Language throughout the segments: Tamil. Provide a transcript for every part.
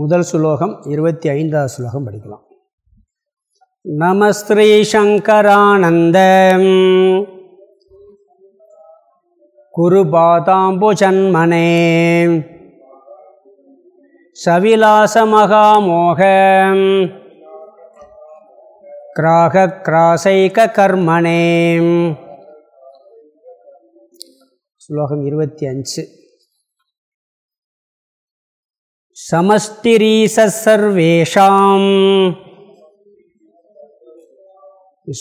முதல் சுலோகம் இருபத்தி ஐந்தாவது சுலோகம் படிக்கலாம். நமஸ்ரீ சங்கரானந்த குருபாதாம்புஜன்மனே. சவிலாசமகாமோக கிராகக்ராசைகர்மணே ஸ்லோகம் இருபத்தி அஞ்சு. समष्टिरीसर्वेषां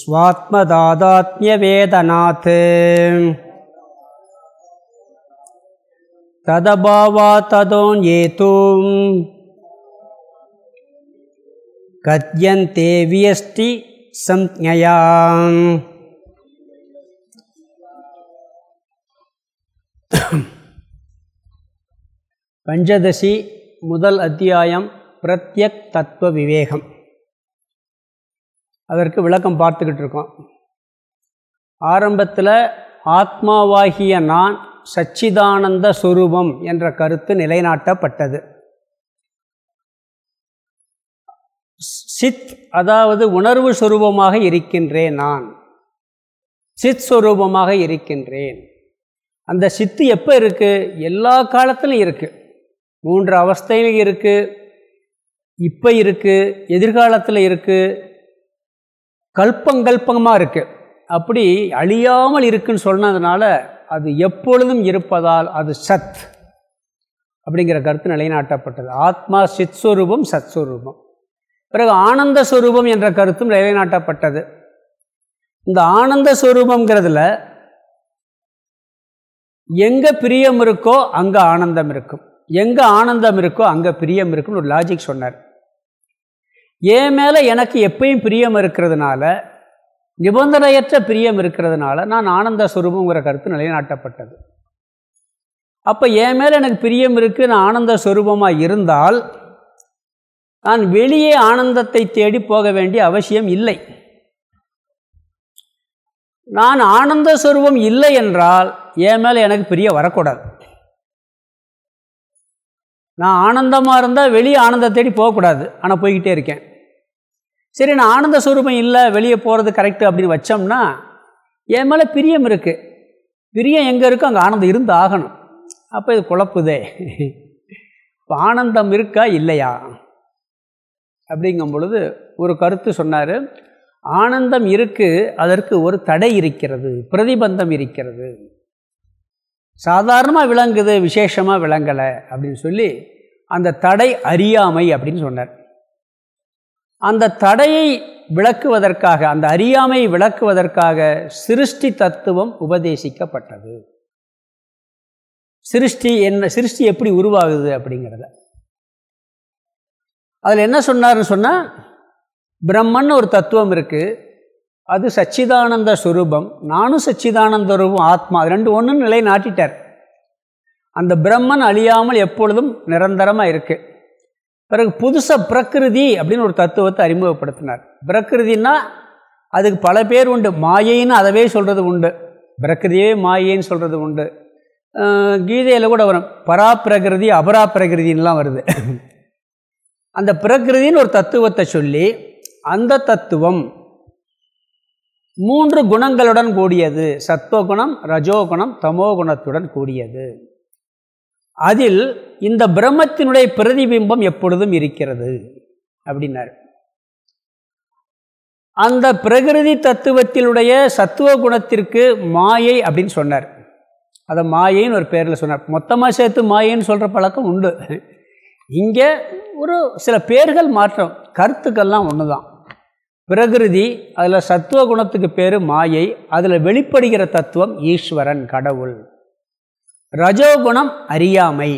स्वात्मदादात्म्यवेदनात् तदभावा तदोन्येतु कथ्यन्ते व्यष्टि संज्ञया பஞ்சதசி முதல் அத்தியாயம் பிரத்யக் தத்துவ விவேகம் அதற்கு விளக்கம் பார்த்துக்கிட்டு இருக்கோம். ஆரம்பத்தில் ஆத்மாவாகிய நான் சச்சிதானந்த சுரூபம் என்ற கருத்து நிலைநாட்டப்பட்டது. சித் அதாவது உணர்வு சுரூபமாக இருக்கின்றேன் நான். சித் சுரூபமாக இருக்கின்றேன். அந்த சித்து எப்போ இருக்குது எல்லா காலத்திலும் இருக்குது மூன்று அவஸ்தையிலும் இருக்குது இப்போ இருக்குது எதிர்காலத்தில் இருக்குது கல்பங்கல்பமாக இருக்குது அப்படி அழியாமல் இருக்குன்னு சொன்னதுனால அது எப்பொழுதும் இருப்பதால் அது சத் அப்படிங்கிற கருத்து நிலைநாட்டப்பட்டது. ஆத்மா சித் சத்ஸ்வரூபம் சத் பிறகு ஆனந்த ஸ்வரூபம் என்ற கருத்தும் நிலைநாட்டப்பட்டது. இந்த ஆனந்த ஸ்வரூபங்கிறதுல எங்கே பிரியம் இருக்கோ அங்கே ஆனந்தம் இருக்கும். எங்கே ஆனந்தம் இருக்கோ அங்கே பிரியம் இருக்குன்னு ஒரு லாஜிக் சொன்னார். என் மேலே எனக்கு எப்பயும் பிரியம் இருக்கிறதுனால நிபந்தனையற்ற பிரியம் இருக்கிறதுனால நான் ஆனந்த சுரூபங்கிற கருத்து நிலைநாட்டப்பட்டது. அப்போ என் மேலே எனக்கு பிரியம் இருக்குது நான் ஆனந்த சுரூபமாக இருந்தால் நான் வெளியே ஆனந்தத்தை தேடி போக வேண்டிய அவசியம் இல்லை. நான் ஆனந்த சுரூபம் இல்லை என்றால் என் மேலே எனக்கு பிரிய வரக்கூடாது. நான் ஆனந்தமாக இருந்தால் வெளியே ஆனந்த தேடி போகக்கூடாது. ஆனால் போய்கிட்டே இருக்கேன். சரி நான் ஆனந்த சுரூபம் இல்லை வெளியே போகிறது கரெக்டு அப்படின்னு வச்சோம்னா என் மேலே பிரியம் இருக்குது பிரியம் எங்கே இருக்கோ அங்கே ஆனந்தம் இருந்து ஆகணும். அப்போ இது குழப்புதே. இப்போ ஆனந்தம் இருக்கா இல்லையா? அப்படிங்கும் பொழுது ஒரு கருத்து சொன்னார். ஆனந்தம் இருக்குது அதற்கு ஒரு தடை இருக்கிறது பிரதிபந்தம் இருக்கிறது. சாதாரணமாக விளங்குது விசேஷமாக விளங்கலை அப்படின்னு சொல்லி அந்த தடை அறியாமை அப்படின்னு சொன்னார். அந்த தடையை விளக்குவதற்காக அந்த அறியாமை விளக்குவதற்காக சிருஷ்டி தத்துவம் உபதேசிக்கப்பட்டது. சிருஷ்டி என்ன சிருஷ்டி எப்படி உருவாகுது அப்படிங்கிறத. அதில் என்ன சொன்னார்னு சொன்னால் பிரம்மன் ஒரு தத்துவம் இருக்குது அது சச்சிதானந்த சுரூபம் நானும் சச்சிதானந்த ரூபம் ஆத்மா அது ரெண்டு ஒன்றுன்னு நிலை நாட்டிட்டார் அந்த பிரம்மன் அழியாமல் எப்பொழுதும் நிரந்தரமாக இருக்குது பிறகு புதுசாக பிரகிருதி அப்படின்னு ஒரு தத்துவத்தை அறிமுகப்படுத்தினார். பிரகிருதினா அதுக்கு பல பேர் உண்டு. மாயைன்னு அதவே சொல்கிறது உண்டு. பிரகிருதியே மாயைன்னு சொல்கிறது உண்டு. கீதையில் கூட வரும். பராப்பிரகிருதி அபராப்பிரகிருதின்லாம் வருது. அந்த பிரகிருதின்னு ஒரு தத்துவத்தை சொல்லி அந்த தத்துவம் மூன்று குணங்களுடன் கூடியது. சத்துவகுணம் ரஜோகுணம் தமோகுணத்துடன் கூடியது. அதில் இந்த பிரம்மத்தினுடைய பிரதிபிம்பம் எப்பொழுதும் இருக்கிறது அப்படின்னார். அந்த பிரகிருதி தத்துவத்தினுடைய சத்துவ குணத்திற்கு மாயை அப்படின்னு சொன்னார். அதை மாயைன்னு ஒரு பேரில் சொன்னார். மொத்தமாக சேர்த்து மாயைன்னு சொல்கிற பழக்கம் உண்டு. இங்கே ஒரு சில பேர்கள் மாற்றம் கருத்துக்கள்லாம் ஒன்று தான் பிரகிருதி அதில் சத்துவ குணத்துக்கு பேர் மாயை அதில் வெளிப்படுகிற தத்துவம் ஈஸ்வரன் கடவுள். ரஜோகுணம் அறியாமை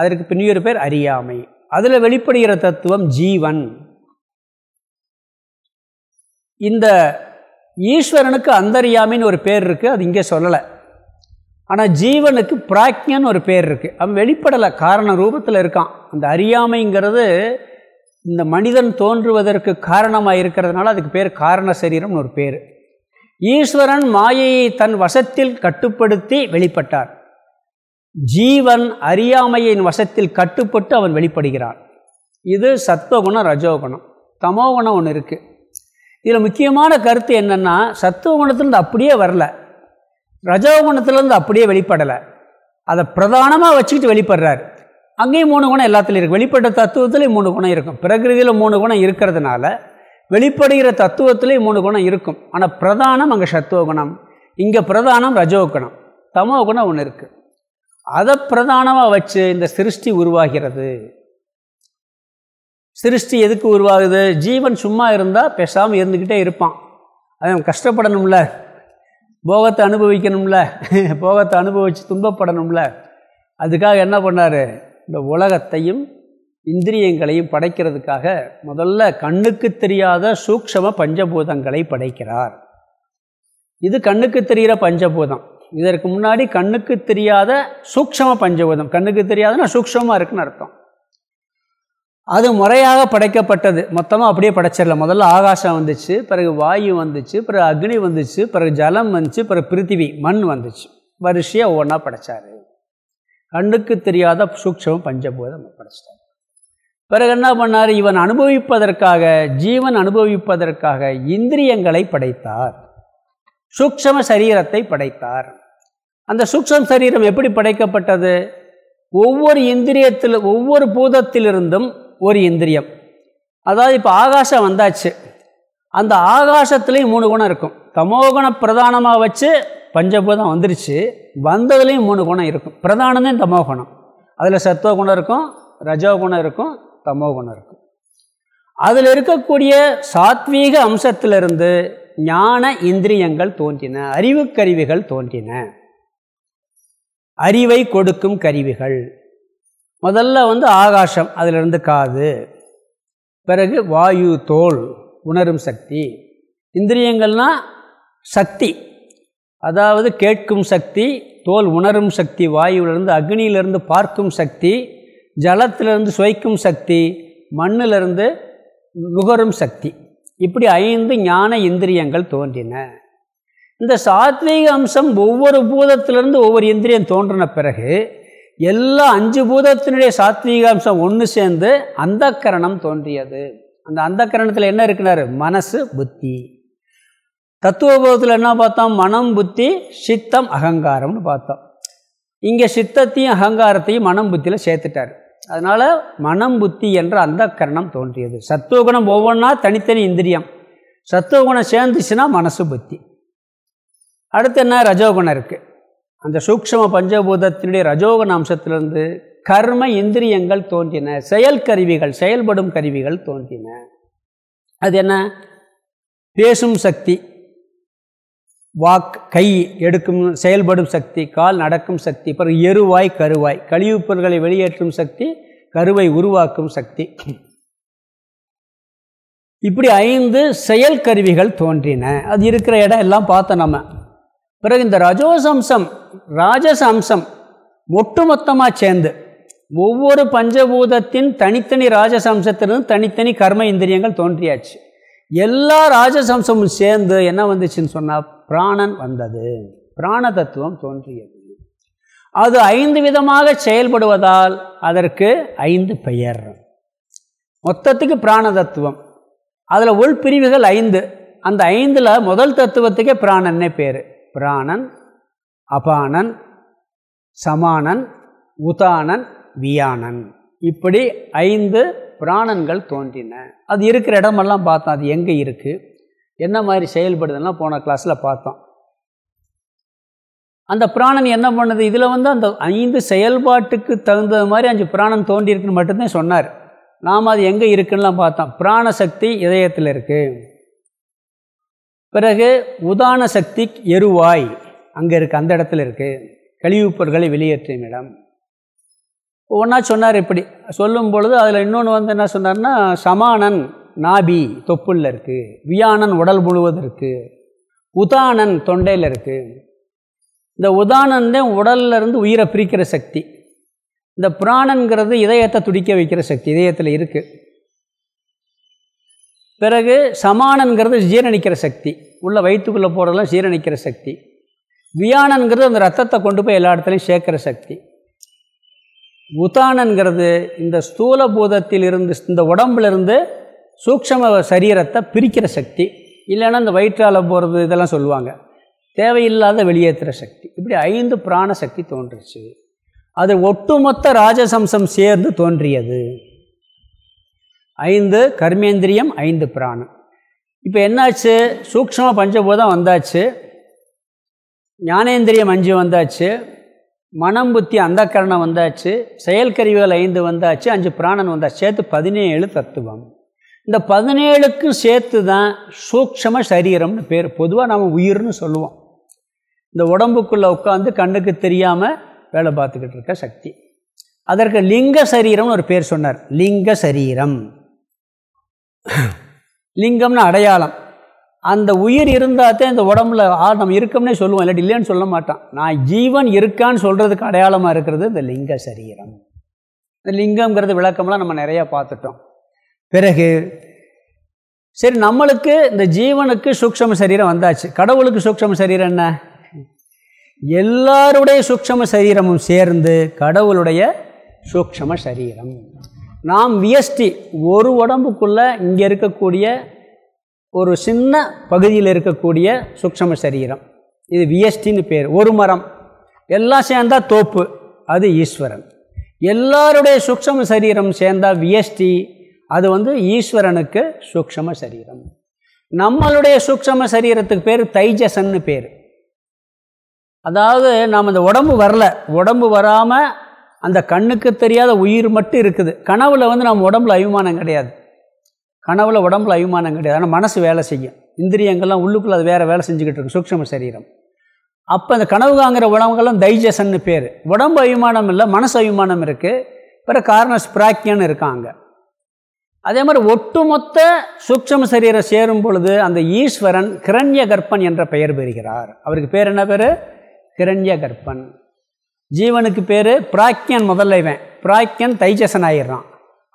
அதற்கு பின்னியொரு பேர் அறியாமை. அதில் வெளிப்படுகிற தத்துவம் ஜீவன். இந்த ஈஸ்வரனுக்கு அந்தரியாமின்னு ஒரு பேர் இருக்குது அது இங்கே சொல்லலை. ஆனால் ஜீவனுக்கு பிராக்ஞன் ஒரு பேர் இருக்குது அவன் வெளிப்படலை காரண ரூபத்தில் இருக்கான். அந்த அறியாமைங்கிறது இந்த மனிதன் தோன்றுவதற்கு காரணமாக இருக்கிறதுனால அதுக்கு பேர் காரண சரீரம்னு ஒரு பேர். ஈஸ்வரன் மாயையை தன் வசத்தில் கட்டுப்படுத்தி வெளிப்பட்டார். ஜீவன் அறியாமையின் வசத்தில் கட்டுப்பட்டு அவன் வெளிப்படுகிறான். இது சத்துவகுணம் ரஜோகுணம். தமோகுணம் ஒன்று இருக்குது இதில் முக்கியமான கருத்து என்னென்னா சத்துவகுணத்துலேருந்து அப்படியே வரல. ரஜோகுணத்துலேருந்து அப்படியே வெளிப்படலை. அதை பிரதானமாக வச்சுக்கிட்டு வெளிப்படுறார். அங்கேயும் மூணு குணம் எல்லாத்துலேயும் இருக்குது வெளிப்பட்ட தத்துவத்துலேயும் மூணு குணம் இருக்கும். பிரகிருதியில் மூணு குணம் இருக்கிறதுனால வெளிப்படுகிற தத்துவத்துலேயும் மூணு குணம் இருக்கும். ஆனால் பிரதானம் அங்கே சத்துவ குணம் இங்கே பிரதானம் ரஜோகுணம் தமோ குணம் ஒன்று இருக்குது அதை பிரதானமாக வச்சு இந்த சிருஷ்டி உருவாகிறது. சிருஷ்டி எதுக்கு உருவாகுது? ஜீவன் சும்மா இருந்தால் பேசாமல் இருந்துக்கிட்டே இருப்பான். அவன் கஷ்டப்படணும்ல. போகத்தை அனுபவிக்கணும்ல. போகத்தை அனுபவித்து துன்பப்படணும்ல. அதுக்காக என்ன பண்ணார்? இந்த உலகத்தையும் இந்திரியங்களையும் படைக்கிறதுக்காக முதல்ல கண்ணுக்கு தெரியாத சூக்ஷம பஞ்சபூதங்களை படைக்கிறார். இது கண்ணுக்கு தெரிகிற பஞ்சபூதம். இதற்கு முன்னாடி கண்ணுக்கு தெரியாத சூக்ஷம பஞ்சபூதம். கண்ணுக்கு தெரியாதுன்னா சூக்ஷமாக இருக்குன்னு அர்த்தம். அது முறையாக படைக்கப்பட்டது. மொத்தமாக அப்படியே படைச்சிடல. முதல்ல ஆகாசம் வந்துச்சு பிறகு வாயு வந்துச்சு பிறகு அக்னி வந்துச்சு பிறகு ஜலம் வந்துச்சு பிறகு பிருத்திவி மண் வந்துச்சு. வரிசையாக ஒவ்வொன்றா படைச்சார். கண்ணுக்கு தெரியாத சூக்ஷம பஞ்சபூதம் படைச்சிட்டார் பிறகு என்ன பண்ணார்? இவன் அனுபவிப்பதற்காக ஜீவன் அனுபவிப்பதற்காக இந்திரியங்களை படைத்தார். சூக்ஷம சரீரத்தை படைத்தார். அந்த சூக்ஷம் சரீரம் எப்படி படைக்கப்பட்டது? ஒவ்வொரு இந்திரியத்தில் ஒவ்வொரு பூதத்திலிருந்தும் ஒரு இந்திரியம். அதாவது இப்போ ஆகாசம் வந்தாச்சு. அந்த ஆகாசத்துலேயும் மூணு குணம் இருக்கும். தமோகுண பிரதானமாக வச்சு பஞ்சபூதம் வந்துருச்சு வந்ததுலேயும் மூணு குணம் இருக்கும். பிரதானமே தமோகுணம் அதில் சத்துவ குணம் இருக்கும் ரஜோ குணம் இருக்கும் தமோ குணம் இருக்கும். அதில் இருக்கக்கூடிய சாத்வீக அம்சத்திலிருந்து ஞான இந்திரியங்கள் தோன்றின அறிவு கருவிகள் தோன்றின. அறிவை கொடுக்கும் கருவிகள். முதல்ல வந்து ஆகாசம் அதிலிருந்து காது. பிறகு வாயு தோல் உணரும் சக்தி. இந்திரியங்கள்னால் சக்தி. அதாவது கேட்கும் சக்தி தோல் உணரும் சக்தி வாயுவிலிருந்து அக்னியிலிருந்து பார்க்கும் சக்தி ஜலத்திலிருந்து சுவைக்கும் சக்தி மண்ணிலிருந்து நுகரும் சக்தி. இப்படி ஐந்து ஞான இந்திரியங்கள் தோன்றின. இந்த சாத்வீக அம்சம் ஒவ்வொரு பூதத்திலிருந்து ஒவ்வொரு இந்திரியம் தோன்றின பிறகு எல்லா அஞ்சு பூதத்தினுடைய சாத்வீக அம்சம் ஒன்று சேர்ந்து அந்த கரணம் தோன்றியது. அந்த அந்த கரணத்தில் என்ன இருக்கிறார் மனசு புத்தி. தத்துவபோதத்தில் என்ன பார்த்தோம்? மனம் புத்தி சித்தம் அகங்காரம்னு பார்த்தோம். இங்கே சித்தத்தையும் அகங்காரத்தையும் மனம் புத்தியில் சேர்த்துட்டார். அதனால் மனம் புத்தி என்ற அந்த கரணம் தோன்றியது. சத்துவகுணம் ஒவ்வொன்றா தனித்தனி இந்திரியம். சத்துவகுணம் சேர்ந்துச்சுன்னா மனசு புத்தி. அடுத்து என்ன? ரஜோகுணம் இருக்குது அந்த சூக்ஷம பஞ்சபூதத்தினுடைய ரஜோகுண அம்சத்திலிருந்து கர்ம இந்திரியங்கள் தோன்றின. செயல் கருவிகள் செயல்படும் கருவிகள் தோன்றின. அது என்ன? பேசும் சக்தி. வாக் கை எடுக்கும் செயல்படும் சக்தி கால் நடக்கும் சக்தி பிறகு எருவாய் கருவாய். கழிவுப்பொருள்களை வெளியேற்றும் சக்தி கருவை உருவாக்கும் சக்தி. இப்படி ஐந்து செயல் கருவிகள் தோன்றின. அது இருக்கிற இடம் எல்லாம் பார்த்தோம் நம்ம பிறகு இந்த ரஜோசம்சம் ராஜசம்சம் ஒட்டுமொத்தமாக சேர்ந்து ஒவ்வொரு பஞ்சபூதத்தின் தனித்தனி ராஜசம்சத்திலிருந்து தனித்தனி கர்ம இந்திரியங்கள் தோன்றியாச்சு. எல்லா ராஜசம்சமும் சேர்ந்து என்ன வந்துச்சுன்னு சொன்னால் பிராணன் வந்தது. பிராண தத்துவம் தோன்றியது. அது ஐந்து விதமாக செயல்படுவதால் அதற்கு ஐந்து பெயர். மொத்தத்துக்கு பிராண தத்துவம் அதில் உள்பிரிவுகள் ஐந்து. அந்த ஐந்தில் முதல் தத்துவத்துக்கே பிராணன்னே பேர். பிராணன் அபானன் சமானன் உதானன் வியானன். இப்படி ஐந்து பிராணன்கள் தோன்றின. அது இருக்கிற இடமெல்லாம் பார்த்தோம் அது எங்கே இருக்குது என்ன மாதிரி செயல்படுதுன்னா போன கிளாஸில் பார்த்தோம். அந்த பிராணன் என்ன பண்ணுது? இதில் வந்து அந்த ஐந்து செயல்பாட்டுக்கு தகுந்த மாதிரி அஞ்சு பிராணன் இருக்குன்னு மட்டும்தான் சொன்னார். நாம் அது எங்கே இருக்குன்னெலாம் பார்த்தோம். பிராண சக்தி இதயத்தில் இருக்குது பிறகு உதான சக்தி எருவாய் அங்கே இருக்குது அந்த இடத்துல இருக்குது கழிவுப் பொருட்களை வெளியேற்றும் இடம். ஒன்றா சொன்னார் இப்படி. சொல்லும் பொழுது அதில் இன்னொன்று வந்து என்ன சொன்னார்னா சமானன் நாபி தொப்புளில் இருக்குது வியானன் உடல் முழுவதும் இருக்குது உதானன் தொண்டையில் இருக்குது இந்த உதானன் தான் உடல்லிருந்து இருந்து உயிரை பிரிக்கிற சக்தி. இந்த புராணங்கிறது இதயத்தை துடிக்க வைக்கிற சக்தி இதயத்தில் இருக்குது பிறகு சமானங்கிறது ஜீரணிக்கிற சக்தி. உள்ள வயிற்றுக்குள்ளே போகிறதெல்லாம் ஜீரணிக்கிற சக்தி. வியானங்கிறது அந்த ரத்தத்தை கொண்டு போய் எல்லா இடத்துலையும் சேர்க்குற சக்தி. உதானங்கிறது இந்த ஸ்தூல பூதத்தில் இருந்து இந்த உடம்புலேருந்து சூக்ஷம சரீரத்தை பிரிக்கிற சக்தி இல்லைன்னா இந்த வயிற்றால் போகிறது இதெல்லாம் சொல்லுவாங்க. தேவையில்லாத வெளியேற்றுற சக்தி. இப்படி ஐந்து பிராண சக்தி தோன்றுச்சு. அது ஒட்டுமொத்த ராஜசம்சம் சேர்ந்து தோன்றியது. ஐந்து கர்மேந்திரியம் ஐந்து பிராணம். இப்போ என்னாச்சு? சூக்ஷ்ம பஞ்சபூதம் வந்தாச்சு. ஞானேந்திரியம் அஞ்சு வந்தாச்சு. மனம் புத்தி அந்தக்கரணம் வந்தாச்சு. செயல்கருவிகள் ஐந்து வந்தாச்சு. அஞ்சு பிராணன் வந்தாச்சு. சேர்த்து பதினேழு தத்துவம். இந்த பதினேழுக்கும் சேர்த்து தான் சூக்ஷம சரீரம்னு பேர். பொதுவாக நாம் உயிர்னு சொல்லுவோம். இந்த உடம்புக்குள்ளே உட்காந்து கண்ணுக்கு தெரியாமல் வேலை பார்த்துக்கிட்டு இருக்க சக்தி. அதற்கு லிங்க சரீரம்னு ஒரு பேர் சொன்னார். லிங்க சரீரம். லிங்கம்னு அடையாளம். அந்த உயிர் இருந்தால் தான் இந்த உடம்புல ஆ நம்ம இருக்கோம்னே சொல்லுவோம். இல்லாட்டி இல்லைன்னு சொல்ல மாட்டான். நான் ஜீவன் இருக்கான்னு சொல்கிறதுக்கு அடையாளமாக இருக்கிறது இந்த லிங்க சரீரம். இந்த லிங்கம்ங்கிறது விளக்கம்லாம் நம்ம நிறையா பார்த்துட்டோம். பிறகு சரி நம்மளுக்கு இந்த ஜீவனுக்கு சூக்ஷம சரீரம் வந்தாச்சு. கடவுளுக்கு சூக்ஷம சரீரம் என்ன? எல்லாருடைய சூக்ஷம சரீரமும் சேர்ந்து கடவுளுடைய சூக்ஷம சரீரம். நாம் வியஸ்டி ஒரு உடம்புக்குள்ளே இங்கே இருக்கக்கூடிய ஒரு சின்ன பகுதியில் இருக்கக்கூடிய சூக்ஷம சரீரம். இது வியஸ்டின்னு பேர். ஒரு மரம். எல்லாம் சேர்ந்தால் தோப்பு. அது ஈஸ்வரன். எல்லாருடைய சூக்ஷம சரீரம் சேர்ந்தால் வியஸ்டி அது வந்து ஈஸ்வரனுக்கு சூக்ஷம சரீரம். நம்மளுடைய சூக்ஷம சரீரத்துக்கு பேர் தைஜசன்னு பேர். அதாவது நாம் அந்த உடம்பு வரல. உடம்பு வராமல் அந்த கண்ணுக்கு தெரியாத உயிர் மட்டும் இருக்குது. கனவில் வந்து நம்ம உடம்புல அபிமானம் கிடையாது. கனவுல உடம்புல அபிமானம் கிடையாது. ஆனால் மனசு வேலை செய்யும். இந்திரியங்கள்லாம் உள்ளுக்குள்ளே அது வேறு வேலை செஞ்சுக்கிட்டு இருக்கு சூக்ஷம சரீரம். அப்போ அந்த கனவு காங்கிற தைஜசன்னு பேர். உடம்பு அபிமானம் இல்லை மனசு அபிமானம் இருக்குது பிற காரண ஸ்பிராக்கியன்னு இருக்காங்க. அதே மாதிரி ஒட்டுமொத்த சூக்ஷம சரீரை சேரும் பொழுது அந்த ஈஸ்வரன் கிரண்ய கர்ப்பன் என்ற பெயர் பெறுகிறார். அவருக்கு பேர் என்ன பேர்? கிரண்ய கர்ப்பன் ஜீவனுக்கு பேர் பிராக்கியன் முதல்ல இவன் பிராக்கியன் தைஜசன் ஆகிடுறான்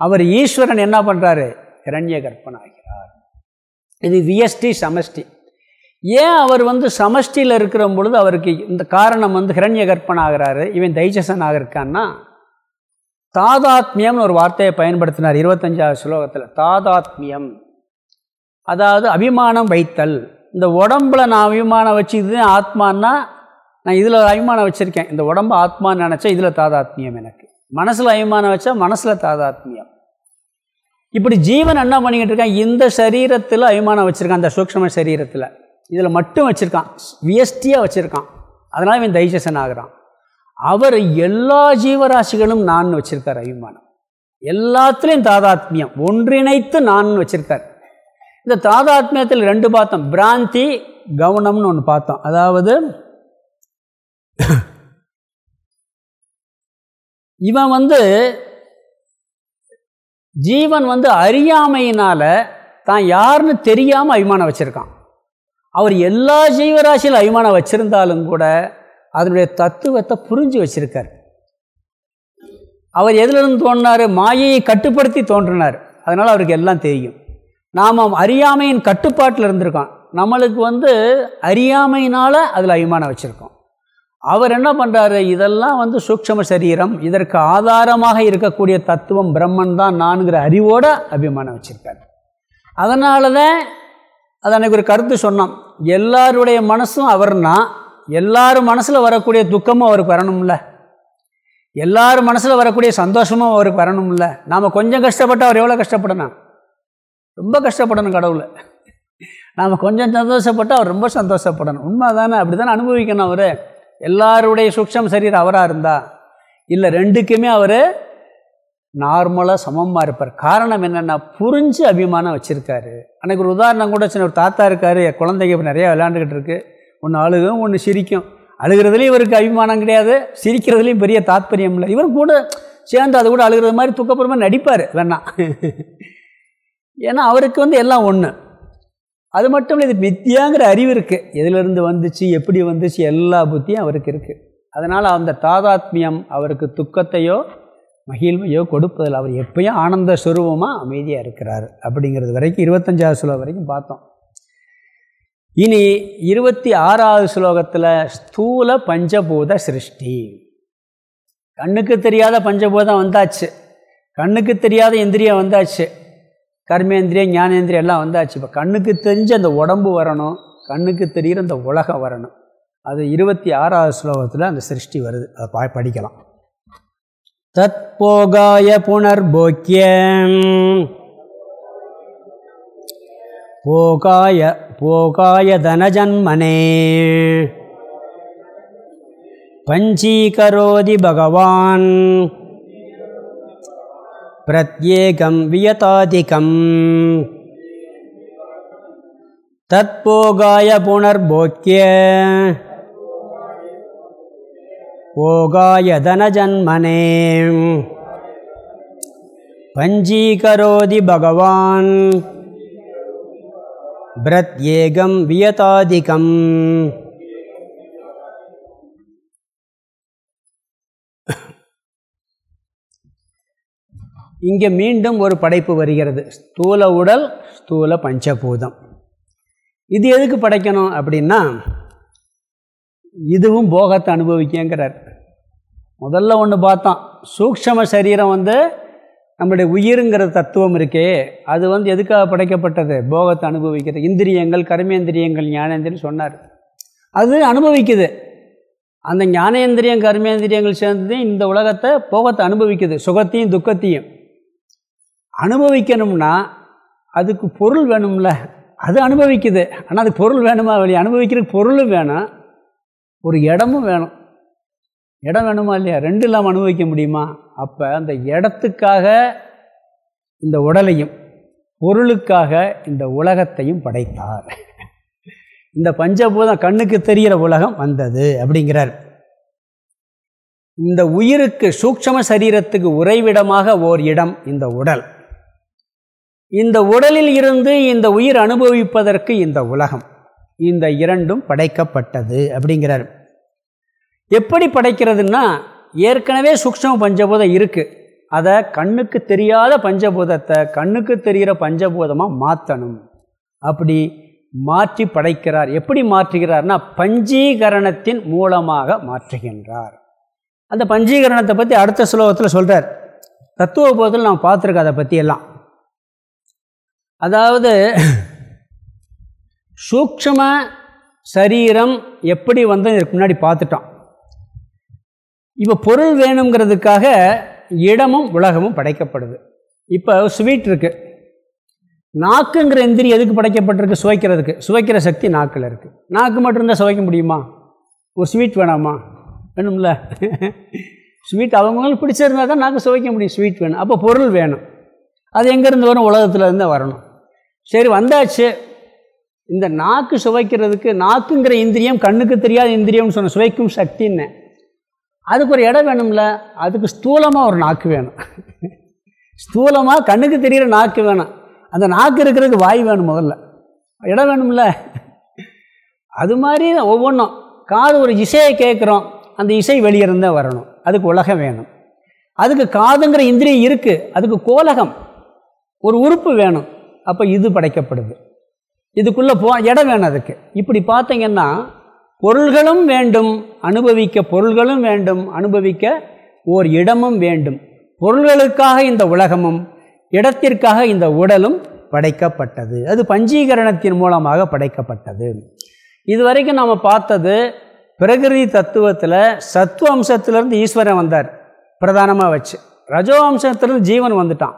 அவர் ஈஸ்வரன் என்ன பண்ணுறாரு கிரண்ய கற்பன் ஆகிறார். இது விஎஸ்டி சமஷ்டி. ஏன் அவர் வந்து சமஷ்டியில் இருக்கிற பொழுது அவருக்கு இந்த காரணம் வந்து ஹிரண்ய கற்பன் ஆகிறாரு? இவன் தைஜசன் ஆகிருக்கான்னா தாதாத்மியம்னு ஒரு வார்த்தையை பயன்படுத்தினார் இருபத்தஞ்சாவது ஸ்லோகத்தில். தாதாத்மியம். அதாவது அபிமானம் வைத்தல். இந்த உடம்பில் நான் அபிமானம் வச்சு இது ஆத்மான்னா நான் இதில் அபிமானம் வச்சுருக்கேன். இந்த உடம்பு ஆத்மான்னு நினச்சா இதில் தாதாத்மியம் எனக்கு. மனசில் அபிமானம் வச்சா மனசில் தாதாத்மியம். இப்படி ஜீவன் என்ன பண்ணிக்கிட்டு இருக்கான்? இந்த சரீரத்தில் அபிமானம் வச்சுருக்கான். அந்த சூக்ஷ்ம சரீரத்தில். இதில் மட்டும் வச்சுருக்கான். வியஸ்டியாக வச்சுருக்கான். அதனால் இவன் தைஜசன் ஆகிறான் அவர் எல்லா ஜீவராசிகளும் நான் வச்சுருக்கார் அபிமானம். எல்லாத்துலேயும் தாதாத்மியம். ஒன்றிணைத்து நான் வச்சுருக்கார். இந்த தாதாத்மியத்தில் ரெண்டு பார்த்தோம். பிராந்தி கவனம்னு ஒன்று பார்த்தோம். அதாவது இவன் வந்து ஜீவன் வந்து அறியாமையினால் தான் யாருன்னு தெரியாமல் அபிமானம் வச்சுருக்கான். அவர் எல்லா ஜீவராசியில் அபிமானம் வச்சுருந்தாலும் கூட அதனுடைய தத்துவத்தை புரிஞ்சு வச்சுருக்கார். அவர் எதிலிருந்து தோன்றினார்? மாயையை கட்டுப்படுத்தி தோன்றினார். அதனால் அவருக்கு எல்லாம் தெரியும். நாம் அறியாமையின் கட்டுப்பாட்டில் இருந்திருக்கோம். நம்மளுக்கு வந்து அறியாமையினால் அதில் அபிமானம் வச்சுருக்கோம். அவர் என்ன பண்ணுறாரு இதெல்லாம் வந்து சூக்ஷம சரீரம். இதற்கு ஆதாரமாக இருக்கக்கூடிய தத்துவம் பிரம்மன் தான் நான்கிற அறிவோடு அபிமானம் வச்சுருக்கார். அதனால தான் அது அன்றைக்கு ஒரு கருத்து சொன்னோம் எல்லாருடைய மனசும் அவர்னா எல்லாரும் மனசில் வரக்கூடிய துக்கமும் அவருக்கு வரணும்ல. எல்லாரும் மனசில் வரக்கூடிய சந்தோஷமும் அவருக்கு வரணும்ல. நாம் கொஞ்சம் கஷ்டப்பட்டு அவர் எவ்வளோ கஷ்டப்படணும் ரொம்ப கஷ்டப்படணும் கடவுளை. நாம் கொஞ்சம் சந்தோஷப்பட்டால் அவர் ரொம்ப சந்தோஷப்படணும். உண்மை தானே அப்படி தானே அனுபவிக்கணும் அவர். எல்லாருடைய சுட்சம் சரீரம் அவராக இருந்தா? இல்லை ரெண்டுக்குமே அவர் நார்மலாக சமமாக இருப்பார். காரணம் என்னென்னா புரிஞ்சு அபிமானம் வச்சுருக்காரு. அன்றைக்கு ஒரு உதாரணம் கூட சின்ன ஒரு தாத்தா இருக்கார். குழந்தைங்க இப்போ நிறையா விளையாண்டுக்கிட்டு இருக்குது ஒன்று அழுகும் ஒன்று சிரிக்கும். அழுகிறதுலேயும் இவருக்கு அபிமானம் கிடையாது சிரிக்கிறதுலேயும் பெரிய தாத்பரியம் இல்லை. இவர் கூட சேர்ந்து அது கூட அழுகிறது மாதிரி துக்கப்புறமா நடிப்பார் வேணா. ஏன்னா அவருக்கு வந்து எல்லாம் ஒன்று அது மட்டும் இல்லை இது மித்தியாங்கிற அறிவு இருக்குது எதிலிருந்து வந்துச்சு எப்படி வந்துச்சு எல்லா புத்தியும் அவருக்கு இருக்குது அதனால் அந்த தாதாத்மியம் அவருக்கு துக்கத்தையோ மகிழ்மையோ கொடுப்பதில் அவர் எப்பயும் ஆனந்த சுரூபமாக அமைதியாக இருக்கிறார். அப்படிங்கிறது வரைக்கும் இருபத்தஞ்சாவது ஸ்லோகம் வரைக்கும் பார்த்தோம். இனி இருபத்தி ஆறாவது ஸ்லோகத்தில் ஸ்தூல பஞ்சபூத சிருஷ்டி. கண்ணுக்கு தெரியாத பஞ்சபூதம் வந்தாச்சு. கண்ணுக்கு தெரியாத இந்திரியம் வந்தாச்சு. கர்மேந்திரியம் ஞானேந்திரியம் எல்லாம் வந்தாச்சு. இப்போ கண்ணுக்கு தெரிஞ்ச அந்த உடம்பு வரணும் கண்ணுக்கு தெரிகிற அந்த உலகம் வரணும். அது இருபத்தி ஆறாவது ஸ்லோகத்தில் அந்த சிருஷ்டி வருது. அதை பா படிக்கலாம். தத்போகாய புனர்போக்கியம். போகாய போகாய தனஜன்மனே. பஞ்சீகரோதி பகவான். பிரத்யேகம் வியதாதிகம். தத்போகாய புனர்போக்கிய. போகாய தனஜன்மனே. பஞ்சீகரோதி பகவான். பிரத்யேகம் வியதாதிகம். இங்கே மீண்டும் ஒரு படைப்பு வருகிறது. ஸ்தூல உடல் ஸ்தூல பஞ்சபூதம். இது எதுக்கு படைக்கணும் அப்படின்னா இதுவும் போகத்தை அனுபவிக்கங்கிறார். முதல்ல ஒன்று பார்த்தோம் சூக்ஷம சரீரம் வந்து நம்முடைய உயிருங்கிற தத்துவம் இருக்கே அது வந்து எதுக்காக படைக்கப்பட்டது? போகத்தை அனுபவிக்கிறது. இந்திரியங்கள் கர்மேந்திரியங்கள் ஞானேந்திரியம் சொன்னார். அது அனுபவிக்குது. அந்த ஞானேந்திரியம் கர்மேந்திரியங்கள் சேர்ந்து இந்த உலகத்தை போகத்தை அனுபவிக்குது. சுகத்தையும் துக்கத்தையும். அனுபவிக்கணும்னா அதுக்கு பொருள் வேணும்ல. அது அனுபவிக்குது. ஆனால் அதுக்கு பொருள் வேணுமா? வெளியே அனுபவிக்கிறதுக்கு பொருளும் வேணும். ஒரு இடமும் வேணும். இடம் வேணுமா இல்லையா? ரெண்டு இல்லாமல் அனுபவிக்க முடியுமா? அப்போ அந்த இடத்துக்காக இந்த உடலையும் பொருளுக்காக இந்த உலகத்தையும் படைத்தார். இந்த பஞ்சபூதம் கண்ணுக்கு தெரிகிற உலகம் வந்தது அப்படிங்கிறார். இந்த உயிருக்கு சூக்ஷம சரீரத்துக்கு உறைவிடமாக ஓர் இடம் இந்த உடல். இந்த உடலில் இருந்து இந்த உயிர் அனுபவிப்பதற்கு இந்த உலகம். இந்த இரண்டும் படைக்கப்பட்டது அப்படிங்கிறார். எப்படி படைக்கிறதுன்னா ஏற்கனவே சூக்ஷ்ம பஞ்சபூதம் இருக்குது அதை கண்ணுக்கு தெரியாத பஞ்சபூதத்தை கண்ணுக்கு தெரிகிற பஞ்சபூதமாக மாற்றணும் அப்படி மாற்றி படைக்கிறார். எப்படி மாற்றுகிறார்னா பஞ்சீகரணத்தின் மூலமாக மாற்றுகின்றார். அந்த பஞ்சீகரணத்தை பற்றி அடுத்த ஸ்லோகத்தில் சொல்கிறார் தத்துவ போதில் நான் பார்த்துருக்கேன் அதை பற்றி எல்லாம். அதாவது சூக்ஷம சரீரம் எப்படி வந்து இதுக்கு முன்னாடி பார்த்துட்டோம். இப்போ பொருள் வேணுங்கிறதுக்காக இடமும் உலகமும் படைக்கப்படுது. இப்போ ஸ்வீட் இருக்குது நாக்குங்கிற எந்திரி எதுக்கு படைக்கப்பட்டிருக்கு? சுவைக்கிறதுக்கு. சுவைக்கிற சக்தி நாக்கில் இருக்குது நாக்கு மட்டும்தான் சுவைக்க முடியுமா? ஒரு ஸ்வீட் வேணாமா? வேணும்ல. ஸ்வீட் அவங்கவுங்களுக்கு பிடிச்சிருந்தா தான் நாக்கு சுவைக்க முடியும். ஸ்வீட் வேணும். அப்போ பொருள் வேணும். அது எங்கேருந்து வரும்? உலகத்துலேருந்து வரணும். சரி வந்தாச்சு. இந்த நாக்கு சுவைக்கிறதுக்கு நாக்குங்கிற இந்திரியம் கண்ணுக்கு தெரியாத இந்திரியம்னு சொன்ன சுவைக்கும் சக்தின்னு. அதுக்கு ஒரு இடம் வேணும்ல அதுக்கு ஸ்தூலமாக ஒரு நாக்கு வேணும். ஸ்தூலமாக கண்ணுக்கு தெரிகிற நாக்கு வேணும். அந்த நாக்கு இருக்கிறதுக்கு வாய் வேணும் முதல்ல. இடம் வேணும்ல. அது மாதிரி ஒவ்வொன்றும் காது ஒரு இசையை கேட்குறோம் அந்த இசை வெளியிருந்தால் வரணும். அதுக்கு உலகம் வேணும். அதுக்கு காதுங்கிற இந்திரியம் இருக்குது அதுக்கு கோலகம் ஒரு உறுப்பு வேணும். அப்போ இது படைக்கப்படுது. இதுக்குள்ளே போ இடம் வேணும் அதுக்கு. இப்படி பார்த்தீங்கன்னா பொருள்களும் வேண்டும் அனுபவிக்க பொருள்களும் வேண்டும் அனுபவிக்க ஓர் இடமும் வேண்டும். பொருள்களுக்காக இந்த உலகமும் இடத்திற்காக இந்த உடலும் படைக்கப்பட்டது. அது பஞ்சீகரணத்தின் மூலமாக படைக்கப்பட்டது. இதுவரைக்கும் நாம் பார்த்தது பிரகிருதி தத்துவத்தில் சத்துவ அம்சத்திலிருந்து ஈஸ்வரன் வந்தார் பிரதானமாக வச்சு. ரஜோ அம்சத்திலிருந்து ஜீவன் வந்துட்டான்.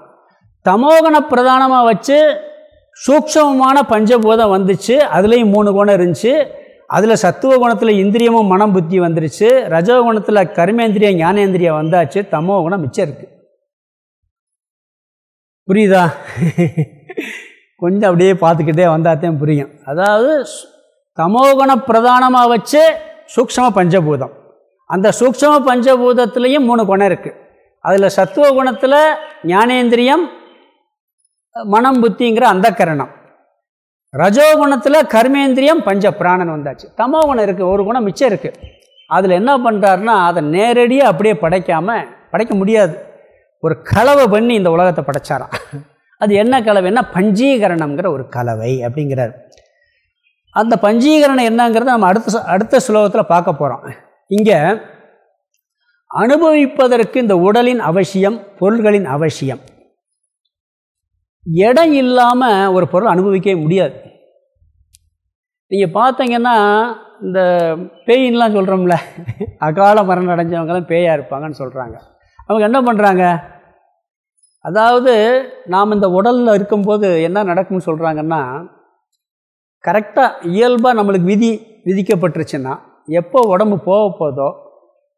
தமோகண பிரதானமாக வச்சு சூக்ஷமமான பஞ்சபூதம் வந்துச்சு அதுலேயும் மூணு குணம் இருந்துச்சு. அதில் சத்துவ குணத்தில் இந்திரியமும் மனம் புத்தி வந்துருச்சு. ரஜோ குணத்தில் கர்மேந்திரியம் ஞானேந்திரியம் வந்தாச்சு. தமோ குணம் மிச்சம் இருக்குது புரியுதா? கொஞ்சம் அப்படியே பார்த்துக்கிட்டே வந்தாத்தையும் புரியும். அதாவது தமோகுண பிரதானமாக வச்சு சூக்ஷம பஞ்சபூதம். அந்த சூக்ஷம பஞ்சபூதத்துலேயும் மூணு குணம் இருக்குது அதில் சத்துவ குணத்தில் ஞானேந்திரியம் மனம் புத்திங்கிற அந்த கரணம். ரஜோகுணத்தில் கர்மேந்திரியம் பஞ்ச பிராணன் வந்தாச்சு. தமோ குணம் இருக்குது ஒரு குணம் மிச்சம் இருக்குது அதில் என்ன பண்ணுறாருன்னா அதை நேரடியாக அப்படியே படைக்காமல் படைக்க முடியாது. ஒரு கலவை பண்ணி இந்த உலகத்தை படைச்சாராம். அது என்ன கலவைன்னா பஞ்சீகரணம்ங்கிற ஒரு கலவை அப்படிங்கிறார். அந்த பஞ்சீகரணம் என்னங்கிறத நம்ம அடுத்த அடுத்த ஸ்லோகத்தில் பார்க்க போகிறோம் இங்கே அனுபவிப்பதற்கு இந்த உடலின் அவசியம் பொருள்களின் அவசியம். இடம் இல்லாமல் ஒரு பொருள் அனுபவிக்கவே முடியாது. நீங்கள் பார்த்தீங்கன்னா இந்த பேயின்லாம் சொல்கிறோம்ல அகால மரணம் அடைஞ்சவங்கலாம் பேயாக இருப்பாங்கன்னு சொல்கிறாங்க அவங்க என்ன பண்ணுறாங்க அதாவது நாம் இந்த உடலில் இருக்கும்போது என்ன நடக்கும்னு சொல்கிறாங்கன்னா கரெக்டாக இயல்பாக நம்மளுக்கு விதி விதிக்கப்பட்டுருச்சுன்னா எப்போ உடம்பு போக போதோ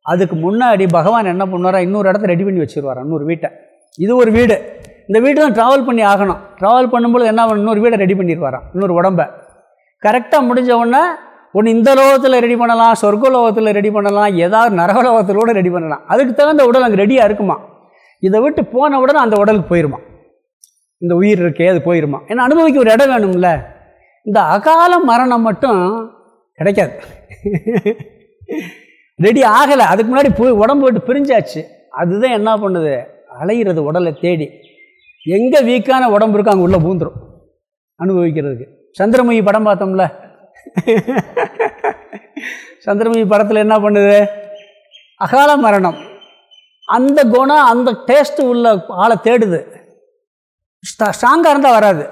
அதுக்கு முன்னாடி பகவான் என்ன பண்ணுவாரா? இன்னொரு இடத்த ரெடி பண்ணி வச்சுருவாரா? இன்னொரு வீட்டை. இது ஒரு வீடு. இந்த வீடு தான் ட்ராவல் பண்ணி ஆகணும். ட்ராவல் பண்ணும்போது என்ன இன்னொரு வீடை ரெடி பண்ணிடுவாராம் இன்னொரு உடம்பை. கரெக்டாக முடிஞ்ச உடனே ஒன்று இந்த லோகத்தில் ரெடி பண்ணலாம் சொர்க்க லோகத்தில் ரெடி பண்ணலாம் ஏதாவது நரகலோகத்தில் கூட ரெடி பண்ணலாம். அதுக்கு தகுந்த உடல் அங்கே ரெடியாக இருக்குமா? இதை விட்டு போன உடனே அந்த உடலுக்கு போயிருமா? இந்த உயிர் இருக்கே அது போயிருமா? ஏன்னா அனுபவிக்க ஒரு இடம் வேணும்ல. இந்த அகால மரணம் மட்டும் கிடைக்காது. ரெடி ஆகலை. அதுக்கு முன்னாடி போய் உடம்பு விட்டு பிரிஞ்சாச்சு. அதுதான் என்ன பண்ணுது? அலையிறது உடலை தேடி. எங்கே வீக்கான உடம்பு இருக்கோ அங்கே உள்ளே பூந்துடும் அனுபவிக்கிறதுக்கு. சந்திரமுகி படம் பார்த்தோம்ல? சந்திரமுகி படத்தில் என்ன பண்ணுது? அகால மரணம். அந்த குணம் அந்த டேஸ்ட்டு உள்ள ஆளை தேடுது. ஸ்ட்ராங்காக இருந்தால் வராது.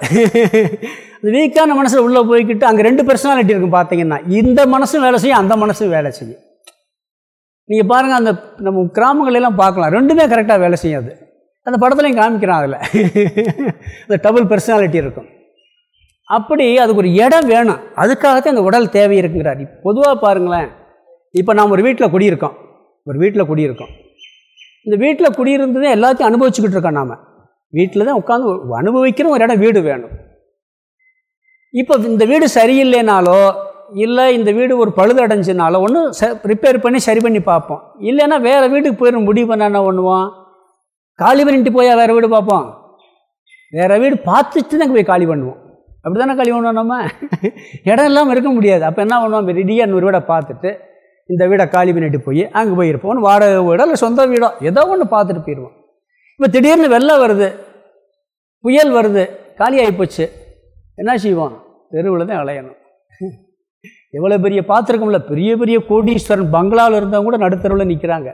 வீக்கான மனசில் உள்ளே போய்கிட்டு அங்கே ரெண்டு பர்சனாலிட்டி இருக்கும் பார்த்தீங்கன்னா இந்த மனசும் வேலை செய்யும் அந்த மனசும் வேலை செய்யும். நீங்கள் பாருங்கள் அந்த நம்ம கிராமங்களெல்லாம் பார்க்கலாம். ரெண்டுமே கரெக்டாக வேலை செய்யாது. அந்த படத்துலையும் காமிக்கிறான் அதில். இந்த டபுள் பர்சனாலிட்டி இருக்கும். அப்படி அதுக்கு ஒரு இடம் வேணும். அதுக்காகத்தான் இந்த உடல் தேவை இருக்குங்கிறார். பொதுவாக பாருங்களேன். இப்போ நாம் ஒரு வீட்டில் குடியிருக்கோம். ஒரு வீட்டில் குடியிருக்கோம். இந்த வீட்டில் குடியிருந்ததே எல்லாத்தையும் அனுபவிச்சுக்கிட்டு இருக்கோம் நாம். வீட்டில் தான் உட்காந்து அனுபவிக்கிற ஒரு இடம் வீடு வேணும். இப்போ இந்த வீடு சரியில்லைனாலோ இல்லை இந்த வீடு ஒரு பழுது அடைஞ்சினாலோ ஒன்று ச ரிப்பேர் பண்ணி சரி பண்ணி பார்ப்போம். இல்லைன்னா வேறு வீட்டுக்கு போயிடும் முடிவு பண்ண என்ன பண்ணுவோம் காலி பண்ணிட்டு போயா வேறு வீடு பார்ப்போம். வேறு வீடு பார்த்துட்டு தான் போய் காலி பண்ணுவோம். அப்படி தானே காலி பண்ணுவோம் நம்ம? இடம் இல்லாமல் இருக்க முடியாது. அப்போ என்ன பண்ணுவோம்? ரெடியாக நூறு வீடை பார்த்துட்டு இந்த வீடை காலி பண்ணிட்டு போய் அங்கே போயிருப்போம் வாடகை வீடோ இல்லை சொந்த வீடோ ஏதோ ஒன்று பார்த்துட்டு போயிடுவோம் இப்போ திடீர்னு வெள்ளம் வருது புயல் வருது காலியாகி போச்சு. என்ன செய்வோம்? தெருவில் தான் அலையணும். எவ்வளோ பெரிய பார்த்துருக்கோம்ல பெரிய பெரிய கோடீஸ்வரன் பங்களாவில் இருந்தவங்க கூட நடுத்தருவில் நிற்கிறாங்க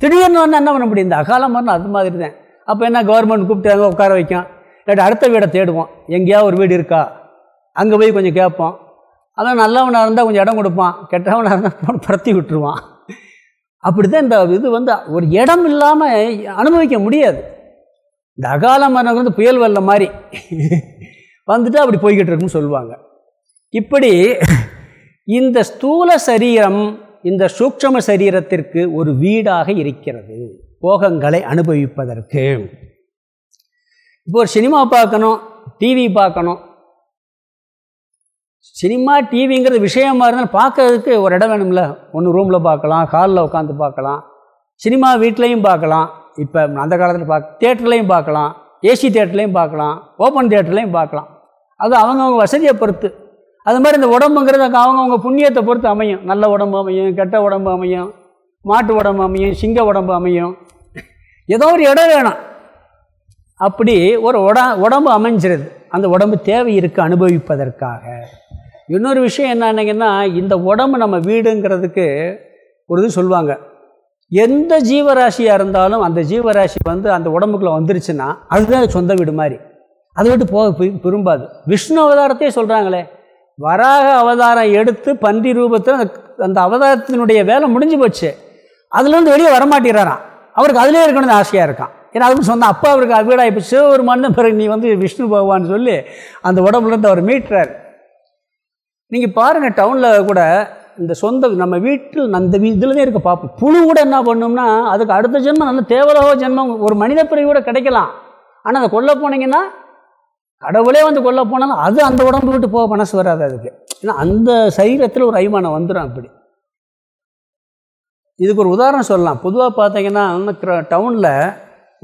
திடீர்னு வந்து என்ன பண்ண முடியும்? இந்த அகால மரணம் அது மாதிரி தான் அப்போ என்ன கவர்மெண்ட் கூப்பிட்டு அங்கே உட்கார வைக்கும். இல்லாட்டி அடுத்த வீடை தேடுவோம். எங்கேயாவது ஒரு வீடு இருக்கா? அங்கே போய் கொஞ்சம் கேட்போம். அதான் நல்லவனாக இருந்தால் கொஞ்சம் இடம் கொடுப்பான். கெட்டவனாக இருந்தால் பரத்தி விட்டுருவான். அப்படி தான் இந்த இது வந்து ஒரு இடம் இல்லாமல் அனுபவிக்க முடியாது. இந்த அகால மரணம் வந்து புயல் வெள்ளம் மாதிரி. வந்துட்டு அப்படி போய்கிட்டு இருக்குன்னு சொல்லுவாங்க. இப்படி இந்த ஸ்தூல சரீரம் இந்த சூக்ஷம சரீரத்திற்கு ஒரு வீடாக இருக்கிறது போகங்களை அனுபவிப்பதற்கு. இப்போ ஒரு சினிமா பார்க்கணும் டிவி பார்க்கணும். சினிமா டிவிங்கிறது விஷயமா இருந்தாலும் பார்க்கறதுக்கு ஒரு இடம் வேணும்ல. ஒன்று ரூமில் பார்க்கலாம் ஹாலில் உட்காந்து பார்க்கலாம். சினிமா வீட்லேயும் பார்க்கலாம். இப்போ அந்த காலத்தில் பார்க்க தேட்டர்லேயும் பார்க்கலாம். ஏசி தேட்டர்லேயும் பார்க்கலாம். ஓப்பன் தேட்டர்லேயும் பார்க்கலாம். அது அவங்கவுங்க வசதியை பொறுத்து. அது மாதிரி இந்த உடம்புங்கிறது அவங்கவுங்க புண்ணியத்தை பொறுத்து அமையும். நல்ல உடம்பு அமையும் கெட்ட உடம்பு அமையும் மாட்டு உடம்பு அமையும் சிங்க உடம்பு அமையும். ஏதோ ஒரு இடம் வேணும். அப்படி ஒரு உட உடம்பு அமைஞ்சிருது. அந்த உடம்பு தேவை இருக்குது அனுபவிப்பதற்காக. இன்னொரு விஷயம் என்னன்னீங்கன்னா இந்த உடம்பு நம்ம வீடுங்கிறதுக்கு ஒரு இது சொல்லுவாங்க. எந்த ஜீவராசியாக இருந்தாலும் அந்த ஜீவராசி வந்து அந்த உடம்புக்குள்ளே வந்துருச்சுன்னா அதுதான் சொந்த வீடு மாதிரி. அதை விட்டு போக விரும்பாது. விஷ்ணு அவதாரத்தையே சொல்கிறாங்களே வராக அவதாரம் எடுத்து பன்றி ரூபத்தில் அந்த அந்த அவதாரத்தினுடைய வேலை முடிஞ்சு போச்சு. அதுலேருந்து வெளியே வரமாட்டேறாராம் அவருக்கு அதிலே இருக்கணும்னு ஆசையாக இருக்கான் ஏன்னா அதுவும் சொன்ன அப்பா அவருக்கு வீடாக இப்போ சிவபெருமான் மண்ணு பிறகு நீ வந்து விஷ்ணு பகவான் சொல்லி அந்த உடம்புலேருந்து அவர் மீட்டுறார். நீங்கள் பாருங்கள் டவுனில் கூட இந்த சொந்த நம்ம வீட்டில் அந்த இதில் இருக்க பார்ப்போம் புழு கூட என்ன பண்ணோம்னா அதுக்கு அடுத்த ஜென்மம் நல்ல தேவலோக ஜென்மம் ஒரு மனித பிறகு கூட கிடைக்கலாம். ஆனால் அதை கொல்ல போனீங்கன்னா கடவுளே வந்து கொல்ல போனாலும் அது அந்த உடம்பு விட்டு போக மனசு வராது அதுக்கு. ஏன்னா அந்த சரீரத்தில் ஒரு அய்மானம் வந்துடும் அப்படி. இதுக்கு ஒரு உதாரணம் சொல்லலாம். பொதுவாக பார்த்தீங்கன்னா டவுனில்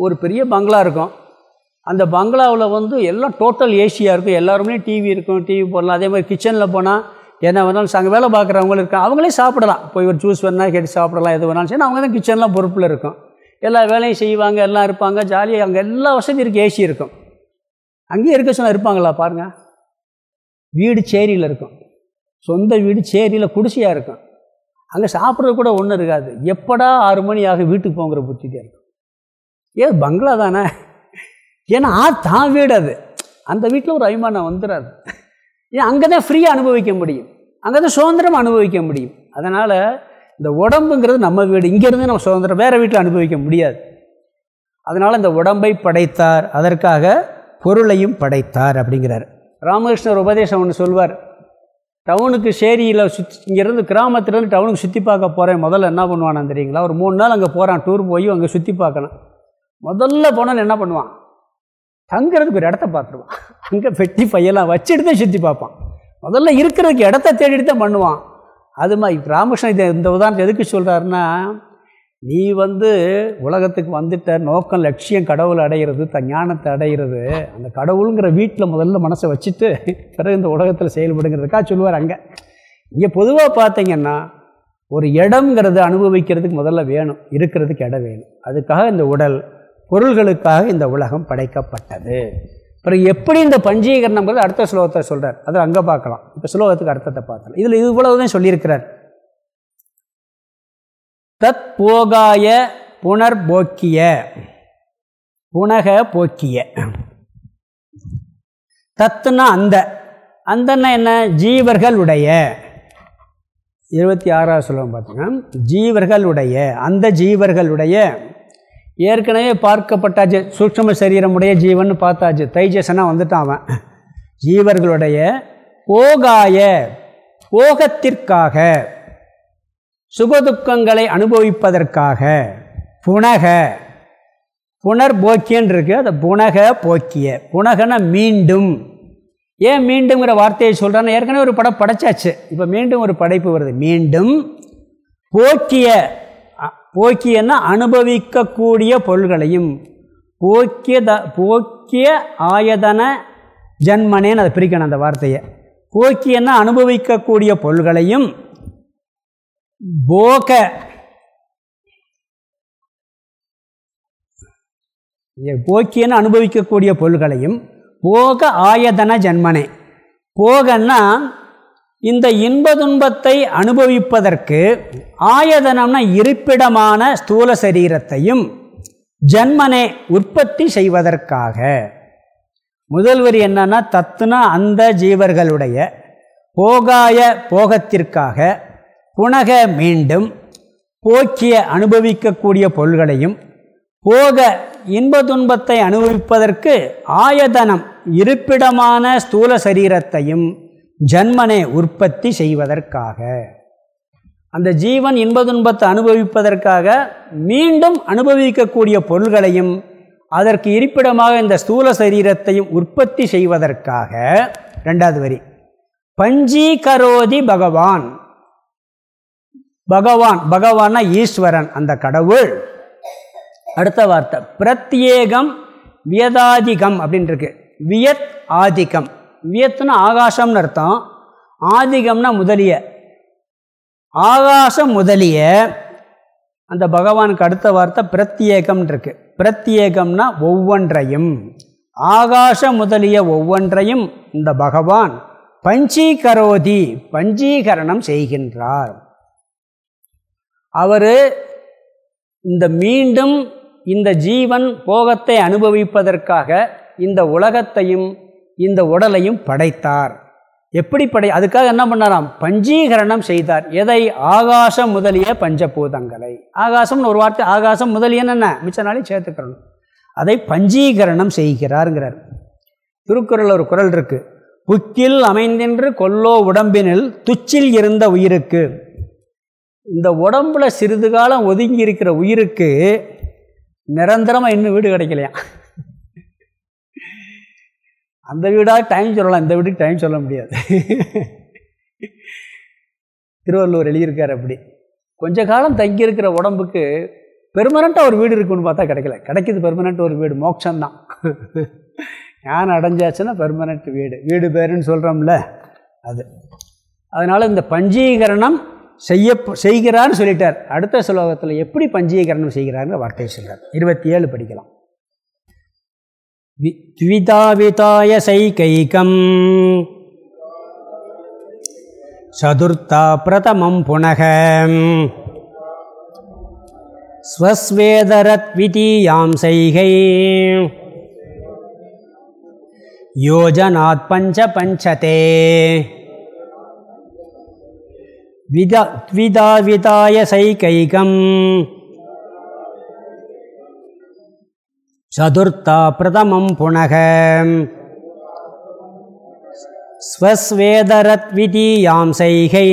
ஒரு பெரிய பங்களா இருக்கும். அந்த பங்களாவில் வந்து எல்லாம் டோட்டல் ஏசியாக இருக்கும். எல்லாருமே டிவி இருக்கும் டிவி போடலாம். அதே மாதிரி கிச்சனில் போனால் என்ன வேணாலும் அங்கே வேலை பார்க்குறவங்களும் இருக்கும் அவங்களே சாப்பிடலாம். போய் ஒரு ஜூஸ் வேணால் கேட்டு சாப்பிடலாம் எது வேணாலும் சரி அவங்க தான் கிச்சன்லாம் பொறுப்பில் இருக்கும். எல்லா வேலையும் செய்வாங்க எல்லாம் இருப்பாங்க ஜாலியாக அங்கே எல்லா வசதியும் இருக்குது ஏசி இருக்கும். அங்கேயும் இருக்க சொன்னால் இருப்பாங்களா பாருங்கள் வீடு சேரியில் இருக்கும். சொந்த வீடு சேரியில் குடிசையாக இருக்கும். அங்கே சாப்பிட்றது கூட ஒன்றும் இருக்காது. எப்படா ஆறு மணி ஆக வீட்டுக்கு போங்கிற புத்திக்கே இருக்கும். ஏ பங்களா தானே? ஏன்னா ஆ தான் வீடு அது. அந்த வீட்டில் ஒரு அபிமானம் வந்துடாது ஏன் அங்கே தான் ஃப்ரீயாக அனுபவிக்க முடியும். அங்கே தான் சுதந்திரம் அனுபவிக்க முடியும். அதனால் இந்த உடம்புங்கிறது நம்ம வீடு. இங்கேருந்து நம்ம சுதந்திரம் வேறு வீட்டில் அனுபவிக்க முடியாது. அதனால் இந்த உடம்பை படைத்தார். அதற்காக பொருளையும் படைத்தார் அப்படிங்கிறார். ராமகிருஷ்ணர் உபதேசம் ஒன்று சொல்வார். டவுனுக்கு சேரியில் சுற்றி இங்கேருந்து கிராமத்துலேருந்து டவுனுக்கு சுற்றி பார்க்க போகிறேன் முதல்ல என்ன பண்ணுவானான் தெரியுங்களா? ஒரு மூணு நாள் அங்கே போகிறான் டூர் போய் அங்கே சுற்றி பார்க்கணும். முதல்ல போனாலும் என்ன பண்ணுவான்? தங்குறதுக்கு ஒரு இடத்த பார்த்துருவான். அங்கே பெட்டி பையெல்லாம் வச்சுட்டு தான் சுற்றி பார்ப்பான். முதல்ல இருக்கிறதுக்கு இடத்த தேடிட்டு தான் பண்ணுவான். அது மாதிரி ராமகிருஷ்ணன் இதை இந்த உதாரணத்தை எதுக்கு சொல்கிறாருன்னா நீ வந்து உலகத்துக்கு வந்துட்ட நோக்கம் லட்சியம் கடவுளை அடைகிறது த ஞானத்தை அடைகிறது அந்த கடவுளுங்கிற வீட்டில் முதல்ல மனசை வச்சுட்டு பிறகு இந்த உலகத்தில் செயல்படுங்கிறதுக்காக சொல்லுவார் அங்கே. இங்கே பொதுவாக பார்த்தீங்கன்னா ஒரு இடம்ங்கிறது அனுபவிக்கிறதுக்கு முதல்ல வேணும் இருக்கிறதுக்கு இடம் வேணும். அதுக்காக இந்த உடல் பொருள்களுக்காக இந்த உலகம் படைக்கப்பட்டது. அப்புறம் எப்படி இந்த பஞ்சீகரணங்கிறது அடுத்த ஸ்லோகத்தை சொல்கிறார் அதை அங்கே பார்க்கலாம். இப்போ ஸ்லோகத்துக்கு அர்த்தத்தை பார்த்தலாம் இதில் இது இவ்வளவுதான் சொல்லியிருக்கிறார். தத் போகாய புனர்போக்கிய. புனக போக்கிய. தத்துனா அந்த. அந்தன்னா என்ன? ஜீவர்களுடைய. இருபத்தி ஆறாவது சொல்லுவோம் பார்த்தீங்கன்னா ஜீவர்களுடைய. அந்த ஜீவர்களுடைய. ஏற்கனவே பார்க்கப்பட்டாச்சு. சூக்ஷ்ம சரீரமுடைய ஜீவன் பார்த்தாச்சு. தைஜசனாக வந்துட்டான் அவன். ஜீவர்களுடைய போகாய போகத்திற்காக. சுகதுக்கங்களை அனுபவிப்பதற்காக. புனக. புனர்போக்கியன் இருக்கு அது புனக போக்கிய. புனகன மீண்டும். ஏன் மீண்டுங்கிற வார்த்தையை சொல்கிறான்னு ஏற்கனவே ஒரு படம் படைச்சாச்சு. இப்போ மீண்டும் ஒரு படைப்பு வருது. மீண்டும் போக்கிய போக்கியன்னா அனுபவிக்கக்கூடிய பொருள்களையும் போக்கிய த போக்கிய ஆயதன ஜன்மனேன்னு அதை பிரிக்கணும் அந்த வார்த்தையை. போக்கியன்னா அனுபவிக்கக்கூடிய பொருள்களையும் போக. போக்கியன்னு அனுபவிக்கக்கூடிய பொருள்களையும் போக ஆயதன ஜன்மனே. போகன்னா இந்த இன்ப துன்பத்தை அனுபவிப்பதற்கு ஆயதனம்னா இருப்பிடமான ஸ்தூல சரீரத்தையும் ஜன்மனே உற்பத்தி செய்வதற்காக. முதல்வர் என்னன்னா தத்துனா அந்த ஜீவர்களுடைய போகாய போகத்திற்காக புனக மீண்டும் போக்கிய அனுபவிக்கக்கூடிய பொருள்களையும் போக இன்ப துன்பத்தை அனுபவிப்பதற்கு ஆயதனம் இருப்பிடமான ஸ்தூல சரீரத்தையும் ஜன்மனை உற்பத்தி செய்வதற்காக. அந்த ஜீவன் இன்ப துன்பத்தை அனுபவிப்பதற்காக மீண்டும் அனுபவிக்கக்கூடிய பொருள்களையும் அதற்கு இருப்பிடமாக இந்த ஸ்தூல சரீரத்தையும் உற்பத்தி செய்வதற்காக ரெண்டாவது வரி பஞ்சீகரோதி பகவான் பகவான் பகவான்னா ஈஸ்வரன் அந்த கடவுள். அடுத்த வார்த்தை பிரத்யேகம் வியதாதிகம் அப்படின்ட்டுருக்கு வியத் ஆதிக்கம் வியத்துனா ஆகாசம்னு அர்த்தம். ஆதிகம்னா முதலிய. ஆகாசம் முதலிய அந்த பகவானுக்கு அடுத்த வார்த்தை பிரத்யேகம் இருக்கு. பிரத்யேகம்னா ஒவ்வொன்றையும். ஆகாசம் முதலிய ஒவ்வொன்றையும் இந்த பகவான் பஞ்சீகரோதி பஞ்சீகரணம் செய்கின்றார். அவர் இந்த மீண்டும் இந்த ஜீவன் போகத்தை அனுபவிப்பதற்காக இந்த உலகத்தையும் இந்த உடலையும் படைத்தார். எப்படி படை அதுக்காக என்ன பண்ணாராம்? பஞ்சீகரணம் செய்தார். எதை? ஆகாசம் முதலிய பஞ்சபூதங்களை. ஆகாசம்னு ஒரு வார்த்தை ஆகாசம் முதலியன்னு என்ன? மிச்ச சேர்த்துக்கிறணும். அதை பஞ்சீகரணம் செய்கிறாருங்கிறார். திருக்குறள் ஒரு குரல் இருக்குது புக்கில் அமைந்தின்று கொல்லோ உடம்பினில் துச்சில் இருந்த உயிருக்கு. இந்த உடம்புல சிறிது காலம் ஒதுங்கி இருக்கிற உயிருக்கு நிரந்தரமாக இன்னும் வீடு கிடைக்கலையா? அந்த வீடாக டைம் சொல்லலாம் இந்த வீட்டுக்கு டைம் சொல்ல முடியாது. திருவள்ளுவர் எழுதியிருக்கார் அப்படி. கொஞ்ச காலம் தங்கியிருக்கிற உடம்புக்கு பெர்மனண்ட்டாக ஒரு வீடு இருக்குன்னு பார்த்தா கிடைக்கல. கிடைக்கிது பெர்மனண்ட் ஒரு வீடு மோட்சம்தான். ஞானம் அடைஞ்சாச்சுன்னா பெர்மனண்ட் வீடு. வீடு பேருன்னு சொல்கிறோம்ல அது. அதனால் இந்த பஞ்சீகரணம் செய்ய செய்கிறான்னு சொல்லிட்டார் அடுத்த ஸ்லோகத்தில் எப்படி பஞ்சீகரணம் செய்கிறாருன்னு வார்த்தையை சொல்கிறார் இருபத்தி ஏழு படிக்கலாம் द्विताविताय सैकैकम् சதுர்த்தா பிரதமம் புனக ஸ்வஸ்வேதரத்விதீயாம் செய்கை योजनात् पञ्चपञ्चते विदा द्विधाविताय सैकैकम् चतुर्था प्रथमं पुनः स्वस्वेदरत्वितीयां सैकै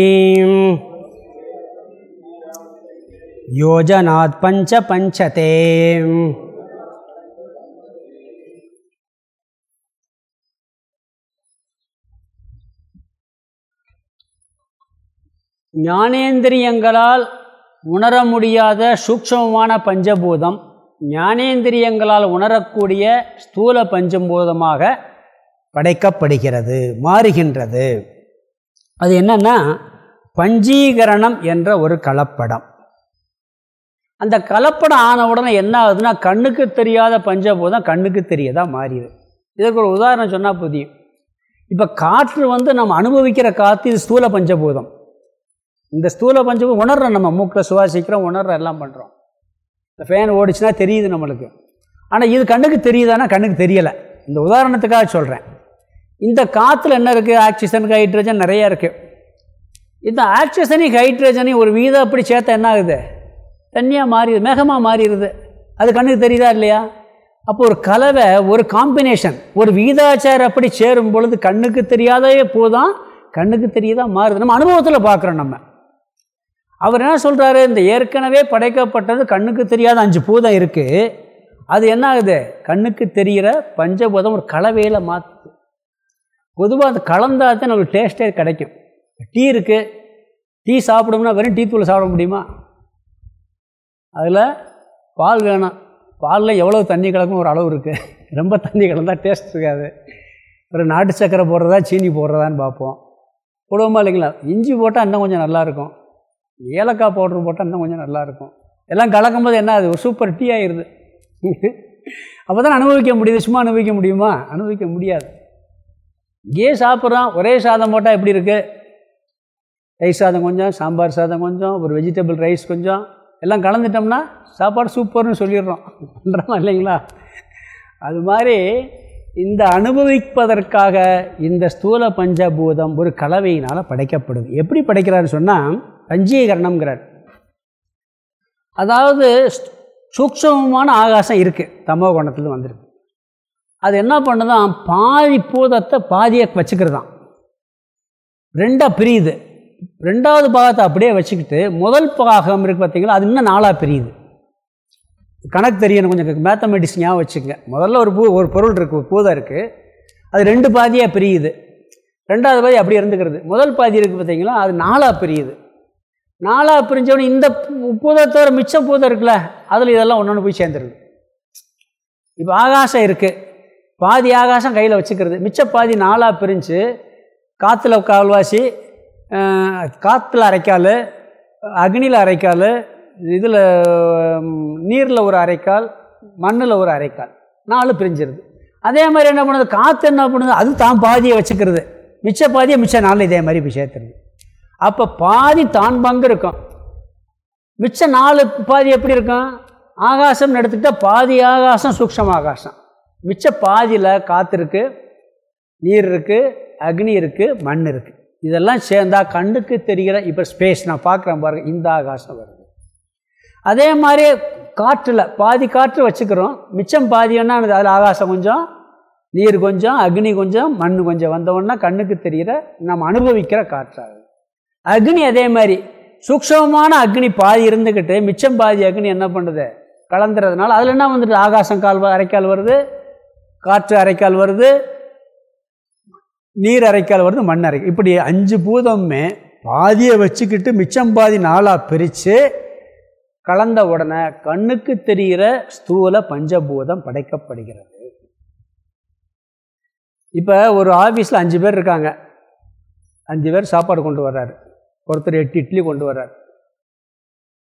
योजनात् पञ्चपञ्चते ஞானேந்திரியங்களால் உணர முடியாத சூக்ஷமமான பஞ்சபூதம் ஞானேந்திரியங்களால் உணரக்கூடிய ஸ்தூல பஞ்சபூதமாக படைக்கப்படுகிறது மாறுகின்றது. அது என்னென்னா பஞ்சீகரணம் என்ற ஒரு கலப்படம். அந்த கலப்படம் ஆன உடனே என்ன ஆகுதுன்னா கண்ணுக்கு தெரியாத பஞ்சபூதம் கண்ணுக்கு தெரியதாக மாறிடுது இதற்கு ஒரு உதாரணம் சொன்னால் புதியும் இப்போ காற்று வந்து நம்ம அனுபவிக்கிற காற்று இது ஸ்தூல பஞ்சபூதம். இந்த ஸ்தூல பஞ்சமும் உணர்றோம் நம்ம. மூக்கில் சுவாசிக்கிறோம் உணர்ற எல்லாம் பண்ணுறோம் இந்த ஃபேன் ஓடிச்சுன்னா தெரியுது நம்மளுக்கு. ஆனால் இது கண்ணுக்கு தெரியுதானா? கண்ணுக்கு தெரியலை. இந்த உதாரணத்துக்காக சொல்கிறேன் இந்த காற்றுல என்ன இருக்குது ஆக்சிஜனுக்கு ஹைட்ரஜன் நிறையா இருக்குது இந்த ஆக்சிஜனையும் ஹைட்ரஜனையும் ஒரு வீதம் அப்படி சேர்த்தா என்ன ஆகுது? தண்ணியாக மாறிடுது மேகமாக மாறிடுது. அது கண்ணுக்கு தெரியுதா இல்லையா? அப்போ ஒரு கலவை ஒரு காம்பினேஷன் ஒரு வீதாச்சார அப்படி சேரும் பொழுது கண்ணுக்கு தெரியாதே போதான் கண்ணுக்கு தெரியுதா மாறுது. நம்ம அனுபவத்தில் பார்க்குறோம் நம்ம. அவர் என்ன சொல்கிறாரு இந்த ஏற்கனவே படைக்கப்பட்டது கண்ணுக்கு தெரியாத அஞ்சு பூதம் இருக்குது அது என்ன ஆகுது? கண்ணுக்கு தெரிகிற பஞ்சபூதம் ஒரு கலவையில் மாற்று பொதுவாக அது கலந்தால் தான் நம்மளுக்கு டேஸ்ட்டே கிடைக்கும். டீ இருக்குது டீ சாப்பிடணும்னா வெறும் டீ தூள் சாப்பிட முடியுமா? அதில் பால் வேணும். பாலில் எவ்வளோ தண்ணி கலக்கும் ஒரு அளவு இருக்குது ரொம்ப தண்ணி கலந்தால் டேஸ்ட் இருக்காது. ஒரு நாட்டு சக்கரை போடுறதா சீனி போடுறதான்னு பார்ப்போம். போடுவோமா இல்லைங்களா? இஞ்சி போட்டால் இன்னும் கொஞ்சம் நல்லாயிருக்கும் ஏலக்காய் பவுட்ரு போட்டால் இன்னும் கொஞ்சம் நல்லாயிருக்கும். எல்லாம் கலக்கும்போது என்ன அது ஒரு சூப்பர் டீ ஆயிடுது அப்போ தான் அனுபவிக்க முடியுது. சும்மா அனுபவிக்க முடியுமா? அனுபவிக்க முடியாது. இங்கேயே சாப்பிட்றோம். ஒரே சாதம் போட்டால் எப்படி இருக்குது ரைஸ் சாதம் கொஞ்சம் சாம்பார் சாதம் கொஞ்சம் ஒரு வெஜிடபிள் ரைஸ் கொஞ்சம். எல்லாம் கலந்துட்டோம்னா சாப்பாடு சூப்பர்னு சொல்லிடுறோம். பண்ணுறோமா இல்லைங்களா? அது மாதிரி இந்த அனுபவிப்பதற்காக இந்த ஸ்தூல பஞ்சபூதம் ஒரு கலவையினால் படைக்கப்படுது. எப்படி படைக்கிறாருன்னு சொன்னால் ரஞ்சீகரணம்ங்கிறார் அதாவது சூக்ஷமமான ஆகாசம் இருக்குது தமோ கோணத்தில் வந்திருக்கு. அது என்ன பண்ணுதான் பாதி பூதத்தை பாதியை வச்சுக்கிறதான் ரெண்டாக பிரியுது. ரெண்டாவது பாகத்தை அப்படியே வச்சுக்கிட்டு முதல் பாகம் இருக்குது பார்த்தீங்களா அது இன்னும் நாளாக பிரியுது. கணக்கு தெரியணும் கொஞ்சம் மேத்தமெட்டிக்ஸ் ஞாபகம் வச்சுக்கங்க. முதல்ல ஒரு பூ ஒரு பொருள் இருக்குது ஒரு பூதம் இருக்குது அது ரெண்டு பாதியாக பிரியுது. ரெண்டாவது பாதி அப்படி இருந்துக்கிறது. முதல் பாதி இருக்குது பார்த்தீங்களா அது நாலாக பிரியுது. நாலாக பிரிஞ்சவொடனே இந்த பூதத்தோட மிச்சம் பூதம் இருக்குல்ல அதில் இதெல்லாம் ஒன்று ஒன்று போய் சேர்ந்துருது. இப்போ ஆகாசம் இருக்குது பாதி ஆகாசம் கையில் வச்சுக்கிறது. மிச்ச பாதி நாலாக பிரிஞ்சு காற்றுல கால்வாசி காற்றுல அரைக்கால் அக்னியில் அரைக்கால் இதில் நீரில் ஒரு அரைக்கால் மண்ணில் ஒரு அரைக்கால். நாலு பிரிஞ்சிருது. அதே மாதிரி என்ன பண்ணுது? காற்று என்ன பண்ணுது? அது தான் பாதியை வச்சுக்கிறது. மிச்ச பாதியை மிச்ச நாளில் இதே மாதிரி போய் சேர்த்துருது. அப்போ பாதி தான் பங்கு இருக்கும். மிச்ச நாலு பாதி எப்படி இருக்கும்? ஆகாசம்னு எடுத்துக்கிட்டால் பாதி ஆகாசம் சூக்ஷம் ஆகாசம். மிச்ச பாதியில் காற்று இருக்குது நீர் இருக்குது அக்னி இருக்குது மண் இருக்குது இதெல்லாம் சேர்ந்தால் கண்ணுக்கு தெரிகிற இப்போ ஸ்பேஸ் நான் பார்க்குறேன் பாருங்கள் இந்த ஆகாசம் வருது. அதே மாதிரி காற்றில் பாதி காற்று வச்சுக்கிறோம். மிச்சம் பாதி என்ன அதில் ஆகாசம் கொஞ்சம் நீர் கொஞ்சம் அக்னி கொஞ்சம் மண் கொஞ்சம் வந்தவொன்னா கண்ணுக்கு தெரிகிற நம்ம அனுபவிக்கிற காற்றாகுது. அக்னி அதே மாதிரி. சூக்ஷமமான அக்னி பாதி இருந்துக்கிட்டு மிச்சம் பாதி அக்னி என்ன பண்ணுது? கலந்துறதுனால அதில் என்ன வந்துட்டு ஆகாசம் கால் அரைக்கால் வருது காற்று அரைக்கால் வருது நீர் அரைக்கால் வருது மண் அரை இப்படி அஞ்சு பூதமே பாதியை வச்சுக்கிட்டு மிச்சம் பாதி நாளாக பிரித்து கலந்த உடனே கண்ணுக்கு தெரிகிற ஸ்தூல பஞ்சபூதம் படைக்கப்படுகிறது. இப்போ ஒரு ஆஃபீஸில் அஞ்சு பேர் இருக்காங்க. அஞ்சு பேர் சாப்பாடு கொண்டு வர்றாரு. ஒருத்தர் எட்டு இட்லி கொண்டு வர்றார்.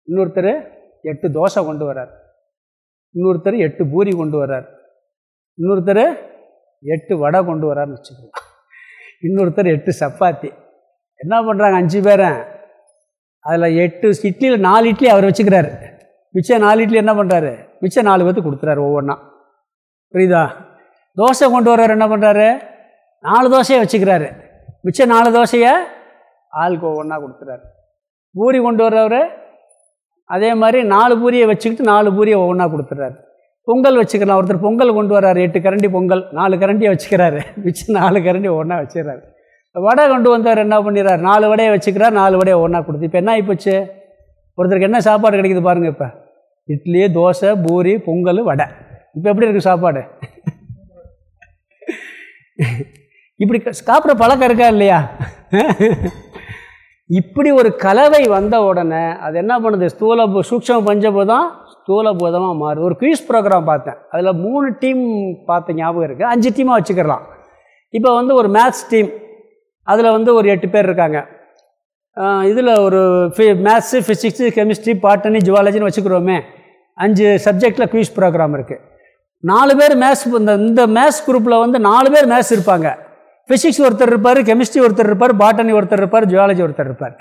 இன்னொருத்தர் எட்டு தோசை கொண்டு வர்றார். இன்னொருத்தர் எட்டு பூரி கொண்டு வர்றார். இன்னொருத்தர் எட்டு வடை கொண்டு வரான்னு வச்சுக்கோங்க. இன்னொருத்தர் எட்டு சப்பாத்தி. என்ன பண்ணுறாங்க அஞ்சு பேரன் அதில் எட்டு இட்லியில் நாலு இட்லி அவர் வச்சுக்கிறாரு. மிச்சம் நாலு இட்லி என்ன பண்ணுறாரு மிச்சம் நாலு பேர்த்து கொடுத்துறாரு ஒவ்வொன்றா புரியுதா? தோசை கொண்டு வர்றவர் என்ன பண்ணுறாரு நாலு தோசையை வச்சுக்கிறாரு. மிச்சம் நாலு தோசையை ஆளுக்கு ஒவ்வொன்றா கொடுத்துறாரு. பூரி கொண்டு வர்றவர் அதே மாதிரி நாலு பூரியை வச்சுக்கிட்டு நாலு பூரியை ஒவ்வொன்றா கொடுத்துட்றாரு பொங்கல் வச்சுக்கலாம். ஒருத்தர் பொங்கல் கொண்டு வர்றாரு. எட்டு கரண்டி பொங்கல் நாலு கரண்டியை வச்சுக்கிறாரு. மிச்சம் நாலு கரண்டி ஒன்றா வச்சுக்கிறாரு. வடை கொண்டு வந்தவர் என்ன பண்ணிடுறாரு? நாலு வடையை வச்சுக்கிறார். நாலு வடையை ஒன்றா கொடுத்து இப்போ என்ன ஆகிப்போச்சு ஒருத்தருக்கு என்ன சாப்பாடு கிடைக்குது பாருங்கள் இப்போ. இட்லி தோசை பூரி பொங்கல் வடை. இப்போ எப்படி இருக்குது சாப்பாடு? இப்படி சாப்பிட்ற பழக்கம் இருக்கா இல்லையா? இப்படி ஒரு கலவை வந்த உடனே அது என்ன பண்ணுது? ஸ்தூல சூக்ஷம பஞ்சபூதம் ஸ்தூல பூதமாக மாறுது. ஒரு குயிஸ் ப்ரோக்ராம் பார்த்தேன். அதில் மூணு டீம் பார்த்த ஞாபகம் இருக்குது அஞ்சு டீமாக வச்சுக்கிறலாம். இப்போ வந்து ஒரு மேத்ஸ் டீம் அதில் வந்து ஒரு எட்டு பேர் இருக்காங்க. இதில் ஒரு ஃபி மேத்ஸு ஃபிசிக்ஸு கெமிஸ்ட்ரி பாட்டனி ஜுவாலஜின்னு வச்சுக்கிறோமே. அஞ்சு சப்ஜெக்டில் குயிஸ் ப்ரோக்ராம் இருக்குது நாலு பேர் மேத்ஸ் இந்த இந்த மேத்ஸ் குரூப்பில் வந்து நாலு பேர் மேத்ஸ் இருப்பாங்க. ஃபிசிக்ஸ் ஒருத்தர் இருப்பார் கெமிஸ்ட்ரி ஒருத்தர் இருப்பார் பாட்டனி ஒருத்தர் இருப்பார் ஜுவாலஜி ஒருத்தர் இருப்பார்.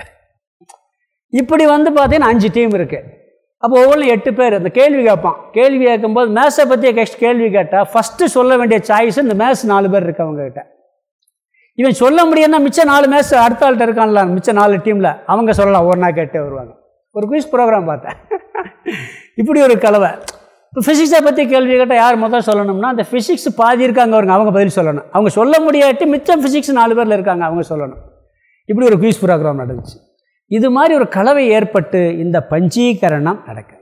இப்படி வந்து பார்த்தீங்கன்னா அஞ்சு டீம் இருக்குது அப்போ ஒவ்வொன்றும் எட்டு பேர். அந்த கேள்வி கேட்பான். கேள்வி கேட்கும்போது மேத்ஸை பற்றி கெஸ்ட் கேள்வி கேட்டால் ஃபஸ்ட்டு சொல்ல வேண்டிய சாய்ஸ் இந்த மேத்ஸ் நாலு பேர் இருக்கவங்க கிட்ட இவன் சொல்ல முடியும்னா மிச்சம் நாலு மேட்ச் அடுத்த ஆள்கிட்ட இருக்கான்ல மிச்சம் நாலு டீமில் அவங்க சொல்லலாம் ஒரு நாள் கேட்டே வருவாங்க. ஒரு குயிஸ் ப்ரோக்ராம் பார்த்தேன். இப்படி ஒரு கலவை. இப்போ ஃபிசிக்ஸை பற்றி கேள்வி கேட்டால் யார் முதல் சொல்லணும்னா அந்த ஃபிசிக்ஸ் பாதி இருக்காங்க அவங்க அவங்க பதில் சொல்லணும். அவங்க சொல்ல முடியாட்டி மிச்சம் ஃபிசிக்ஸ் நாலு பேரில் இருக்காங்க அவங்க சொல்லணும். இப்படி ஒரு குயிஸ் ப்ரோக்ராம் நடந்துச்சு. இது மாதிரி ஒரு கலவை ஏற்பட்டு இந்த பஞ்சீகரணம் நடக்குது.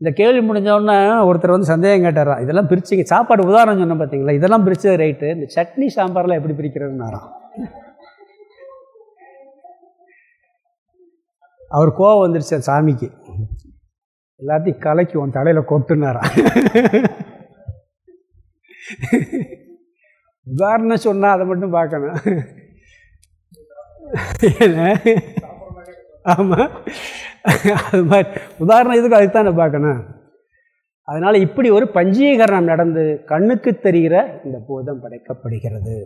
இந்த கேள்வி முடிஞ்சோடனே ஒருத்தர் வந்து சந்தேகம் கேட்டாராம் இதெல்லாம் பிரிச்சுங்க சாப்பாடு உதாரணம் சொன்னேன் பார்த்தீங்களா இதெல்லாம் பிரித்தது ரைட்டு இந்த சட்னி சாம்பாரெலாம் எப்படி பிரிக்கிறதுனாராம் அவர் கோவம் வந்துருச்சு சாமிக்கு. எல்லாத்தையும் கலக்கி உன் தலையில் கொட்டுனாரா? உதாரணம் சொன்னால் அதை மட்டும் பார்க்கணும். ஆமாம் அது மாதிரி உதாரணம் இதுக்கு அதுக்கு தானே பார்க்கணும்? அதனால் இப்படி ஒரு பஞ்சீகரணம் நடந்து கண்ணுக்கு தெரிகிற இந்த பூதம் படைக்கப்படுகிறது.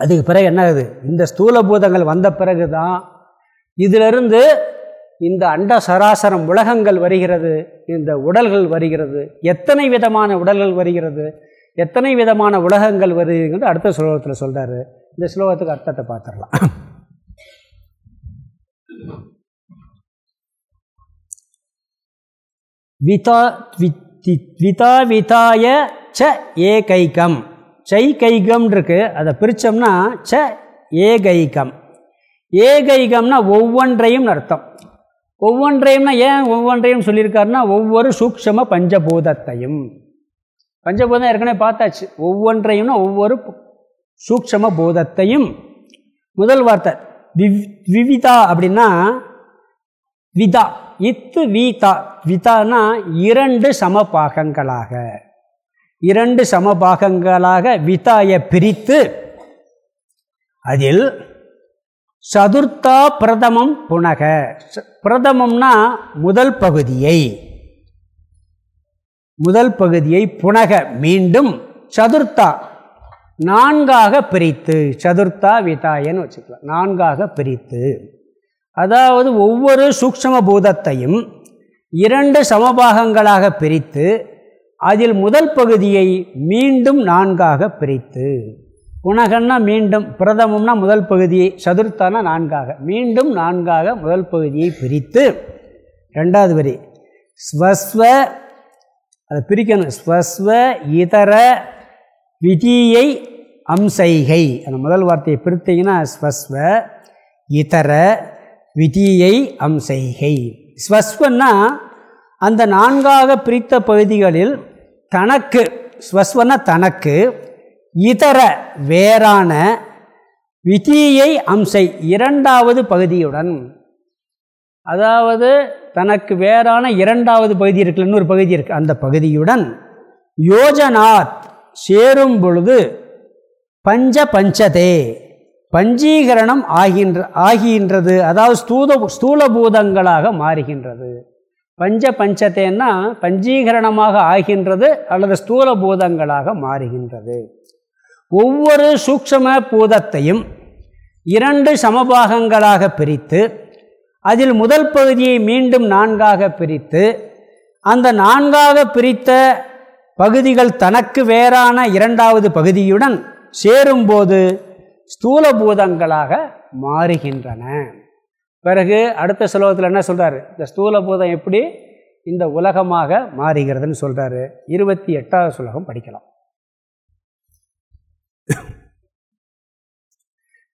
அதுக்கு பிறகு என்ன ஆகுது? இந்த ஸ்தூல பூதங்கள் வந்த பிறகு தான் இதிலிருந்து இந்த அண்ட சராசரம் உலகங்கள் வருகிறது இந்த உடல்கள் வருகிறது எத்தனை விதமான உடல்கள் வருகிறது எத்தனை விதமான உலகங்கள் வருகிறது அடுத்த ஸ்லோகத்தில் சொல்கிறாரு இந்த ஸ்லோகத்துக்கு அர்த்தத்தை பார்த்துடலாம். விதா விதா விதாய ச ஏகைகம். சை இருக்கு அதை பிரித்தோம்னா ச ஏகைகம். ஏகைகம்னா ஒவ்வொன்றையும் அர்த்தம். ஒவ்வொன்றையும்னா ஏன் ஒவ்வொன்றையும் சொல்லியிருக்காருன்னா ஒவ்வொரு சூக்ஷம பஞ்சபூதத்தையும். பஞ்சபூதம் ஏற்கனவே பார்த்தாச்சு. ஒவ்வொன்றையும்னா ஒவ்வொரு சூக்ஷம பூதத்தையும். முதல் வார்த்தை விவிதா அப்படின்னா விதா இத்து வீதா. விதானா இரண்டு சம பாகங்களாக இரண்டு சமபாகங்களாக விதாய பிரித்து அதில் சதுர்த்தா பிரதமம் புனக. பிரதமம்னா முதல் பகுதியை. முதல் பகுதியை புனக மீண்டும் சதுர்த்தா. நான்காக பிரித்து சதுர்த்தா விதாயன்னு வச்சுக்கலாம். நான்காக பிரித்து. அதாவது ஒவ்வொரு சூக்ஷம பூதத்தையும் இரண்டு சமபாகங்களாக பிரித்து அதில் முதல் பகுதியை மீண்டும் நான்காக பிரித்து. புனகன்னா மீண்டும் பிரதமம்னா முதல் பகுதியை சதுர்த்தான நான்காக. மீண்டும் நான்காக முதல் பகுதியை பிரித்து ரெண்டாவது வரி. ஸ்வஸ்வ அதை பிரிக்கணும். ஸ்வஸ்வ இதர விதியை அம்சைகை. அந்த முதல் வார்த்தையை பிரித்தீங்கன்னா ஸ்வஸ்வ இதர விதியை அம்சைகை. ஸ்வஸ்வன்னா அந்த நான்காக பிரித்த பகுதிகளில் தனக்கு ஸ்வஸ்வன்னா தனக்கு இதர வேறான விதியை அம்சை இரண்டாவது பகுதியுடன் அதாவது தனக்கு வேறான இரண்டாவது பகுதி இருக்குன்னு ஒரு பகுதி இருக்குது அந்த பகுதியுடன் யோஜனாத் சேரும் பொழுது பஞ்ச பஞ்சதே பஞ்சீகரணம் ஆகின்ற ஆகின்றது அதாவது ஸ்தூத ஸ்தூலபூதங்களாக மாறுகின்றது. பஞ்ச பஞ்சத்தைன்னா பஞ்சீகரணமாக ஆகின்றது அல்லது ஸ்தூல பூதங்களாக மாறுகின்றது. ஒவ்வொரு சூக்ஷம பூதத்தையும் இரண்டு சமபாகங்களாக பிரித்து அதில் முதல் பகுதியை மீண்டும் நான்காக பிரித்து அந்த நான்காக பிரித்த பகுதிகள் தனக்கு வேறான இரண்டாவது பகுதியுடன் சேரும்போது ஸ்தூல பூதங்களாக மாறுகின்றன. பிறகு அடுத்த சுலோகத்தில் என்ன சொல்கிறாரு இந்த ஸ்தூல பூதம் எப்படி இந்த உலகமாக மாறுகிறதுன்னு சொல்கிறாரு இருபத்தி எட்டாவது சுலகம் படிக்கலாம்.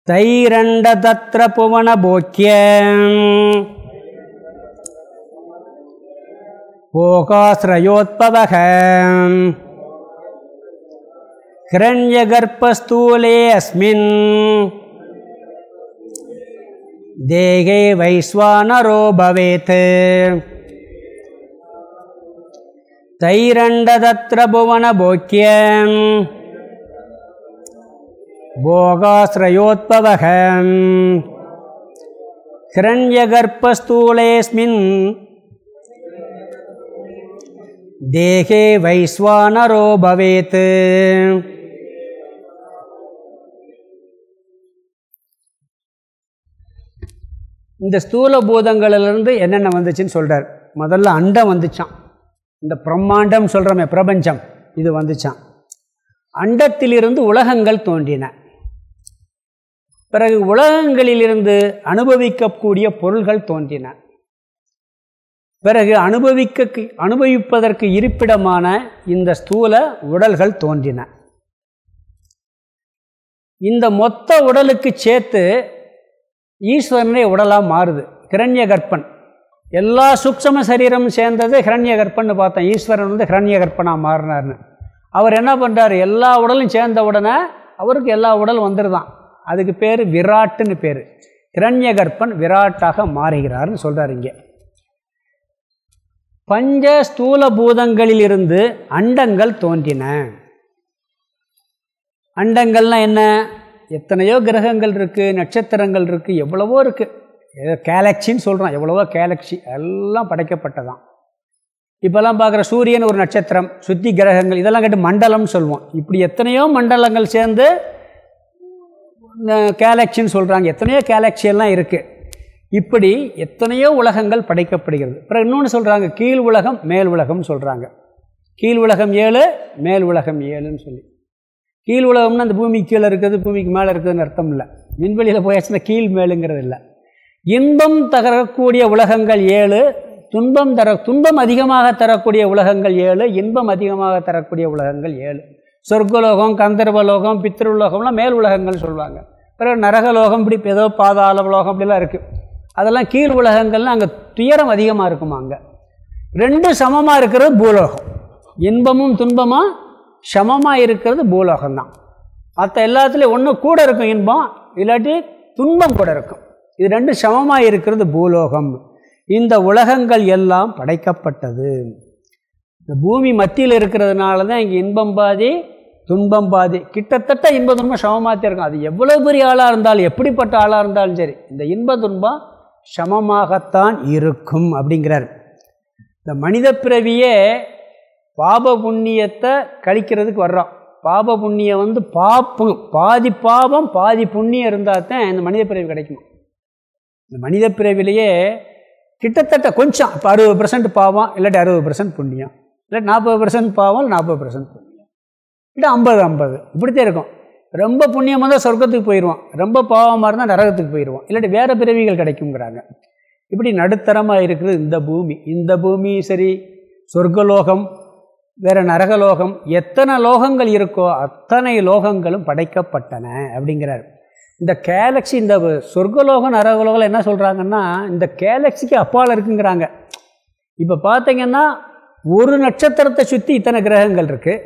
तैरण्ड तत्र पुवनभोक्य भोगाश्रयोत्पवः हिरण्यगर्भस्थूले अस्मिन् देहे वैश्वानरो भवेत् तैरण्ड तत्र भुवनभोक्य भोगाश्रयोद्भवः हिरण्यगर्भस्थूलेऽस्मिन् देहे वैश्वानरो भवेत् இந்த ஸ்தூல பூதங்களிலிருந்து என்னென்ன வந்துச்சுன்னு சொல்கிறார் முதல்ல அண்டம் வந்துச்சான் இந்த பிரம்மாண்டம் சொல்கிறோமே பிரபஞ்சம் இது வந்துச்சான் அண்டத்திலிருந்து உலகங்கள் தோன்றின பிறகு உலகங்களிலிருந்து அனுபவிக்கக்கூடிய பொருள்கள் தோன்றின. பிறகு அனுபவிக்க அனுபவிப்பதற்கு இருப்பிடமான இந்த ஸ்தூல உடல்கள் தோன்றின. இந்த மொத்த உடலுக்கு சேர்த்து ஈஸ்வரனே உடலாக மாறுது. கிரண்ய கற்பன் எல்லா சூக்ஷம சரீரமும் சேர்ந்தது ஹிரண்ய கற்பன்னு பார்த்தோம் ஈஸ்வரன் வந்து ஹிரண்ய கற்பனாக மாறினார்னு. அவர் என்ன பண்ணுறாரு எல்லா உடலும் சேர்ந்த உடனே அவருக்கு எல்லா உடலும் வந்துடுதான் அதுக்கு பேர் விராட்டுன்னு பேர். கிரண்யகற்பன் விராட்டாக மாறுகிறார்னு சொல்கிறார் இங்கே. பஞ்ச ஸ்தூல பூதங்களிலிருந்து அண்டங்கள் தோன்றின. அண்டங்கள்னால் என்ன? எத்தனையோ கிரகங்கள் இருக்குது நட்சத்திரங்கள் இருக்குது எவ்வளவோ இருக்குது கேலக்சின்னு சொல்கிறோம் எவ்வளவோ கேலக்சி எல்லாம் படைக்கப்பட்டதான். இப்போல்லாம் பார்க்குற சூரியன் ஒரு நட்சத்திரம் சுத்தி கிரகங்கள் இதெல்லாம் கேட்டு மண்டலம்னு சொல்லுவோம். இப்படி எத்தனையோ மண்டலங்கள் சேர்ந்து கேலக்சின்னு சொல்கிறாங்க எத்தனையோ கேலக்சியெல்லாம் இருக்குது இப்படி எத்தனையோ உலகங்கள் படைக்கப்படுகிறது. அப்புறம் இன்னொன்று சொல்கிறாங்க கீழ் உலகம் மேல் உலகம்னு சொல்கிறாங்க கீழ் உலகம் ஏழு மேல் உலகம் ஏழுன்னு சொல்லி. கீழ் உலகம்னா அந்த பூமிக்கு கீழே இருக்கிறது பூமிக்கு மேலே இருக்குதுன்னு அர்த்தம் இல்லை. விண்வெளியில் போயாச்சுன்னா கீழ் மேலுங்கிறது இல்லை. இன்பம் தகரக்கூடிய உலகங்கள் ஏழு துன்பம் தர துன்பம் அதிகமாக தரக்கூடிய உலகங்கள் ஏழு இன்பம் அதிகமாக தரக்கூடிய உலகங்கள் ஏழு. சொர்க்கலோகம் கந்தர்வலோகம் பித்திருலோகம்லாம் மேல் உலகங்கள்னு சொல்லுவாங்க பிறகு நரகலோகம் இப்படி ஏதோ பாதாள உலோகம் அப்படிலாம் இருக்குது அதெல்லாம் கீழ் உலகங்கள்லாம் அங்கே துயரம் அதிகமாக இருக்குமா அங்கே? ரெண்டு சமமாக இருக்கிறது பூலோகம். இன்பமும் துன்பமாக சமமாக இருக்கிறது பூலோகம்தான் மற்ற எல்லாத்துலேயும் ஒன்று கூட இருக்கும் இன்பம் இல்லாட்டி துன்பம் கூட இருக்கும். இது ரெண்டு சமமாக இருக்கிறது பூலோகம். இந்த உலகங்கள் எல்லாம் படைக்கப்பட்டது. இந்த பூமி மத்தியில் இருக்கிறதுனால தான் இங்கே இன்பம் பாதி துன்பம் பாதி. கிட்டத்தட்ட இன்ப துன்பம் சமமாக இருக்கும். அது எவ்வளோ பெரிய ஆளாக இருந்தாலும் எப்படிப்பட்ட ஆளாக இருந்தாலும் சரி இந்த இன்ப துன்பம் சமமாகத்தான் இருக்கும் அப்படிங்கிறார். இந்த மனித பிறவியே பாப புண்ணியத்தை கழிக்கிறதுக்கு வர்றோம். பாப புண்ணியம் வந்து பாப்பு பாதி பாவம் பாதி புண்ணியம் இருந்தால் தான் இந்த மனித பிறவி கிடைக்கும்? இந்த மனித பிறவிலேயே கிட்டத்தட்ட கொஞ்சம் இப்போ அறுபது பர்சன்ட் பாவம் இல்லாட்டி அறுபது பர்சன்ட் புண்ணியம். இல்லாட்டி நாற்பது பர்சன்ட் பாவம் நாற்பது பர்சன்ட் புண்ணியம். இல்லை ஐம்பது ஐம்பது. இப்படித்தான் இருக்கும். ரொம்ப புண்ணியமாக இருந்தால் சொர்க்கத்துக்கு போயிடுவோம் ரொம்ப பாவமாக இருந்தால் நரகத்துக்கு போயிடுவோம் இல்லாட்டி வேறு பிறவிகள் கிடைக்குங்கிறாங்க இப்படி நடுத்தரமாக இருக்கிறது இந்த பூமி. இந்த பூமி சரி சொர்க்கலோகம் வேறு நரகலோகம் எத்தனை லோகங்கள் இருக்கோ அத்தனை லோகங்களும் படைக்கப்பட்டன அப்படிங்கிறார். இந்த கேலக்ஸி இந்த சொர்க்கலோகம் நரகலோகம் என்ன சொல்கிறாங்கன்னா இந்த கேலக்ஸிக்கு அப்பால் இருக்குங்கிறாங்க. இப்போ பார்த்தீங்கன்னா ஒரு நட்சத்திரத்தை சுற்றி இத்தனை கிரகங்கள் இருக்குது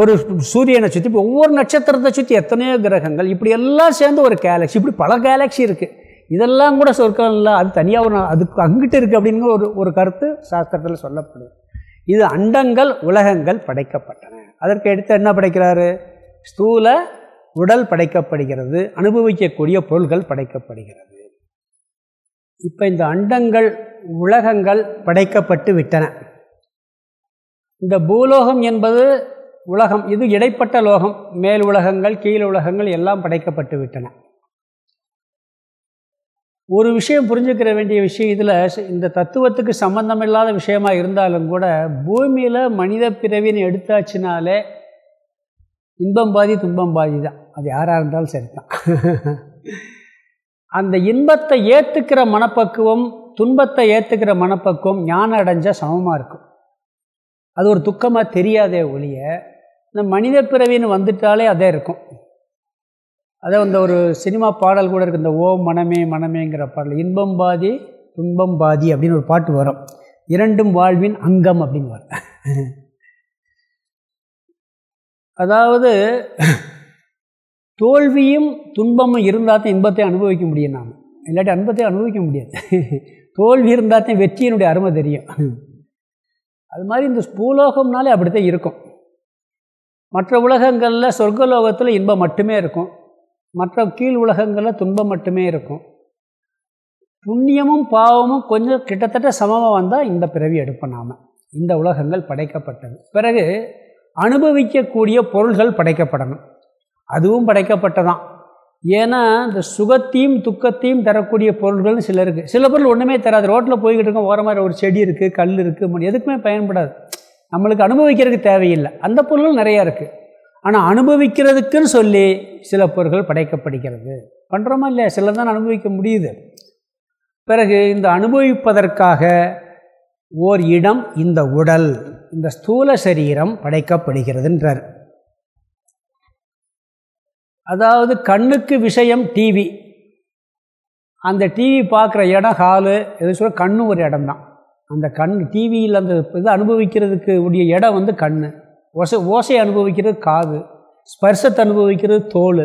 ஒரு சூரியனை சுற்றி இப்போ ஒவ்வொரு நட்சத்திரத்தை சுற்றி எத்தனையோ கிரகங்கள் இப்படி எல்லாம் சேர்ந்து ஒரு கேலக்ஸி இப்படி பல கேலக்ஸி இருக்குது இதெல்லாம் கூட சொர்க்கம் இல்லை. அது தனியாக ஒரு அதுக்கு அங்கிட்டு இருக்குது அப்படிங்கிற ஒரு ஒரு கருத்து சாஸ்திரத்தில் சொல்லப்படுது. இது அண்டங்கள் உலகங்கள் படைக்கப்பட்டன. அதற்கு எடுத்து என்ன படைக்கிறாரு? ஸ்தூல உடல் படைக்கப்படுகிறது அனுபவிக்கக்கூடிய பொருள்கள் படைக்கப்படுகிறது. இப்போ இந்த அண்டங்கள் உலகங்கள் படைக்கப்பட்டு விட்டன. இந்த பூலோகம் என்பது உலகம் இது இடைப்பட்ட லோகம். மேல் உலகங்கள் கீழ் உலகங்கள் எல்லாம் படைக்கப்பட்டு விட்டன. ஒரு விஷயம் புரிஞ்சுக்கிற வேண்டிய விஷயம் இதில் இந்த தத்துவத்துக்கு சம்பந்தமில்லாத விஷயமாக இருந்தாலும் கூட பூமியில் மனித பிறவின்னு எடுத்தாச்சுனாலே இன்பம் பாதி துன்பம் பாதி தான். அது யாராக இருந்தாலும் சரி தான் அந்த இன்பத்தை ஏற்றுக்கிற மனப்பக்குவம் துன்பத்தை ஏற்றுக்கிற மனப்பக்குவம் ஞானம் அடைஞ்சால் சமமாக இருக்கும். அது ஒரு துக்கமாக தெரியாதே ஒழிய இந்த மனித பிறவின்னு வந்துட்டாலே அதே இருக்கும். அதே அந்த ஒரு சினிமா பாடல் கூட இருக்குது இந்த ஓ மனமே மனமேங்கிற பாடல். இன்பம் பாதி துன்பம் பாதி அப்படின்னு ஒரு பாட்டு வரும். இரண்டும் வாழ்வின் அங்கம் அப்படின்னு வரும். அதாவது தோல்வியும் துன்பமும் இருந்தால் தான் இன்பத்தை அனுபவிக்க முடியும் நாம். இல்லாட்டி அன்பத்தை அனுபவிக்க முடியாது. தோல்வி இருந்தால் தான் வெற்றியினுடைய அருமை தெரியும். அது மாதிரி இந்த பூலோகம்னாலே அப்படித்தான் இருக்கும். மற்ற உலகங்களில் சொர்க்கலோகத்தில் இன்பம் மட்டுமே இருக்கும். மற்ற கீழ் உலகங்களில் துன்பம் மட்டுமே இருக்கும். புண்ணியமும் பாவமும் கொஞ்சம் கிட்டத்தட்ட சமமாக வந்தால் இந்த பிறவி எடுப்போம் நாம். இந்த உலகங்கள் படைக்கப்பட்டது. பிறகு அனுபவிக்கக்கூடிய பொருள்கள் படைக்கப்படணும். அதுவும் படைக்கப்பட்டதான். ஏன்னா இந்த சுகத்தையும் துக்கத்தையும் தரக்கூடிய பொருள்கள்னு சில இருக்குது சில பொருள் ஒன்றுமே தராது. ரோட்டில் போய்கிட்டு இருக்கோம் ஓரமாக ஒரு செடி இருக்குது கல் இருக்குது எதுக்குமே பயன்படாது. நம்மளுக்கு அனுபவிக்கிறதுக்கு தேவையில்லை. அந்த பொருளும் நிறையா இருக்குது ஆனால் அனுபவிக்கிறதுக்குன்னு சொல்லி சில பொருள்கள் படைக்கப்படுகிறது. பண்ணுறோமா இல்லையா? சில தான் அனுபவிக்க முடியுது. பிறகு இந்த அனுபவிப்பதற்காக ஓர் இடம் இந்த உடல் இந்த ஸ்தூல சரீரம் படைக்கப்படுகிறதுன்றார். அதாவது கண்ணுக்கு விஷயம் டிவி அந்த டிவி பார்க்குற இடம் ஹாலு எது சொல்ல கண்ணு ஒரு இடம் தான் அந்த கண் டிவியில் அந்த இது அனுபவிக்கிறதுக்கு உடைய இடம் வந்து கண். ஓசை ஓசை அனுபவிக்கிறது காது. ஸ்பர்சத்தை அனுபவிக்கிறது தோல்.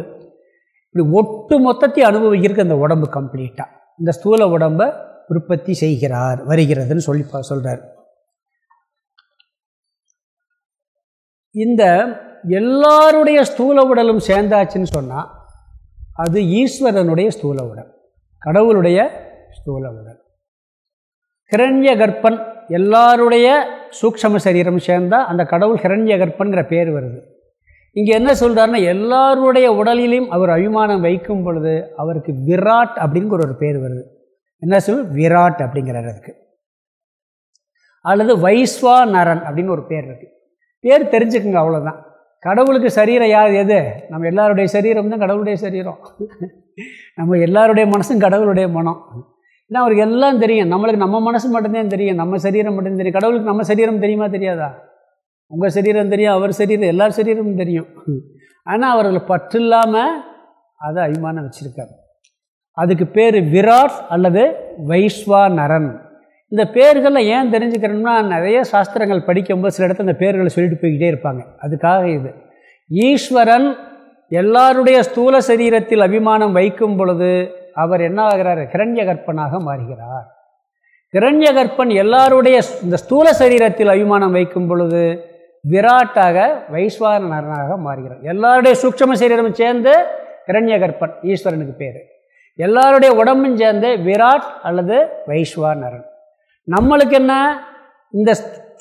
இப்படி ஒட்டு மொத்தத்தை அனுபவிக்கிறதுக்கு அந்த உடம்பு கம்ப்ளீட்டாக இந்த ஸ்தூல உடம்பை உற்பத்தி செய்கிறார் வருகிறதுன்னு சொல்லி சொல்கிறார் இந்த எல்லாருடைய ஸ்தூல உடலும் சேர்ந்தாச்சுன்னு சொன்னால் அது ஈஸ்வரனுடைய ஸ்தூல உடல் கடவுளுடைய ஸ்தூல உடல். ஹிரண்ய கர்ப்பன் எல்லாருடைய சூக்ஷம சரீரம் சேர்ந்தால் அந்த கடவுள் ஹிரண்ய கர்ப்பன்கிற பேர் வருது. இங்கே என்ன சொல்கிறாருன்னா எல்லாருடைய உடலிலையும் அவர் அபிமானம் வைக்கும் பொழுது அவருக்கு விராட் அப்படிங்கிற ஒரு பேர் வருது. என்ன சொல்? விராட் அப்படிங்கிறார் அதுக்கு. அல்லது வைஸ்வா நரன் அப்படின்னு ஒரு பேர் இருக்குது பேர் தெரிஞ்சுக்குங்க அவ்வளோதான் கடவுளுக்கு சரீரம் யார் எது? நம்ம எல்லாருடைய சரீரம் தான் கடவுளுடைய சரீரம். நம்ம எல்லாருடைய மனசும் கடவுளுடைய மனம். ஏன்னா அவருக்கு எல்லாம் தெரியும். நம்மளுக்கு நம்ம மனசு மட்டும்தான் தெரியும். நம்ம சரீரம் மட்டும்தான் தெரியும். கடவுளுக்கு நம்ம சரீரம் தெரியுமா தெரியாதா? உங்கள் சரீரம் தெரியும் அவர் சரீரம் எல்லார் சரீரமும் தெரியும். ஆனால் அவர்கள் பற்று இல்லாமல் அதை அபிமானம் வச்சுருக்கார். அதுக்கு பேர் விராட் அல்லது வைஸ்வா நரன் இந்த பேர்களில் ஏன் தெரிஞ்சுக்கிறோம்னா நிறைய சாஸ்திரங்கள் படிக்கும்போது சில இடத்துல இந்த பேர்களை சொல்லிட்டு போய்கிட்டே இருப்பாங்க. அதுக்காக இது. ஈஸ்வரன் எல்லாருடைய ஸ்தூல சரீரத்தில் அபிமானம் வைக்கும் பொழுது அவர் என்ன ஆகிறார்? கிரண்ய கற்பனாக மாறுகிறார். கிரண்ய கற்பன் எல்லாருடைய இந்த ஸ்தூல சரீரத்தில் அபிமானம் வைக்கும் பொழுது விராட்டாக வைஸ்வானரனாக மாறுகிறார். எல்லாருடைய சூட்சம சரீரமும் சேர்ந்து கிரண்ய கற்பன் ஈஸ்வரனுக்கு பேர். எல்லாருடைய உடம்பும் சேர்ந்து விராட் அல்லது வைஸ்வானரன் நம்மளுக்கு என்ன? இந்த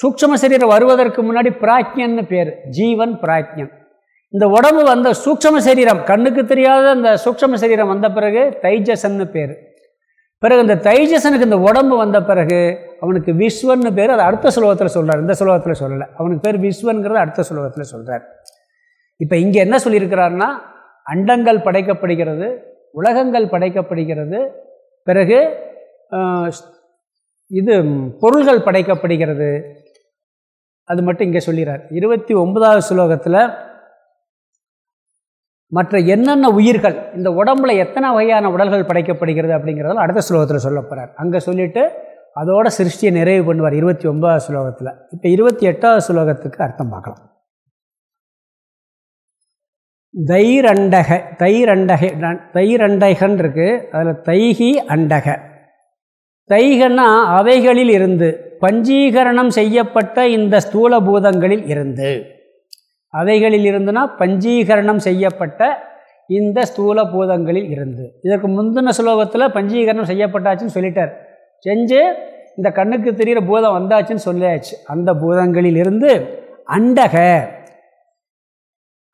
சூக்ஷம சரீரம் வருவதற்கு முன்னாடி பிராஜ்யன்னு பேர் ஜீவன் பிராஜ்யன் இந்த உடம்பு வந்த சூக்ஷம சரீரம் கண்ணுக்கு தெரியாத அந்த சூக்ஷம சரீரம் வந்த பிறகு தைஜசன்னு பேர். பிறகு இந்த தைஜசனுக்கு இந்த உடம்பு வந்த பிறகு அவனுக்கு விஸ்வன்னு பேர் அது அடுத்த சுலோகத்தில் சொல்கிறார் இந்த சுலோகத்தில் சொல்லலை. அவனுக்கு பேர் விஸ்வன்கிறது அடுத்த சுலோகத்தில் சொல்கிறார் இப்போ இங்கே என்ன சொல்லியிருக்கிறாருன்னா அண்டங்கள் படைக்கப்படுகிறது உலகங்கள் படைக்கப்படுகிறது பிறகு இது பொருள்கள் படைக்கப்படுகிறது. அது மட்டும் இங்கே சொல்லிடுறார் இருபத்தி ஒன்பதாவது சுலோகத்தில் மற்ற என்னென்ன உயிர்கள் இந்த உடம்புல எத்தனை வகையான உடல்கள் படைக்கப்படுகிறது அப்படிங்கிறதால அடுத்த ஸ்லோகத்தில் சொல்ல போகிறார் அங்கே சொல்லிவிட்டு அதோட சிருஷ்டியை நிறைவு பண்ணுவார் இருபத்தி ஒன்பதாவது ஸ்லோகத்தில். இப்போ இருபத்தி எட்டாவது ஸ்லோகத்துக்கு அர்த்தம் பார்க்கலாம். தைரண்டக தைரண்டகை தைரண்டகன் இருக்குது அதில் தைகி அண்டக. தைகன்னா அவைகளில் இருந்து பஞ்சீகரணம் செய்யப்பட்ட இந்த ஸ்தூல பூதங்களில் இருந்து. அவைகளில் இருந்துனா பஞ்சீகரணம் செய்யப்பட்ட இந்த ஸ்தூல பூதங்களில் இருந்து. இதற்கு முந்தின சுலோகத்தில் பஞ்சீகரணம் செய்யப்பட்டாச்சுன்னு சொல்லிட்டார். செஞ்சு இந்த கண்ணுக்கு தெரிகிற பூதம் வந்தாச்சுன்னு சொல்லியாச்சு. அந்த பூதங்களில் இருந்து அண்டக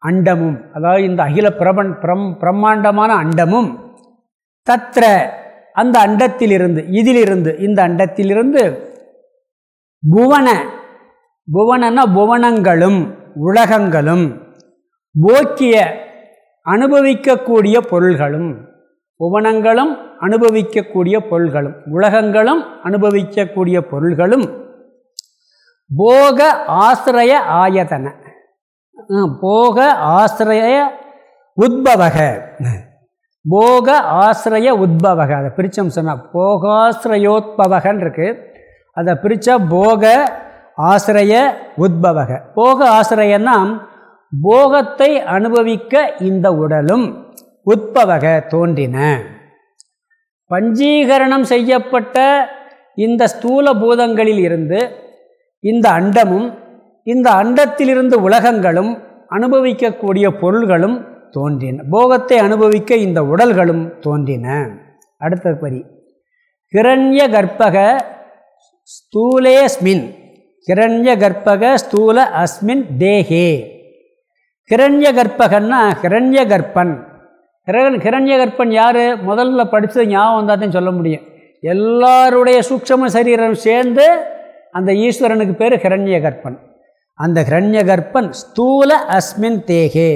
அண்டமும் அதாவது இந்த அகில பிரபன் பிரம் பிரம்மாண்டமான அண்டமும் தத்ர அந்த அண்டத்திலிருந்து இதிலிருந்து இந்த அண்டத்திலிருந்து புவன புவனன்னா புவனங்களும் உலகங்களும் போக்கிய அனுபவிக்கக்கூடிய பொருள்களும் புவனங்களும் அனுபவிக்கக்கூடிய பொருள்களும் உலகங்களும் அனுபவிக்கக்கூடிய பொருள்களும் போக ஆசிரய ஆயதன. போக ஆசிரய உத்பவக. போக ஆசிரய உத்பவக. அதை பிரித்தோம் சொன்னால் போகாசிரயோத்பவகன் இருக்குது அதை பிரித்தா போக ஆசிரிய உத்பவக. போக ஆசிரியன்னா போகத்தை அனுபவிக்க இந்த உடலும் உத்பவக தோன்றின. பஞ்சீகரணம் செய்யப்பட்ட இந்த ஸ்தூல பூதங்களில் இருந்து இந்த அண்டமும் இந்த அண்டத்திலிருந்து உலகங்களும் அனுபவிக்கக்கூடிய பொருள்களும் தோன்றின. போகத்தை அனுபவிக்க இந்த உடல்களும் தோன்றின. அடுத்த படி. கிரண்ய கர்ப்பக ஸ்தூலேஸ்மின். கிரண்ய கர்ப்பக ஸ்தூல அஸ்மின் தேகே. கிரண்ய கர்ப்பகன்னா ஹிரண்ய கர்ப்பன் கிரண் ஹிரண்ய கர்ப்பன் யார்? முதல்ல படித்தது ஞாபகம் வந்தால் தான் சொல்ல முடியும். எல்லாருடைய சூக்ஷம சரீரம் சேர்ந்து அந்த ஈஸ்வரனுக்கு பேர் ஹிரண்ய கர்ப்பன் அந்த ஹிரண்ய கர்ப்பன் ஸ்தூல அஸ்மின் தேகே.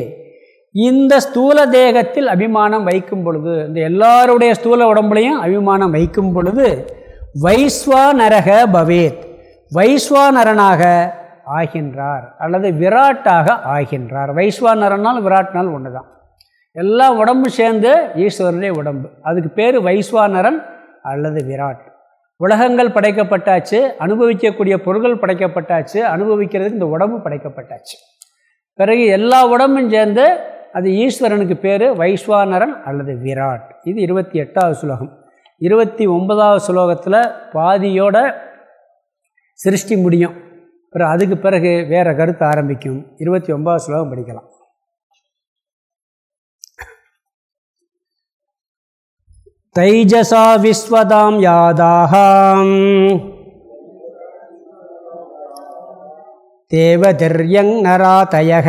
இந்த ஸ்தூல தேகத்தில் அபிமானம் வைக்கும் பொழுது இந்த எல்லாருடைய ஸ்தூல உடம்புலையும் அபிமானம் வைக்கும் பொழுது வைஸ்வா நரக பவேத். வைஸ்வானரனாக ஆகின்றார் அல்லது விராட்டாக ஆகின்றார். வைஸ்வானரனால் விராட்னால் ஒன்று தான் எல்லா உடம்பும் சேர்ந்து ஈஸ்வரனே உடம்பு. அதுக்கு பேர் வைஸ்வானரன் அல்லது விராட். உலகங்கள் படைக்கப்பட்டாச்சு அனுபவிக்கக்கூடிய பொருள்கள் படைக்கப்பட்டாச்சு அனுபவிக்கிறதுக்கு இந்த உடம்பு படைக்கப்பட்டாச்சு. பிறகு எல்லா உடம்பும் சேர்ந்து அது ஈஸ்வரனுக்கு பேர் வைஸ்வானரன் அல்லது விராட். இது இருபத்தி எட்டாவது சுலோகம். இருபத்தி ஒன்பதாவது சுலோகத்தில் பாதியோட சிருஷ்டி முடியும். அப்புறம் அதுக்கு பிறகு வேறு கருத்து ஆரம்பிக்கும். இருபத்தி ஒன்பதாவது ஸ்லோகம் படிக்கலாம். தைஜசா விஸ்வதாம் யாதாகாம் தேவதிர்யங் நராதயக.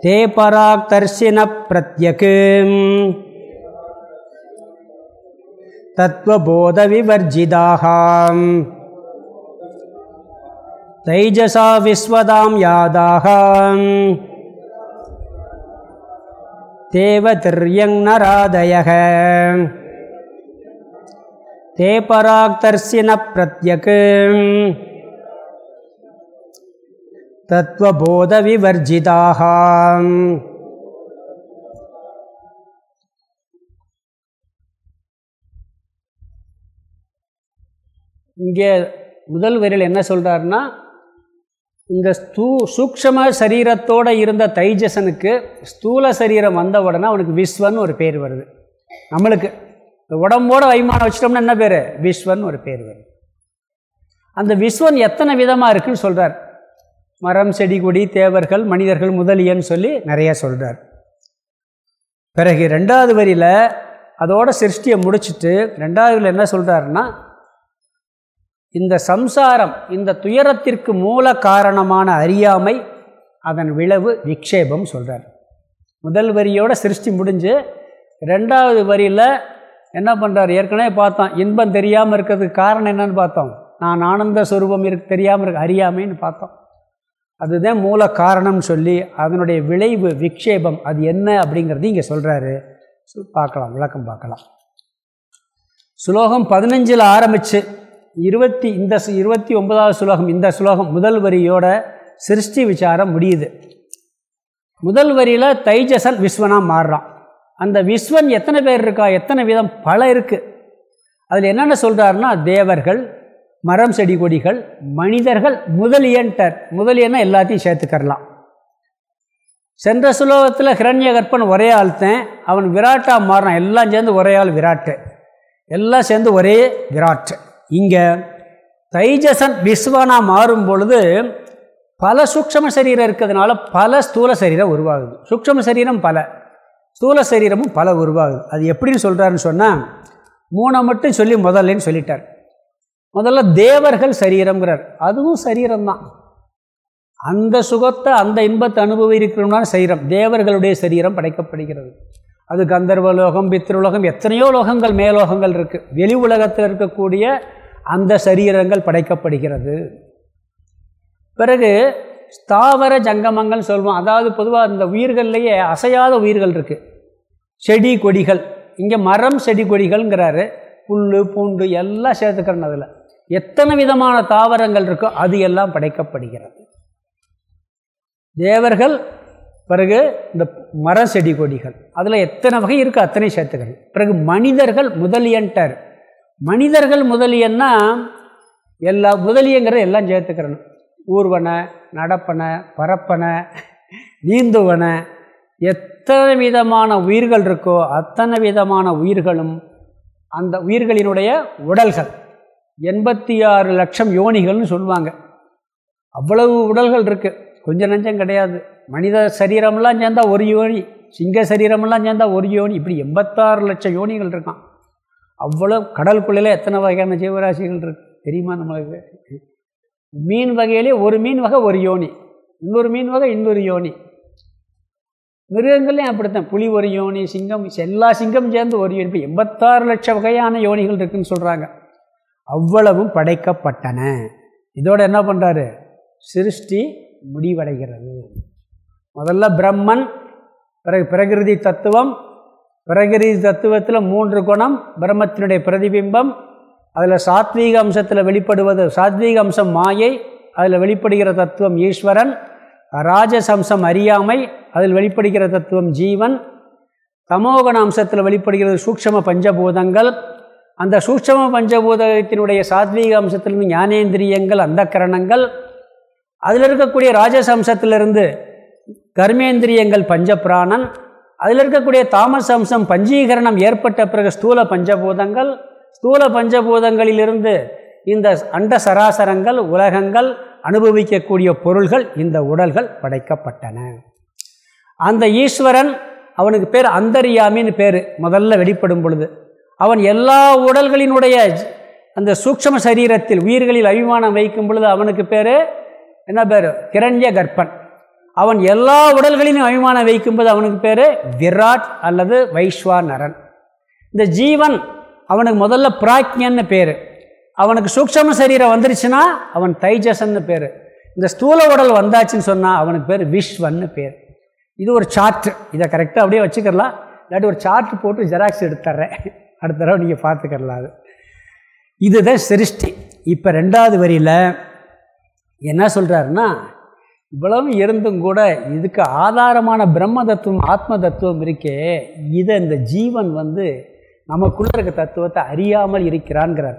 தே பராக்தர்ஷின तत्त्वबोधविवर्जिताः तैजसा विश्वदां यादाः देवतिर्यङ्नरादयः ते पराक्तर्सिनप्रत्यक् तत्त्वबोधविवर्जिताः இங்கே முதல் வரியில் என்ன சொல்கிறாருன்னா இந்த ஸ்தூ சூக்ஷம சரீரத்தோடு இருந்த தைஜசனுக்கு ஸ்தூல சரீரம் வந்த உடனே அவனுக்கு விஸ்வன் ஒரு பேர் வருது. நம்மளுக்கு உடம்போட வைமானம் வச்சிட்டோம்னா என்ன பேர்? விஸ்வன் ஒரு பேர் வருது. அந்த விஸ்வன் எத்தனை விதமாக இருக்குன்னு சொல்கிறார் மரம் செடி கொடி தேவர்கள் மனிதர்கள் முதலியன்னு சொல்லி நிறைய சொல்கிறார் பிறகு ரெண்டாவது வரியில் அதோட சிருஷ்டியை முடிச்சுட்டு ரெண்டாவது என்ன சொல்கிறாருன்னா இந்த சம்சாரம் இந்த துயரத்திற்கு மூல காரணமான அறியாமை அதன் விளைவு விக்ஷேபம் சொல்கிறார் முதல் வரியோட சிருஷ்டி முடிஞ்சு ரெண்டாவது வரியில் என்ன பண்ணுறார் ஏற்கனவே பார்த்தோம் இன்பம் தெரியாமல் இருக்கிறதுக்கு காரணம் என்னன்னு பார்த்தோம். நான் ஆனந்த சுரூபம் இருக்கு தெரியாமல் இருக்க அறியாமைன்னு பார்த்தோம். அதுதான் மூல காரணம் சொல்லி அதனுடைய விளைவு விக்ஷேபம் அது என்ன அப்படிங்கிறது இங்கே சொல்கிறாரு பார்க்கலாம் விளக்கம் பார்க்கலாம். ஸ்லோகம் பதினஞ்சில் ஆரம்பித்து இருபத்தி இந்த இருபத்தி ஒன்பதாவது சுலோகம் இந்த சுலோகம் முதல் வரியோட சிருஷ்டி விசாரம் முடியுது. முதல் வரியில் தைஜசன் விஸ்வனாக மாறுறான். அந்த விஸ்வன் எத்தனை பேர் இருக்கா? எத்தனை விதம்? பல இருக்குது அதில் என்னென்ன சொல்கிறாருன்னா தேவர்கள் மரம் செடி கொடிகள் மனிதர்கள் முதலியன்டர் முதலியன்னா எல்லாத்தையும் சேர்த்துக்கரலாம். சென்ற சுலோகத்தில் ஹிரண்ய கற்பன் ஒரே ஆள்த்தேன் அவன் விராட்டாக மாறினான் எல்லாம் சேர்ந்து ஒரே ஆள் விராட்டு. எல்லாம் சேர்ந்து ஒரே விராட்டு. இங்கே தைஜசன் விஸ்வனாக மாறும் பொழுது பல சூக்ஷம சரீரம் இருக்கிறதுனால பல ஸ்தூல சரீரம் உருவாகுது. சூக்ஷம சரீரம் பல ஸ்தூல சரீரமும் பல உருவாகுது. அது எப்படின்னு சொல்கிறாருன்னு சொன்னால் மூணை மட்டும் சொல்லி முதல்லன்னு சொல்லிட்டார். முதல்ல தேவர்கள் சரீரங்கிறார் அதுவும் சரீரம்தான். அந்த சுகத்தை அந்த இன்பத்தை அனுபவம் இருக்கிறோம்னா சரீரம் தேவர்களுடைய சரீரம் படைக்கப்படுகிறது. அது கந்தர்வ லோகம் பித்ருலோகம் எத்தனையோ லோகங்கள் மேலோகங்கள் இருக்குது வெளி உலகத்தில் இருக்கக்கூடிய அந்த சரீரங்கள் படைக்கப்படுகிறது. பிறகு ஸ்தாவர ஜங்கமங்கள் சொல்லுவோம் அதாவது பொதுவாக இந்த உயிர்கள்லேயே அசையாத உயிர்கள் இருக்குது செடி கொடிகள். இங்கே மரம் செடி கொடிகள்ங்கிறாரு. புல் பூண்டு எல்லாம் சேர்த்துக்கிறேன் அதில். எத்தனை விதமான தாவரங்கள் இருக்கோ அது எல்லாம் படைக்கப்படுகிறது. தேவர்கள் பிறகு இந்த மர செடி கொடிகள். அதில் எத்தனை வகை இருக்கோ அத்தனை சேர்த்துக்கிறது பிறகு மனிதர்கள் முதலியன்ட்டார். மனிதர்கள் முதலியன்னா எல்லா முதலியங்கிறத எல்லாம் சேர்த்துக்கிறணும். ஊர்வனை நடப்பன பரப்பனை நீந்துவன எத்தனை விதமான உயிர்கள் இருக்கோ அத்தனை விதமான உயிர்களும் அந்த உயிர்களினுடைய உடல்கள். எண்பத்தி ஆறு லட்சம் யோனிகள்னு சொல்லுவாங்க. அவ்வளவு உடல்கள் இருக்குது கொஞ்சம் நஞ்சம் கிடையாது. மனித சரீரமெல்லாம் சேர்ந்தால் ஒரு யோனி சிங்க சரீரமெல்லாம் சேர்ந்தால் ஒரு யோனி. இப்படி எண்பத்தாறு லட்சம் யோனிகள் இருக்கான். அவ்வளோ கடலுக்குள்ளே எத்தனை வகையான ஜீவராசிகள் இருக்குது தெரியுமா நம்மளுக்கு? மீன் வகையிலே ஒரு மீன் வகை ஒரு யோனி. இன்னொரு மீன் வகை இன்னொரு யோனி. மிருகங்கள்லையும் அப்படித்தான். புலி ஒரு யோனி சிங்கம். எல்லா சிங்கம் சேர்ந்து ஒரு யோனி. இப்போ எண்பத்தாறு லட்சம் வகையான யோனிகள் இருக்குதுன்னு சொல்கிறாங்க அவ்வளவும் படைக்கப்பட்டன. இதோடு என்ன பண்ணுறாரு சிருஷ்டி முடிவடைகிறது. முதல்ல பிரம்மன் பிறகு பிரகிருதி தத்துவம் பிரகிரி தத்துவத்தில் மூன்று குணம் பிரம்மத்தினுடைய பிரதிபிம்பம் அதில் சாத்வீக அம்சத்தில் வெளிப்படுவது சாத்வீக அம்சம் மாயை அதில் வெளிப்படுகிற தத்துவம் ஈஸ்வரன் ராஜசம்சம் அறியாமை அதில் வெளிப்படுகிற தத்துவம் ஜீவன் தமோகண அம்சத்தில் வெளிப்படுகிறது சூக்ஷம பஞ்சபூதங்கள். அந்த சூட்சம பஞ்சபூதத்தினுடைய சாத்வீக அம்சத்திலிருந்து ஞானேந்திரியங்கள் அந்த கரணங்கள் அதில் இருக்கக்கூடிய ராஜசம்சத்திலிருந்து கர்மேந்திரியங்கள் பஞ்சபிராணன் அதில் இருக்கக்கூடிய தாமஸ் அம்சம் பஞ்சீகரணம் ஏற்பட்ட பிறகு ஸ்தூல பஞ்சபூதங்கள் ஸ்தூல பஞ்சபூதங்களிலிருந்து இந்த அண்ட சராசரங்கள் உலகங்கள் அனுபவிக்கக்கூடிய பொருள்கள் இந்த உடல்கள் படைக்கப்பட்டன. அந்த ஈஸ்வரன் அவனுக்கு பேர் அந்தரியாமின்னு பேர் முதல்ல வெளிப்படும் பொழுது. அவன் எல்லா உடல்களினுடைய அந்த சூக்ஷம சரீரத்தில் உயிர்களில் அபிமானம் வைக்கும் பொழுது அவனுக்கு பேர் என்ன பேர்? கிரண்ய கர்ப்பன் அவன் எல்லா உடல்களிலும் அபிமானம் வைக்கும்போது அவனுக்கு பேர் விராட் அல்லது வைஸ்வானரன் இந்த ஜீவன் அவனுக்கு முதல்ல பிராக்யன்னு பேர். அவனுக்கு சூக்ஷம சரீரம் வந்துருச்சுன்னா அவன் தைஜசன்னு பேர். இந்த ஸ்தூல உடல் வந்தாச்சுன்னு சொன்னால் அவனுக்கு பேர் விஸ்வன்னு பேர். இது ஒரு சார்ட்டு இதை கரெக்டாக அப்படியே வச்சுக்கலாம் இல்லாட்டி ஒரு சார்ட் போட்டு ஜெராக்ஸ் எடுத்துட்றேன் அடுத்த தடவை நீங்கள் பார்த்துக்கலாம் அது. இதுதான் சிருஷ்டி. இப்போ ரெண்டாவது வரியில் என்ன சொல்கிறாருன்னா இவ்வளவு இருந்தும் கூட இதுக்கு ஆதாரமான பிரம்ம தத்துவம் ஆத்ம தத்துவம் இருக்கே இதை இந்த ஜீவன் வந்து நமக்குள்ளே இருக்க தத்துவத்தை அறியாமல் இருக்கிறான்ங்கிறார்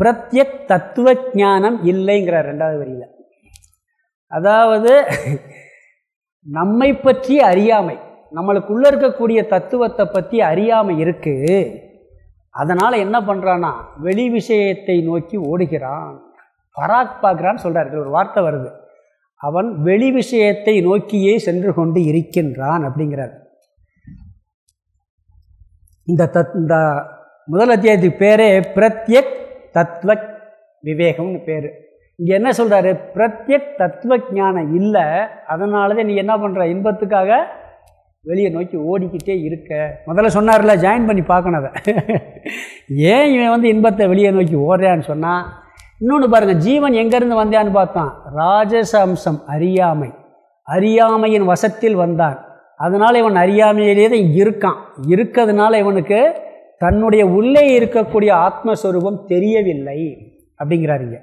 பிரத்யக் தத்துவ ஞானம் இல்லைங்கிறார் ரெண்டாவது வரியில். அதாவது நம்மை பற்றி அறியாமை நம்மளுக்குள்ளே இருக்கக்கூடிய தத்துவத்தை பற்றி அறியாமை இருக்குது அதனால் என்ன பண்ணுறான்னா வெளி விஷயத்தை நோக்கி ஓடுகிறான். பராக் பார்க்குறான்னு சொல்கிறார் ஒரு வார்த்தை வருது. அவன் வெளி விஷயத்தை நோக்கியே சென்று கொண்டு இருக்கின்றான் அப்படிங்கிறார். இந்த தத் இந்த முதல் அத்தியாயத்துக்கு பேரே பிரத்யக் தத்துவ விவேகம்னு பேர். இங்கே என்ன சொல்கிறாரு பிரத்யக் தத்துவ ஞானம் இல்லை அதனால தான் நீ என்ன பண்ணுற இன்பத்துக்காக வெளியே நோக்கி ஓடிக்கிட்டே இருக்க. முதல்ல சொன்னார்ல ஜாயின் பண்ணி பார்க்கணும் அதை. ஏன் இவன் வந்து இன்பத்தை வெளியே நோக்கி ஓடுறான்னு சொன்னால் இன்னொன்று பாருங்கள் ஜீவன் எங்கேருந்து வந்தான்னு பார்த்தான். ராஜச அம்சம் அறியாமை. அறியாமையின் வசத்தில் வந்தான். அதனால் இவன் அறியாமையிலே தான் இருக்கான். இருக்கிறதுனால இவனுக்கு தன்னுடைய உள்ளே இருக்கக்கூடிய ஆத்மஸ்வரூபம் தெரியவில்லை அப்படிங்கிறாருங்க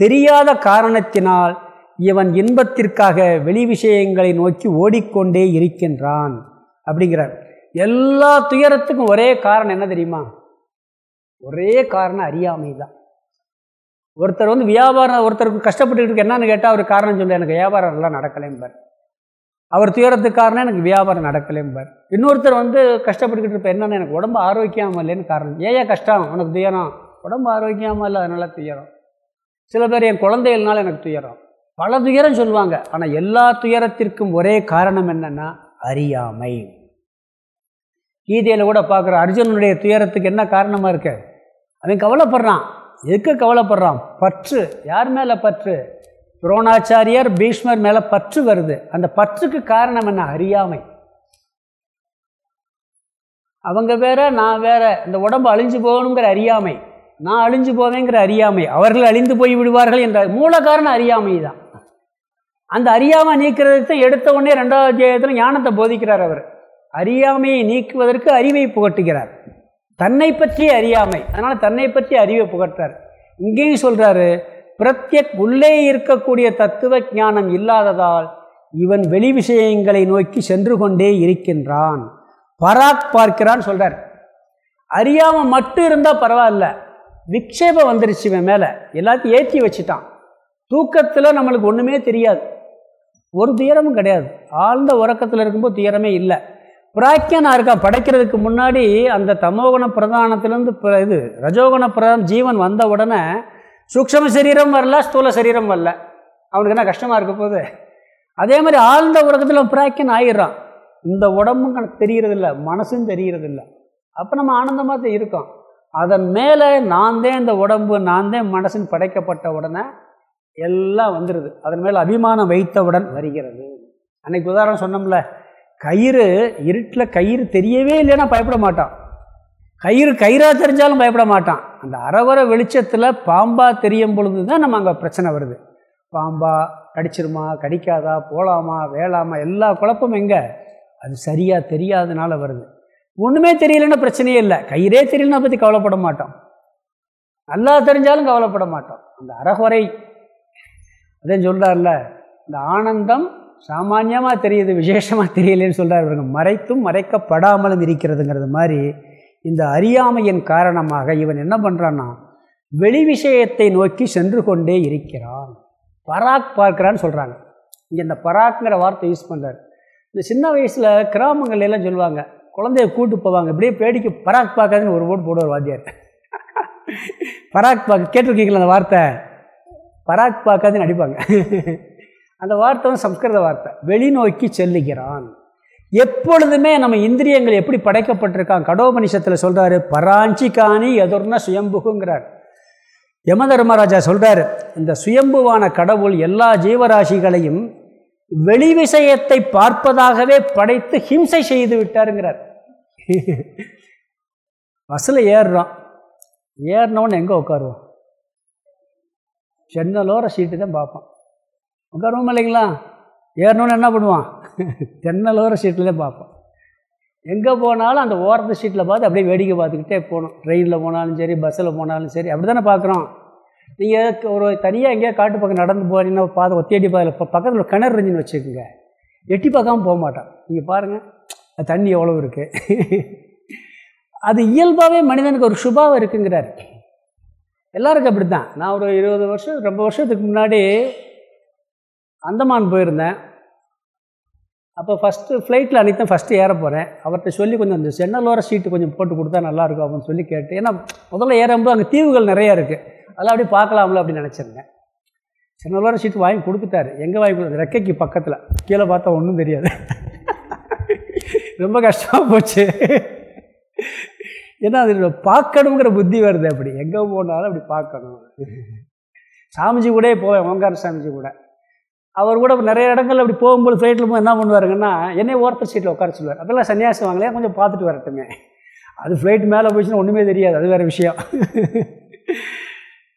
தெரியாத காரணத்தினால் இவன் இன்பத்திற்காக வெளி விஷயங்களை நோக்கி ஓடிக்கொண்டே இருக்கின்றான் அப்படிங்கிறார். எல்லா துயரத்துக்கும் ஒரே காரணம் என்ன தெரியுமா? ஒரே காரணம் அறியாமை தான் ஒருத்தர் வந்து வியாபாரம் ஒருத்தருக்கு கஷ்டப்பட்டுக்கிட்டு என்னன்னு கேட்டால் அவர் காரணம் சொல்ல எனக்கு வியாபாரம் எல்லாம் நடக்கலைம்பார். அவர் துயரத்துக்கு காரணம் எனக்கு வியாபாரம் நடக்கலைம்பார். இன்னொருத்தர் வந்து கஷ்டப்பட்டுக்கிட்டு இருப்பார் என்னென்னு எனக்கு உடம்பு ஆரோக்கியமாக இல்லைன்னு காரணம். ஏன் கஷ்டம்? உனக்கு துயரம். உடம்பு ஆரோக்கியமாக இல்லை அதனால் துயரம். சில பேர் என் குழந்தைகள்னால எனக்கு துயரம். பல துயரம் சொல்லுவாங்க. ஆனால் எல்லா துயரத்திற்கும் ஒரே காரணம் என்னென்னா அறியாமை. கீதையில் கூட பார்க்குற அர்ஜுனனுடைய துயரத்துக்கு என்ன காரணமாக இருக்கு? அவன் கவலைப்படுறான். எதுக்கு கவலைப்படுறான்? பற்று. யார் மேலே பற்று? துரோணாச்சாரியார் பீஷ்மர் மேலே பற்று வருது. அந்த பற்றுக்கு காரணம் என்ன? அறியாமை. அவங்க வேற நான் வேற. இந்த உடம்பு அழிஞ்சு போகணுங்கிற அறியாமை. நான் அழிஞ்சு போவேங்கிற அறியாமை. அவர்கள் அழிந்து போய் விடுவார்கள் என்ற மூல காரணம் அறியாமை தான். அந்த அறியாமை நீக்கிறதுக்கு எடுத்த உடனே ரெண்டாவது அத்தியாயத்தில் ஞானத்தை போதிக்கிறார் அவர். அறியாமையை நீக்குவதற்கு அறிவை புகட்டுகிறார். தன்னை பற்றி அறியாமை. அதனால் தன்னை பற்றி அறிவை புகட்டார் இங்கேயும் சொல்கிறாரு பிரத்யக் உள்ளே இருக்கக்கூடிய தத்துவ ஞானம் இல்லாததால் இவன் வெளி விஷயங்களை நோக்கி சென்று கொண்டே இருக்கின்றான். பராக் பார்க்கிறான்னு சொல்கிறார் அறியாமல் மட்டும் இருந்தால் பரவாயில்ல. விக்ஷேபம் வந்துருச்சு இவன் மேலே. எல்லாத்தையும் ஏற்றி வச்சுட்டான். தூக்கத்தில் நம்மளுக்கு ஒன்றுமே தெரியாது. ஒரு துயரமும் கிடையாது. ஆழ்ந்த உறக்கத்தில் இருக்கும்போது துயரமே இல்லை. பிராக்கியனாக இருக்கா படைக்கிறதுக்கு முன்னாடி அந்த தமோகுண பிரதானத்திலேருந்து இது ரஜோகுண பிரதானம் ஜீவன் வந்த உடனே சூக்ஷம சரீரம் வரல ஸ்தூல சரீரம் வரல. அவனுக்கு என்ன கஷ்டமாக இருக்க போகுது? அதே மாதிரி ஆழ்ந்த உலகத்தில் பிராக்கியன் ஆயிடுறான். இந்த உடம்பும் எனக்கு தெரியறதில்ல மனசும் தெரியறதில்ல அப்போ நம்ம ஆனந்தமாக தான் இருக்கோம். அதன் மேலே நான் தான் இந்த உடம்பு நான் தான் மனசுன்னு படைக்கப்பட்ட உடனே எல்லாம் வந்துடுது அதன் மேலே அபிமானம் வைத்தவுடன் வருகிறது. அன்னைக்கு உதாரணம் சொன்னோம்ல கயிறு இருட்டில் கயிறு தெரியவே இல்லைன்னா பயப்பட மாட்டான். கயிறு கயிறாக தெரிஞ்சாலும் பயப்பட மாட்டான். அந்த அறவர வெளிச்சத்தில் பாம்பா தெரியும் பொழுது தான் நம்ம அங்கே பிரச்சனை வருது. பாம்பா கடிச்சிருமா கடிக்காதா போகலாமா வேளாமா எல்லா குழப்பமும் எங்கே? அது சரியாக தெரியாதனால வருது. ஒன்றுமே தெரியலன்னா பிரச்சனையே இல்லை. கயிறே தெரியலன்னா பற்றி கவலைப்பட மாட்டோம் நல்லா தெரிஞ்சாலும் கவலைப்பட மாட்டோம் அந்த அறகுறை அதே சொல்கிறார்ல இந்த ஆனந்தம் சாமானியமாக தெரியுது விசேஷமாக தெரியலேன்னு சொல்கிறார் இவங்க மறைத்தும் மறைக்கப்படாமலும் இருக்கிறதுங்கிறது மாதிரி இந்த அறியாமையின் காரணமாக இவன் என்ன பண்ணுறான்னா வெளி விஷயத்தை நோக்கி சென்று கொண்டே இருக்கிறான். பராக் பார்க்குறான்னு சொல்கிறாங்க இங்கே இந்த பராக்ங்கிற வார்த்தை யூஸ் பண்ணுறாரு இந்த சின்ன வயசில் கிராமங்கள்லாம் சொல்லுவாங்க குழந்தைய கூட்டு போவாங்க இப்படியே பேடிக்கு பராக் பார்க்காதுன்னு ஒரு போட்டு போடுவார் வாத்தியார். பராக் பார்க்க கேட்டிருக்கீங்களா அந்த வார்த்தை? பராக் பார்க்காதுன்னு அடிப்பாங்க. அந்த வார்த்தை வந்து சம்ஸ்கிருத வார்த்தை. வெளிநோக்கி செல்லுகிறான். எப்பொழுதுமே நம்ம இந்திரியங்கள் எப்படி படைக்கப்பட்டிருக்கான்? கடோபனிஷத்தில் சொல்கிறாரு பராஞ்சி காணி எதிர்னா சுயம்புகுங்கிறார். யம தர்மராஜா சொல்கிறார் இந்த சுயம்புவான கடவுள் எல்லா ஜீவராசிகளையும் வெளி விஷயத்தை பார்ப்பதாகவே படைத்து ஹிம்சை செய்து விட்டாருங்கிறார். பஸ்ஸில் ஏறுறோம் ஏறினவொன்னு எங்கே உட்காருவோம்? சென்னலோர சீட்டு தான் பார்ப்போம் உட்காருவோம் இல்லைங்களா? ஏறணும்னு என்ன பண்ணுவான்? தென்னலோர சீட்டில் தான் பார்ப்போம் எங்கே போனாலும் அந்த ஓரத்து சீட்டில் பார்த்து அப்படியே வேடிக்கை பார்த்துக்கிட்டே போகணும். ட்ரெயினில் போனாலும் சரி பஸ்ஸில் போனாலும் சரி அப்படி தானே பார்க்குறோம் நீங்கள் ஒரு தனியாக எங்கேயா காட்டு பக்கம் நடந்து போனீங்கன்னா பார்த்து ஒத்தியடி பார்க்கல இப்போ பக்கத்தில் கிணறு இருந்துன்னு வச்சுக்கோங்க. எட்டி பார்க்காம போக மாட்டான். நீங்கள் பாருங்கள் தண்ணி எவ்வளோ இருக்குது அது இயல்பாகவே மனிதனுக்கு ஒரு சுபாவம் இருக்குங்கிறார். எல்லாருக்கும் அப்படி தான் நான் ஒரு இருபது வருஷம் ரொம்ப வருஷத்துக்கு முன்னாடி அந்தமான் போயிருந்தேன். அப்போ ஃபஸ்ட்டு ஃப்ளைட்டில் அன்றைக்கி தான் ஃபஸ்ட்டு ஏற போகிறேன் அவர்கிட்ட சொல்லி கொஞ்சம் அந்த சென்னலோர சீட்டு கொஞ்சம் போட்டு கொடுத்தா நல்லாயிருக்கும் அப்படின்னு சொல்லி கேட்டு ஏன்னா முதல்ல ஏறும்போது அங்கே தீவுகள் நிறையா இருக்குது அதெல்லாம் அப்படி பார்க்கலாம்ல அப்படின்னு நினச்சிருந்தேன். சென்னலோர சீட்டு வாங்கி கொடுத்துட்டாரு. எங்கே வாங்கி கொடுத்து? ரெக்கைக்கு பக்கத்தில். கீழே பார்த்தா ஒன்றும் தெரியாது. ரொம்ப கஷ்டமாக போச்சு. ஏன்னா அது பார்க்கணுங்கிற புத்தி வருது அப்படி. எங்கே போனாலும் அப்படி பார்க்கணும். சாமிஜி கூட போவேன். ஓங்கார சாமிஜி கூட. அவர் கூட நிறைய இடங்கள் அப்படி போகும்போது ஃப்ளைட்டில் போய் என்ன பண்ணுவாருங்கன்னா என்னை ஓரத்தர் சீட்டில் உட்கார சொல்லுவார். அதெல்லாம் சன்னியாசி வாங்கலையா? கொஞ்சம் பார்த்துட்டு வரட்டுமே. அது ஃப்ளைட் மேலே போயிடுச்சுன்னா ஒன்றுமே தெரியாது. அது வேறு விஷயம்.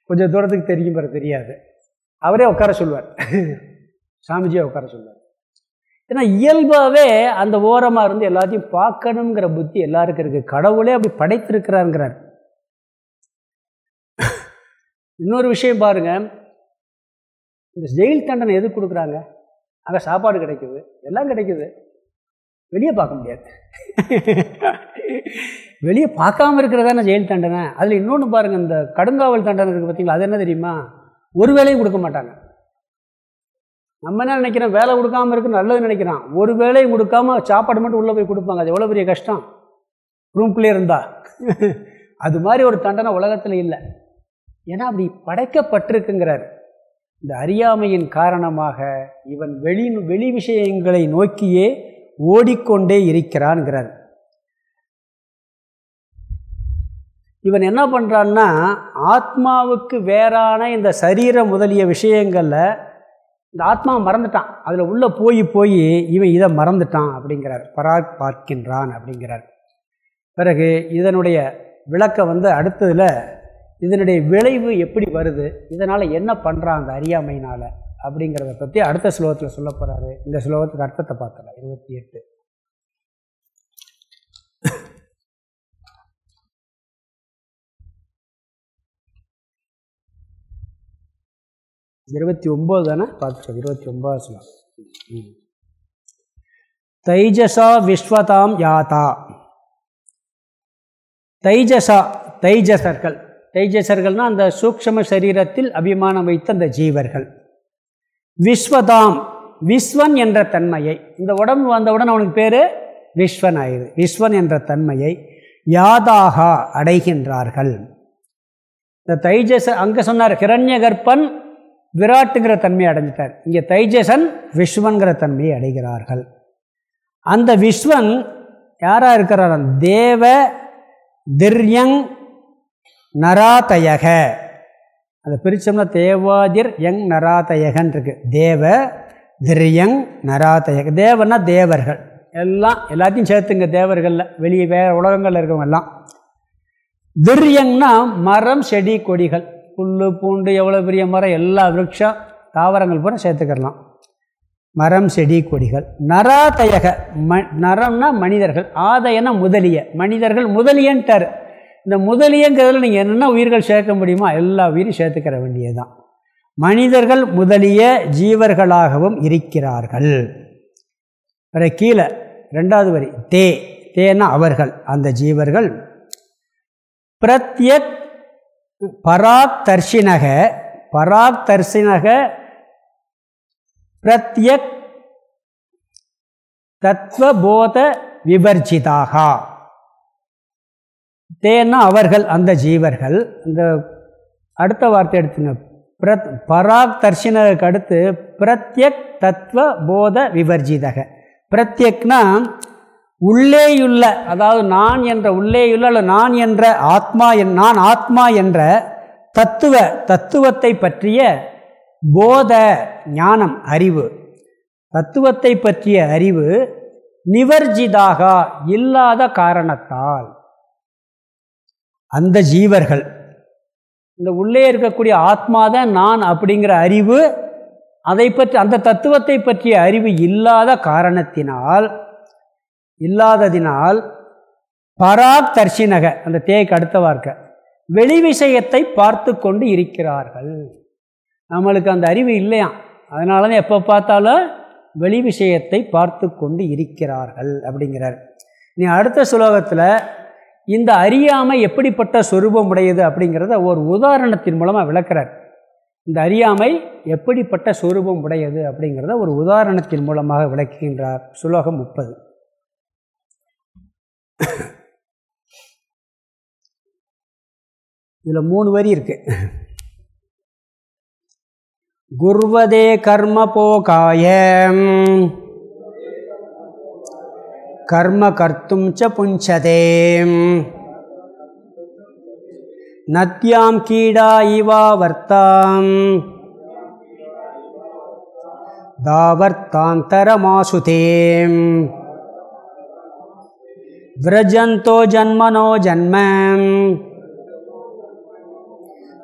கொஞ்சம் தூரத்துக்கு தெரியும் பிற தெரியாது. அவரே உட்கார சொல்லுவார். சாமிஜியை உட்கார சொல்லுவார். ஏன்னா இயல்பாகவே அந்த ஓரமாக இருந்து எல்லாத்தையும் பார்க்கணுங்கிற புத்தி எல்லாருக்கும் இருக்குது கடவுளே அப்படி படைத்திருக்கிறாருங்கிறார். இன்னொரு விஷயம் பாருங்கள் இந்த ஜெயில் தண்டனை எது கொடுக்குறாங்க? அங்கே சாப்பாடு கிடைக்குது எல்லாம் கிடைக்குது. வெளியே பார்க்க முடியாது. வெளியே பார்க்காம இருக்கிறதான ஜெயில் தண்டனை? அதில் இன்னொன்று பாருங்கள் இந்த கடுங்காவல் தண்டனை இருக்குது பார்த்தீங்களா அது என்ன தெரியுமா? ஒரு வேலையும் கொடுக்க மாட்டாங்க. நம்ம என்ன நினைக்கிறோம்? வேலை கொடுக்காம இருக்கு நல்லது நினைக்கிறான் ஒரு வேலையும் கொடுக்காம சாப்பாடு மட்டும் உள்ளே போய் கொடுப்பாங்க. அது எவ்வளோ பெரிய கஷ்டம்? ரூம்குள்ளே இருந்தா. அது மாதிரி ஒரு தண்டனை உலகத்தில் இல்லை. ஏன்னா அப்படி படைக்கப்பட்டிருக்குங்கிறார். இந்த அறியாமையின் காரணமாக இவன் வெளி வெளி விஷயங்களை நோக்கியே ஓடிக்கொண்டே இருக்கிறான்கிறார். இவன் என்ன பண்ணுறான்னா ஆத்மாவுக்கு வேறான இந்த சரீர முதலிய விஷயங்களில் இந்த ஆத்மா மறந்துட்டான். அதில் உள்ளே போய் போய் இவன் இதை மறந்துட்டான் அப்படிங்கிறார். பரா பார்க்கின்றான் அப்படிங்கிறார். பிறகு இதனுடைய விளக்கம் வந்து அடுத்ததில் இதனுடைய விளைவு எப்படி வருது? இதனால் என்ன பண்ணுறாங்க அறியாமையினால்? அப்படிங்கிறத பற்றி அடுத்த ஸ்லோகத்தில் சொல்ல போகிறாரு இந்த ஸ்லோகத்துக்கு அர்த்தத்தை பார்த்தலாம் இருபத்தி எட்டு. இருபத்தி ஒம்பது தானே? பார்த்துக்கோ இருபத்தி ஒம்பது ஸ்லோகம். தைஜசா விஸ்வதாம் யாதா. தைஜசா தைஜசர்கள் தைஜசர்கள்னால் அந்த சூக்ஷம சரீரத்தில் அபிமானம் வைத்த அந்த ஜீவர்கள். விஸ்வதாம் விஸ்வன் என்ற தன்மையை. இந்த உடம்பு வந்தவுடன் அவனுக்கு பேர் விஸ்வன் ஆயிரு விஸ்வன் என்ற தன்மையை யாதாக அடைகின்றார்கள். இந்த தைஜச அங்கே சொன்னார் ஹிரண்ய கர்ப்பன் விராட்டுங்கிற தன்மையை அடைஞ்சிட்டார். இங்கே தைஜசன் விஸ்வன்கிற தன்மையை அடைகிறார்கள். அந்த விஸ்வன் யாராக இருக்கிறார்? தேவ திர்யங் நராதயக. அதை பிரித்தோம்னா தேவாதிர் யங் நராதயகன் இருக்கு. தேவ திரியங் நராதயக. தேவன்னா தேவர்கள். எல்லாம் எல்லாத்தையும் சேர்த்துங்க தேவர்களில். வெளியே வேறு உலகங்களில் இருக்கவங்க எல்லாம் திரியங்னா மரம் செடி கொடிகள். புல் பூண்டு எவ்வளோ பெரிய மரம் எல்லா விரக்ஷம் தாவரங்கள் பூரா சேர்த்துக்கிறலாம். மரம் செடி கொடிகள். நராதயக ம நரம்னா மனிதர்கள். ஆதயன முதலிய. மனிதர்கள் முதலியன்ட்டார். இந்த முதலியங்கிறதுல நீங்கள் என்னென்ன உயிர்கள் சேர்க்க முடியுமோ எல்லா உயிரும் சேர்த்துக்கிற வேண்டியதுதான். மனிதர்கள் முதலிய ஜீவர்களாகவும் இருக்கிறார்கள். வரை கீழே ரெண்டாவது வரி தே. தேனா அவர்கள் அந்த ஜீவர்கள். பிரத்யக் பராக் தர்ஷினக பராக் தர்ஷினக பிரத்யக் தத்துவபோத விவர்ஜிதாக தேன்னா அவர்கள் அந்த ஜீவர்கள் இந்த அடுத்த வார்த்தை எடுத்துங்க. பிரத் பராக் தர்ஷினருக்கு அடுத்து பிரத்யக் தத்துவ போத விவர்ஜிதக. பிரத்யக்னா உள்ளேயுள்ள அதாவது நான் என்ற உள்ளேயுள்ள அல்ல நான் என்ற ஆத்மா என் நான் ஆத்மா என்ற தத்துவ தத்துவத்தை பற்றிய போத ஞானம் அறிவு. தத்துவத்தை பற்றிய அறிவு நிவர்ஜிதாக இல்லாத காரணத்தால். அந்த ஜீவர்கள். இந்த உள்ளே இருக்கக்கூடிய ஆத்மா தான் நான் அப்படிங்கிற அறிவு அதை பற்றி அந்த தத்துவத்தை பற்றிய அறிவு இல்லாத காரணத்தினால் இல்லாததினால் பராக் தர்ஷினக அந்த தேய்க்கு அடுத்த வார்க்க வெளி விஷயத்தை பார்த்து கொண்டு இருக்கிறார்கள். நம்மளுக்கு அந்த அறிவு இல்லையா அதனால தான் எப்போ பார்த்தாலும் வெளி விஷயத்தை பார்த்து கொண்டு இருக்கிறார்கள் அப்படிங்கிறார். நீ அடுத்த சுலோகத்தில் இந்த அறியாமை எப்படிப்பட்ட சொரூபம் உடையது அப்படிங்கிறத ஒரு உதாரணத்தின் மூலமாக விளக்கிறார். இந்த அறியாமை எப்படிப்பட்ட சொரூபம் உடையது அப்படிங்கிறத ஒரு உதாரணத்தின் மூலமாக விளக்குகின்றார். சுலோகம் முப்பது. இதில் மூணு வரி இருக்கு. குர்வதே கர்ம போகாயம். கர்ம கர்த்தும் ச புஞ்சதே. நத்யாம் கீடா இவா வர்த்தாம். தாவர்த்தாந்தரமாசுதேம். விரஜந்தோ ஜன்மனோ ஜன்மம்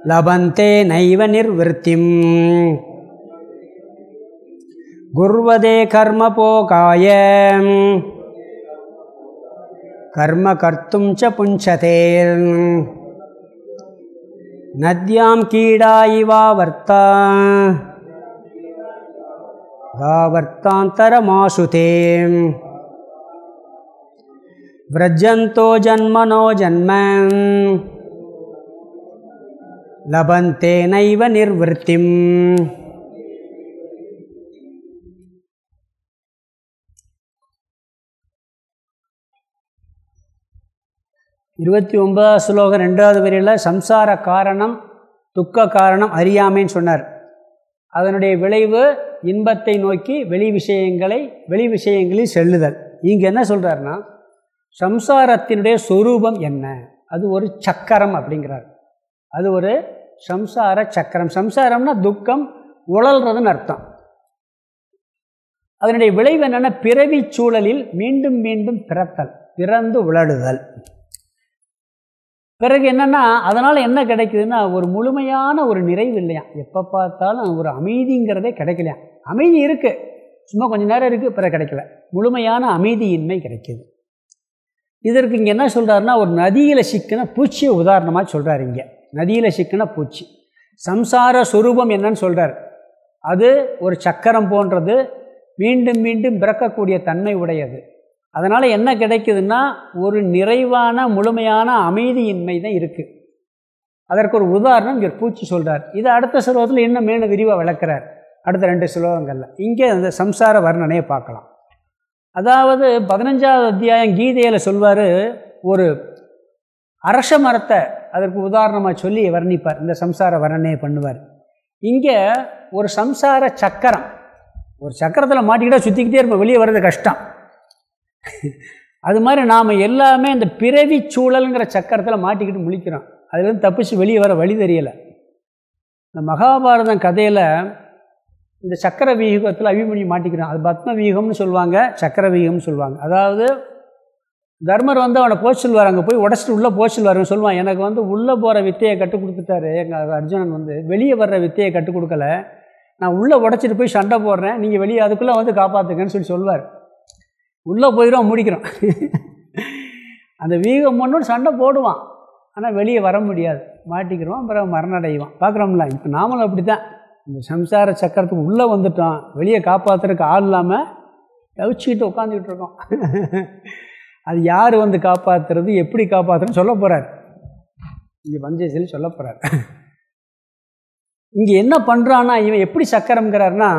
லபந்தே நைவ நிர்வத்திம். குர்வதே கர்ம போகாய. கர்ம கர்த்தும் ச புஞ்சதேர். நத்யாம் கீடாயிவா வர்த்தா. வர்த்தாந்தரமாசுதே விரஜந்தோ ஜன்மனோ ஜன்ம. லபந்தே நைவ நிர்வத்திம். இருபத்தி ஒன்பதாவது ஸ்லோகம் ரெண்டாவது வரியில் சம்சார காரணம் துக்க காரணம் அறியாமைன்னு சொன்னார். அதனுடைய விளைவு இன்பத்தை நோக்கி வெளி விஷயங்களை வெளி விஷயங்களில் செல்லுதல். இங்கே என்ன சொல்கிறாருன்னா சம்சாரத்தினுடைய சொரூபம் என்ன? அது ஒரு சக்கரம் அப்படிங்கிறார். அது ஒரு சம்சார சக்கரம். சம்சாரம்னா துக்கம் உழல்றதுன்னு அர்த்தம். அதனுடைய விளைவு என்னென்னா பிறவி சூழலில் மீண்டும் மீண்டும் பிறத்தல் பிறந்து உழடுதல் பிறகு என்னென்னா அதனால் என்ன கிடைக்குதுன்னா ஒரு முழுமையான ஒரு நிறைவு இல்லையா? எப்போ பார்த்தாலும் ஒரு அமைதிங்கிறதே கிடைக்கலையா? அமைதி இருக்குது சும்மா கொஞ்சம் நேரம் இருக்குது பிறகு கிடைக்கல. முழுமையான அமைதியின்மை கிடைக்கிது. இதற்கு இங்கே என்ன சொல்கிறாருன்னா ஒரு நதியில் சிக்கின பூச்சியை உதாரணமாக சொல்கிறார் இங்கே. நதியில் சிக்கின பூச்சி. சம்சார சுரூபம் என்னன்னு சொல்கிறார் அது ஒரு சக்கரம் போன்றது மீண்டும் மீண்டும் பிறக்கக்கூடிய தன்மை உடையது. அதனால் என்ன கிடைக்குதுன்னா ஒரு நிறைவான முழுமையான அமைதியின்மை தான் இருக்குது அதற்கு ஒரு உதாரணம் இங்கே பூச்சி சொல்கிறார் இது அடுத்த ஸ்லோகத்தில் இன்னும் மேலும் விரிவாக விளக்குறார். அடுத்த ரெண்டு ஸ்லோகங்களில். இங்கே அந்த சம்சார வர்ணனையை பார்க்கலாம். அதாவது பதினஞ்சாவது அத்தியாயம் கீதையில் சொல்வார் ஒரு அரச மரத்தை அதற்கு உதாரணமாக சொல்லி வர்ணிப்பார். இந்த சம்சார வர்ணனையை பண்ணுவார். இங்கே ஒரு சம்சார சக்கரம். ஒரு சக்கரத்தில் மாட்டிக்கிட்டால் சுற்றிக்கிட்டே இருப்போம். வெளியே வர்றது கஷ்டம். அது மாதிரி நாம் எல்லாமே இந்த பிறவி சூழலுங்கிற சக்கரத்தில் மாட்டிக்கிட்டு முழிக்கிறோம். அதுலேருந்து தப்பிச்சு வெளியே வர வழி தெரியலை. இந்த மகாபாரதம் கதையில் இந்த சக்கர வீகத்தில் அபிமன்யு மாட்டிக்கிறான். அது பத்ம வீகம்னு சொல்லுவாங்க சக்கர வீகம்னு சொல்லுவாங்க. அதாவது தர்மர் வந்து அவனை போக சொல்லுவார் அங்கே போய் உடச்சிட்டு உள்ளே போக சொல்லுவாருன்னு சொல்லுவான். எனக்கு வந்து உள்ளே போகிற வித்தையை கற்றுக் கொடுத்துட்டாரு. எங்கள் அர்ஜுனன் வந்து வெளியே வர்ற வித்தையை கற்றுக் கொடுக்கல. நான் உள்ளே உடச்சிட்டு போய் சண்டை போடுறேன். நீங்கள் வெளியே அதுக்குள்ளே வந்து காப்பாற்றுங்கன்னு சொல்லி சொல்லுவார். உள்ளே போயிடும் முடிக்கிறோம். அந்த வீகம் பண்ணோடு சண்டை போடுவான். ஆனால் வெளியே வர முடியாது. மாட்டிக்கிறோம் அப்புறம் மரணடைவான். பார்க்குறோம்ல இப்போ நாமளும் அப்படி தான் இந்த சம்சார சக்கரத்துக்கு உள்ளே வந்துட்டோம். வெளியே காப்பாற்றுறதுக்கு ஆள் இல்லாமல் தவிச்சிக்கிட்டு உட்காந்துக்கிட்டு இருக்கோம். அது யார் வந்து காப்பாற்றுறது எப்படி காப்பாற்றுறதுன்னு சொல்ல போகிறார் இங்கே பஞ்சேசியில் சொல்ல போகிறார் இங்கே என்ன பண்ணுறான்னா இவன் எப்படி சக்கரம்ங்கிறாருன்னா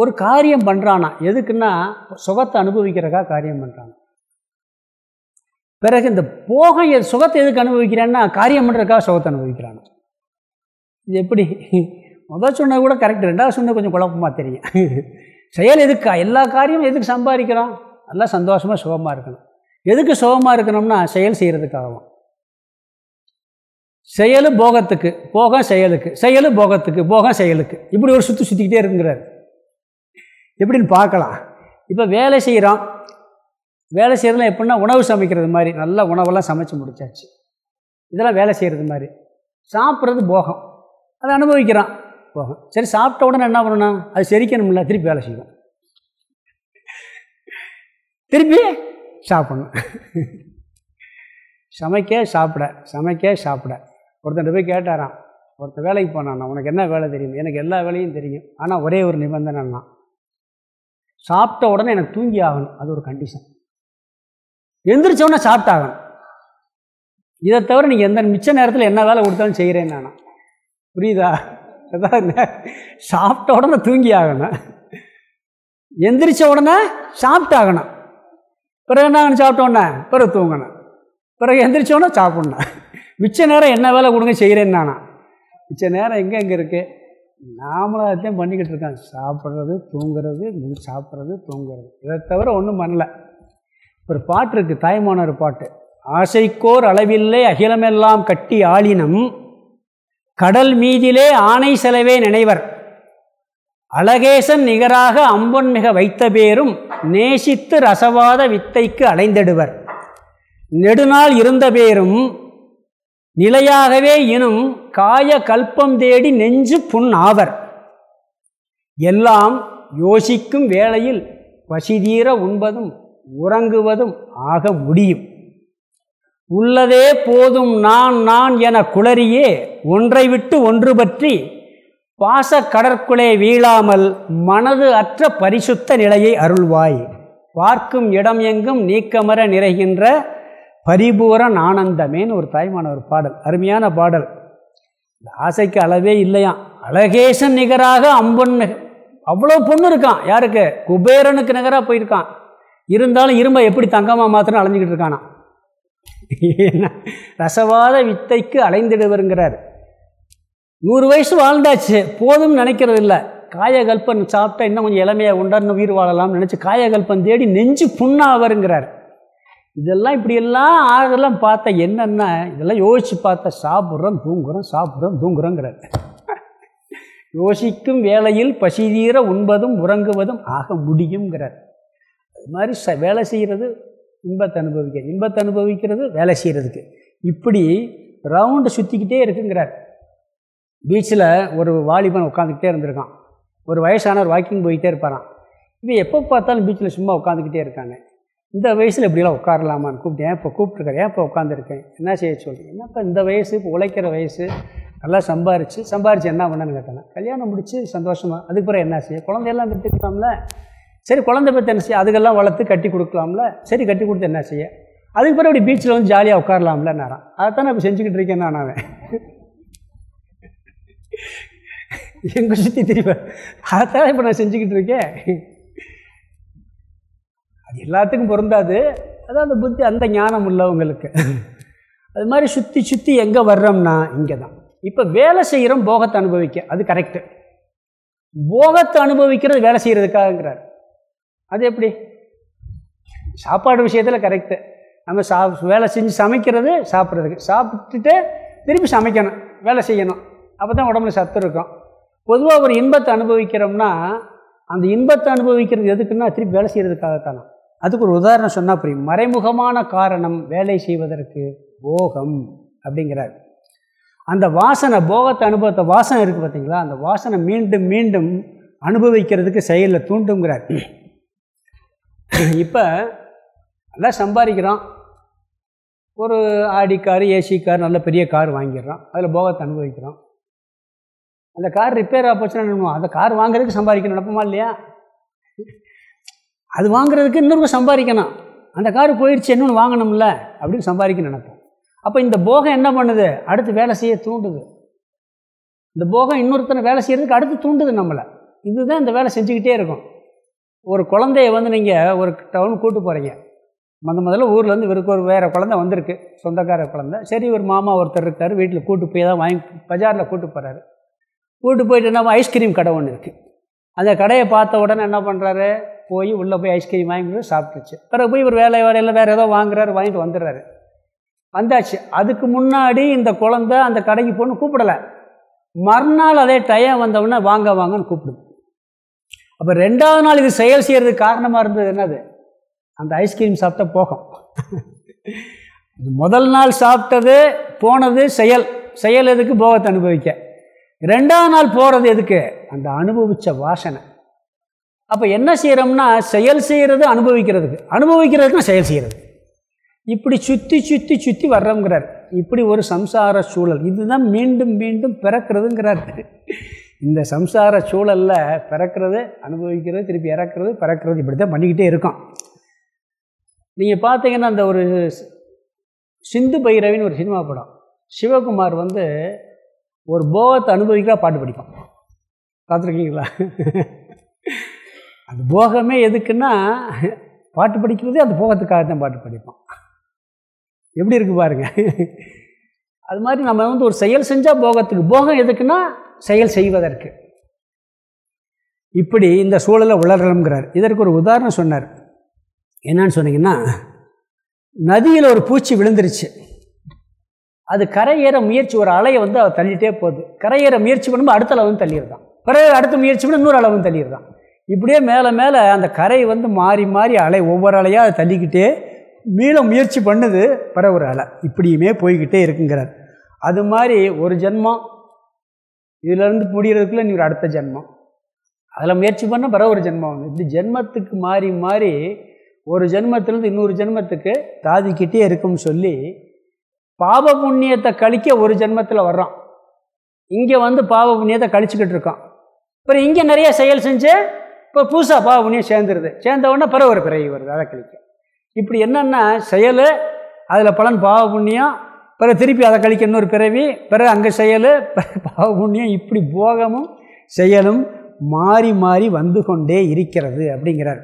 ஒரு காரியம் பண்ணுறானா எதுக்குன்னா சுகத்தை அனுபவிக்கிறக்கா காரியம் பண்ணுறாங்க பிறகு இந்த போக சுகத்தை எதுக்கு அனுபவிக்கிறான்னா காரியம் பண்ணுறதுக்காக சுகத்தை அனுபவிக்கிறான் இது எப்படி? முதல் சொன்னது கூட கரெக்ட் ரெண்டாவது சொன்னது கொஞ்சம் குழப்பமாக தெரியும். செயல் எதுக்கா? எல்லா காரியமும் எதுக்கு சம்பாதிக்கிறோம்? நல்லா சந்தோஷமாக சுகமாக இருக்கணும். எதுக்கு சுகமாக இருக்கணும்னா செயல் செய்கிறதுக்காகவும் செயலும் போகத்துக்கு போகம் செயலுக்கு. செயலும் போகத்துக்கு போகம் செயலுக்கு. இப்படி ஒரு சுற்றி சுற்றிக்கிட்டே இருக்குங்கிறார். எப்படின்னு பார்க்கலாம். இப்போ வேலை செய்கிறோம் வேலை செய்கிறதுலாம் எப்படின்னா உணவு சமைக்கிறது மாதிரி நல்ல உணவெல்லாம் சமைச்சு முடிச்சாச்சு. இதெல்லாம் வேலை செய்கிறது மாதிரி. சாப்பிட்றது போகம். அதை அனுபவிக்கிறான் போகும். சரி சாப்பிட்ட உடனே என்ன பண்ணணும்? அது செரிக்கணும்ல திருப்பி வேலை செய்வோம். திருப்பி சாப்பிடணும். சமைக்க சாப்பிட சமைக்க சாப்பிட. ஒருத்தன் போய் கேட்டாரான் ஒருத்தர் வேலைக்கு போனான் உனக்கு என்ன வேலை தெரியும்? எனக்கு எல்லா வேலையும் தெரியும். ஆனால் ஒரே ஒரு நிபந்தனைன்னா சாப்பிட்ட உடனே எனக்கு தூங்கி ஆகணும். அது ஒரு கண்டிஷன் எந்திரிச்சோடனே சாப்பிட்டாகணும். இதை தவிர நீங்கள் எந்த மிச்ச நேரத்தில் என்ன வேலை கொடுத்தாலும் செய்கிறேன் நான். புரியுதா? அதான் சாப்பிட்ட உடனே தூங்கி ஆகணும். எந்திரிச்ச உடனே சாப்பிட்டாகணும். பிறகு என்ன சாப்பிட்டோன்னே பிறகு தூங்கணும். பிறகு எந்திரிச்சோடனே சாப்பிட்ணும். மிச்ச நேரம் என்ன வேலை கொடுங்க செய்கிறேன்னு நானா. மிச்ச நேரம் எங்கே எங்கே இருக்குது நாமளும் தான் பண்ணிக்கிட்டு இருக்கான் சாப்பிட்றது தூங்குறது சாப்பிட்றது தூங்குறது. இதை தவிர ஒன்றும் பண்ணல. ஒரு பாட்டு இருக்குது தாய்மான ஒரு பாட்டு. ஆசைக்கோர் அளவில்லை அகிலமெல்லாம் கட்டி ஆளினம். கடல் மீதிலே ஆணை செலவே நினைவர். அழகேசன் நிகராக அம்பொன் மிக வைத்த பேரும் நேசித்து ரசவாத வித்தைக்கு அலைந்திடுவர். நெடுநாள் இருந்த பேரும் நிலையாகவே இனும் காய கல்பம் தேடி நெஞ்சு புண் ஆவர். எல்லாம் யோசிக்கும் வேளையில் பசிதீர உண்பதும் உறங்குவதும் ஆக முடியும். உள்ளதே போதும் நான் நான் என குளறியே ஒன்றை விட்டு ஒன்று பற்றி பாச கடற்குளே வீழாமல் மனது அற்ற பரிசுத்த நிலையை அருள்வாய். பார்க்கும் இடம் எங்கும் நீக்கமர நிறைகின்ற பரிபூரன் ஆனந்தமேன்னு ஒரு தாய்மான ஒரு பாடல் அருமையான பாடல். இந்த ஆசைக்கு அளவே இல்லையாம் அழகேசன் நிகராக அம்பன் அவ்வளோ பொண்ணு இருக்கான். யாருக்கு? குபேரனுக்கு நிகராக போயிருக்கான். இருந்தாலும் இரும்பை எப்படி தங்கமாக மாத்திரம் அலைஞ்சிக்கிட்டு இருக்கானா? ரசவாத வித்தைக்கு அலைந்திடுவருங்கிறார். நூறு வயசு வாழ்ந்தாச்சு போதும் நினைக்கிறது இல்லை. காயகல்பன் சாப்பிட்டா இன்னும் கொஞ்சம் இளமையாக உண்டான்னு உயிர் வாழலாம்னு நினச்சி காயகல்பன் தேடி நெஞ்சு புண்ணாவருங்கிறார். இதெல்லாம் இப்படியெல்லாம் ஆகலாம் பார்த்தா என்னென்னா இதெல்லாம் யோசித்து பார்த்தா சாப்பிட்றோம் தூங்குறோம் சாப்பிட்றோம் தூங்குறோங்கிறார். யோசிக்கும் வேலையில் பசிதீர உண்பதும் உறங்குவதும் ஆக முடியுங்கிறார் அது மாதிரி ச வேலை செய்கிறது இன்பத்தை அனுபவிக்க இன்பத்தை அனுபவிக்கிறது வேலை செய்கிறதுக்கு இப்படி ரவுண்டு சுற்றிக்கிட்டே இருக்குங்கிறார். பீச்சில் ஒரு வாலிபன் உட்காந்துக்கிட்டே இருந்திருக்கான். ஒரு வயசானவர் வாக்கிங் போயிட்டே இருப்பாரான் இவன் எப்போ பார்த்தாலும் பீச்சில் சும்மா உட்காந்துக்கிட்டே இருக்காங்க. இந்த வயசில் இப்படிலாம் உட்காரலாமான்னு கூப்பிட்டேன். இப்போ கூப்பிட்ருக்காரு இப்போ உட்காந்துருக்கேன் என்ன செய்ய சொல்கிறேன் என்னப்பா இந்த வயசு? இப்போ உழைக்கிற வயசு. நல்லா சம்பாரிச்சு சம்பாரிச்சு என்ன பண்ணணும்னு கேட்டேன் கல்யாணம் முடிச்சு சந்தோஷமாக அதுக்கு பிறகு என்ன செய்ய? குழந்தையெல்லாம் கற்றுக்கலாம்ல சரி குழந்தை பற்றி என்ன செய்ய? அதுக்கெல்லாம் வளர்த்து கட்டி கொடுக்கலாம்ல? சரி கட்டி கொடுத்து என்ன செய்ய? அதுக்கு பிறகு இப்படி பீச்சில் வந்து ஜாலியாக உட்காரலாம்ல நேரம். அதைத்தான் இப்போ செஞ்சுக்கிட்டு இருக்கேன் நான் அவன். எங்கள் சுற்றி திரும்ப அதைத்தான் இப்போ நான் செஞ்சுக்கிட்டு இருக்கேன். அது எல்லாத்துக்கும் பொருந்தாது. அதான் அந்த புத்தி அந்த ஞானம் உள்ளவங்களுக்கு. அது மாதிரி சுற்றி சுற்றி எங்கே வர்றோம்னா இங்கே தான் இப்போ வேலை செய்கிறோம் போகத்தை அனுபவிக்க. அது கரெக்டு போகத்தை அனுபவிக்கிறது வேலை செய்கிறதுக்காகங்கிறார் அது எப்படி? சாப்பாடு விஷயத்தில் கரெக்டு நம்ம சா வேலை செஞ்சு சமைக்கிறது சாப்பிட்றதுக்கு. சாப்பிட்டுட்டு திருப்பி சமைக்கணும் வேலை செய்யணும். அப்போ தான் உடம்புல சத்து இருக்கும். பொதுவாக ஒரு இன்பத்தை அனுபவிக்கிறோம்னா அந்த இன்பத்தை அனுபவிக்கிறது எதுக்குன்னா திருப்பி வேலை செய்கிறதுக்காகத்தானே அதுக்கு ஒரு உதாரணம் சொன்னால் புரியும். மறைமுகமான காரணம் வேலை செய்வதற்கு போகம் அப்படிங்கிறார். அந்த வாசனை போகத்தை அனுபவத்தை வாசனை இருக்குது பார்த்தீங்களா அந்த வாசனை மீண்டும் மீண்டும் அனுபவிக்கிறதுக்கு செயலில் தூண்டுங்கிறார். இப்போ நல்லா சம்பாதிக்கிறோம் ஒரு ஆடி கார் ஏசி கார் நல்ல பெரிய கார் வாங்கிடுறோம் அதில் போகத்தை அனுபவிக்கிறோம் அந்த கார் ரிப்பேர் ஆக போச்சுன்னா அந்த கார் வாங்குறதுக்கு சம்பாதிக்கணும் நடப்புமா இல்லையா? அது வாங்குறதுக்கு இன்னொரு சம்பாதிக்கணும். அந்த கார் போயிடுச்சு இன்னொன்று வாங்கணும்ல அப்படின்னு சம்பாதிக்க நினைப்போம். அப்போ இந்த போகம் என்ன பண்ணுது? அடுத்து வேலை செய்ய தூண்டுது. இந்த போகம் இன்னொருத்தனை வேலை செய்கிறதுக்கு அடுத்து தூண்டுது நம்மளை. இதுதான் இந்த வேலை செஞ்சுக்கிட்டே இருக்கும். ஒரு குழந்தைய வந்து நீங்கள் ஒரு டவுன் கூட்டு போகிறீங்க முத முதல்ல ஊர்லேருந்து இவருக்கு ஒரு வேறு குழந்தை வந்திருக்கு. சொந்தக்கார குழந்தை. சரி ஒரு மாமா ஒருத்தர் இருக்கார். வீட்டில் கூட்டு போய் தான் வாங்கி பஜாரில் கூட்டு போகிறாரு கூட்டு போயிட்டு என்ன ஐஸ்கிரீம் கடை ஒன்று இருக்குது அந்த கடையை பார்த்த உடனே என்ன பண்ணுறாரு போய் உள்ளே போய் ஐஸ்கிரீம் வாங்கிட்டு சாப்பிட்டுச்சு. பிறகு போய் இவர் வேலை வேலையில் வேறு ஏதோ வாங்குறாரு வாங்கிட்டு வந்துடுறாரு. வந்தாச்சு. அதுக்கு முன்னாடி இந்த குழந்த அந்த கடைக்கு போகணும் கூப்பிடலை. மறுநாள் அதே டயம் வந்தவுடனே வாங்க வாங்கன்னு கூப்பிடுது. அப்போ ரெண்டாவது நாள் இது செயல் செய்கிறதுக்கு காரணமாக இருந்தது என்னது? அந்த ஐஸ்கிரீம் சாப்பிட்ட போகும். முதல் நாள் சாப்பிட்டது போனது செயல். செயல் எதுக்கு? போகத்தை அனுபவிக்க. ரெண்டாவது நாள் போகிறது எதுக்கு? அந்த அனுபவித்த வாசனை. அப்போ என்ன செய்கிறோம்னா செயல் செய்கிறது அனுபவிக்கிறதுக்கு. அனுபவிக்கிறதுக்கு செயல் செய்கிறது இப்படி சுற்றி சுற்றி சுற்றி வர்றோங்கிறார் இப்படி ஒரு சம்சார சூழல். இதுதான் மீண்டும் மீண்டும் பிறக்கிறதுங்கிறார். இந்த சம்சார சூழலில் பிறக்கிறது அனுபவிக்கிறது திருப்பி இறக்கிறது பிறக்கிறது இப்படி தான் பண்ணிக்கிட்டே இருக்கோம். நீங்கள் பார்த்தீங்கன்னா அந்த ஒரு சிந்து பைரவின்னு ஒரு சினிமா படம். சிவகுமார் வந்து ஒரு போகத்தை அனுபவிக்கிறா பாட்டு படிப்பான். பார்த்துருக்கீங்களா? அந்த போகமே எதுக்குன்னா பாட்டு படிக்கிறதே அந்த போகத்துக்காக தான் பாட்டு படிப்பான் எப்படி இருக்குது பாருங்க. அது மாதிரி நம்ம வந்து ஒரு செயல் செஞ்சால் போகத்துக்கு போகம் எதுக்குன்னா செயல் செய்வதற்கு. இப்படி இந்த சூழலை உளரலுங்கிறார் இதற்கு ஒரு உதாரணம் சொன்னார். என்னன்னு சொன்னீங்கன்னா நதியில் ஒரு பூச்சி விழுந்துருச்சு. அது கரையேற முயற்சி ஒரு அலையை வந்து அதை தள்ளிட்டே போகுது. கரையேற முயற்சி பண்ணும்போது அடுத்த அளவு தள்ளிடுதான். பிறகு அடுத்த முயற்சி பண்ணி இன்னொரு அளவு தள்ளிடுதான். இப்படியே மேலே மேலே அந்த கரை வந்து மாறி மாறி அலை ஒவ்வொரு அலையாக அதை தள்ளிக்கிட்டே மீள முயற்சி பண்ணுது. பரவுற ஒரு அலை. இப்படியுமே போய்கிட்டே இருக்குங்கிறார். அது மாதிரி ஒரு ஜென்மம். இதிலேருந்து முடிகிறதுக்குள்ளே நீ ஒரு அடுத்த ஜென்மம். அதில் முயற்சி பண்ண பிற ஒரு ஜென்மம். வந்து இப்படி ஜென்மத்துக்கு மாறி மாறி ஒரு ஜென்மத்திலேருந்து இன்னொரு ஜென்மத்துக்கு தாதிக்கிட்டே இருக்கும்னு சொல்லி பாவ புண்ணியத்தை கழிக்க ஒரு ஜென்மத்தில் வர்றோம் இங்கே வந்து பாவ புண்ணியத்தை கழிச்சுக்கிட்டு இருக்கோம் அப்புறம் இங்கே நிறைய செயல் செஞ்சு இப்போ புதுசாக பாவ புண்ணியம் சேர்ந்துருது. சேர்ந்த உடனே பிறகு ஒரு பிறகு வருது. அதை கழிக்க. இப்படி என்னென்னா செயல் அதில் பலன் பாவ புண்ணியம் பிறகு திருப்பி அதை கழிக்க இன்னொரு பிறவி பிறகு அங்கே செயல் பாவ புண்ணியம் இப்படி போகமும் செயலும் மாறி மாறி வந்து கொண்டே இருக்கிறது அப்படிங்கிறார்.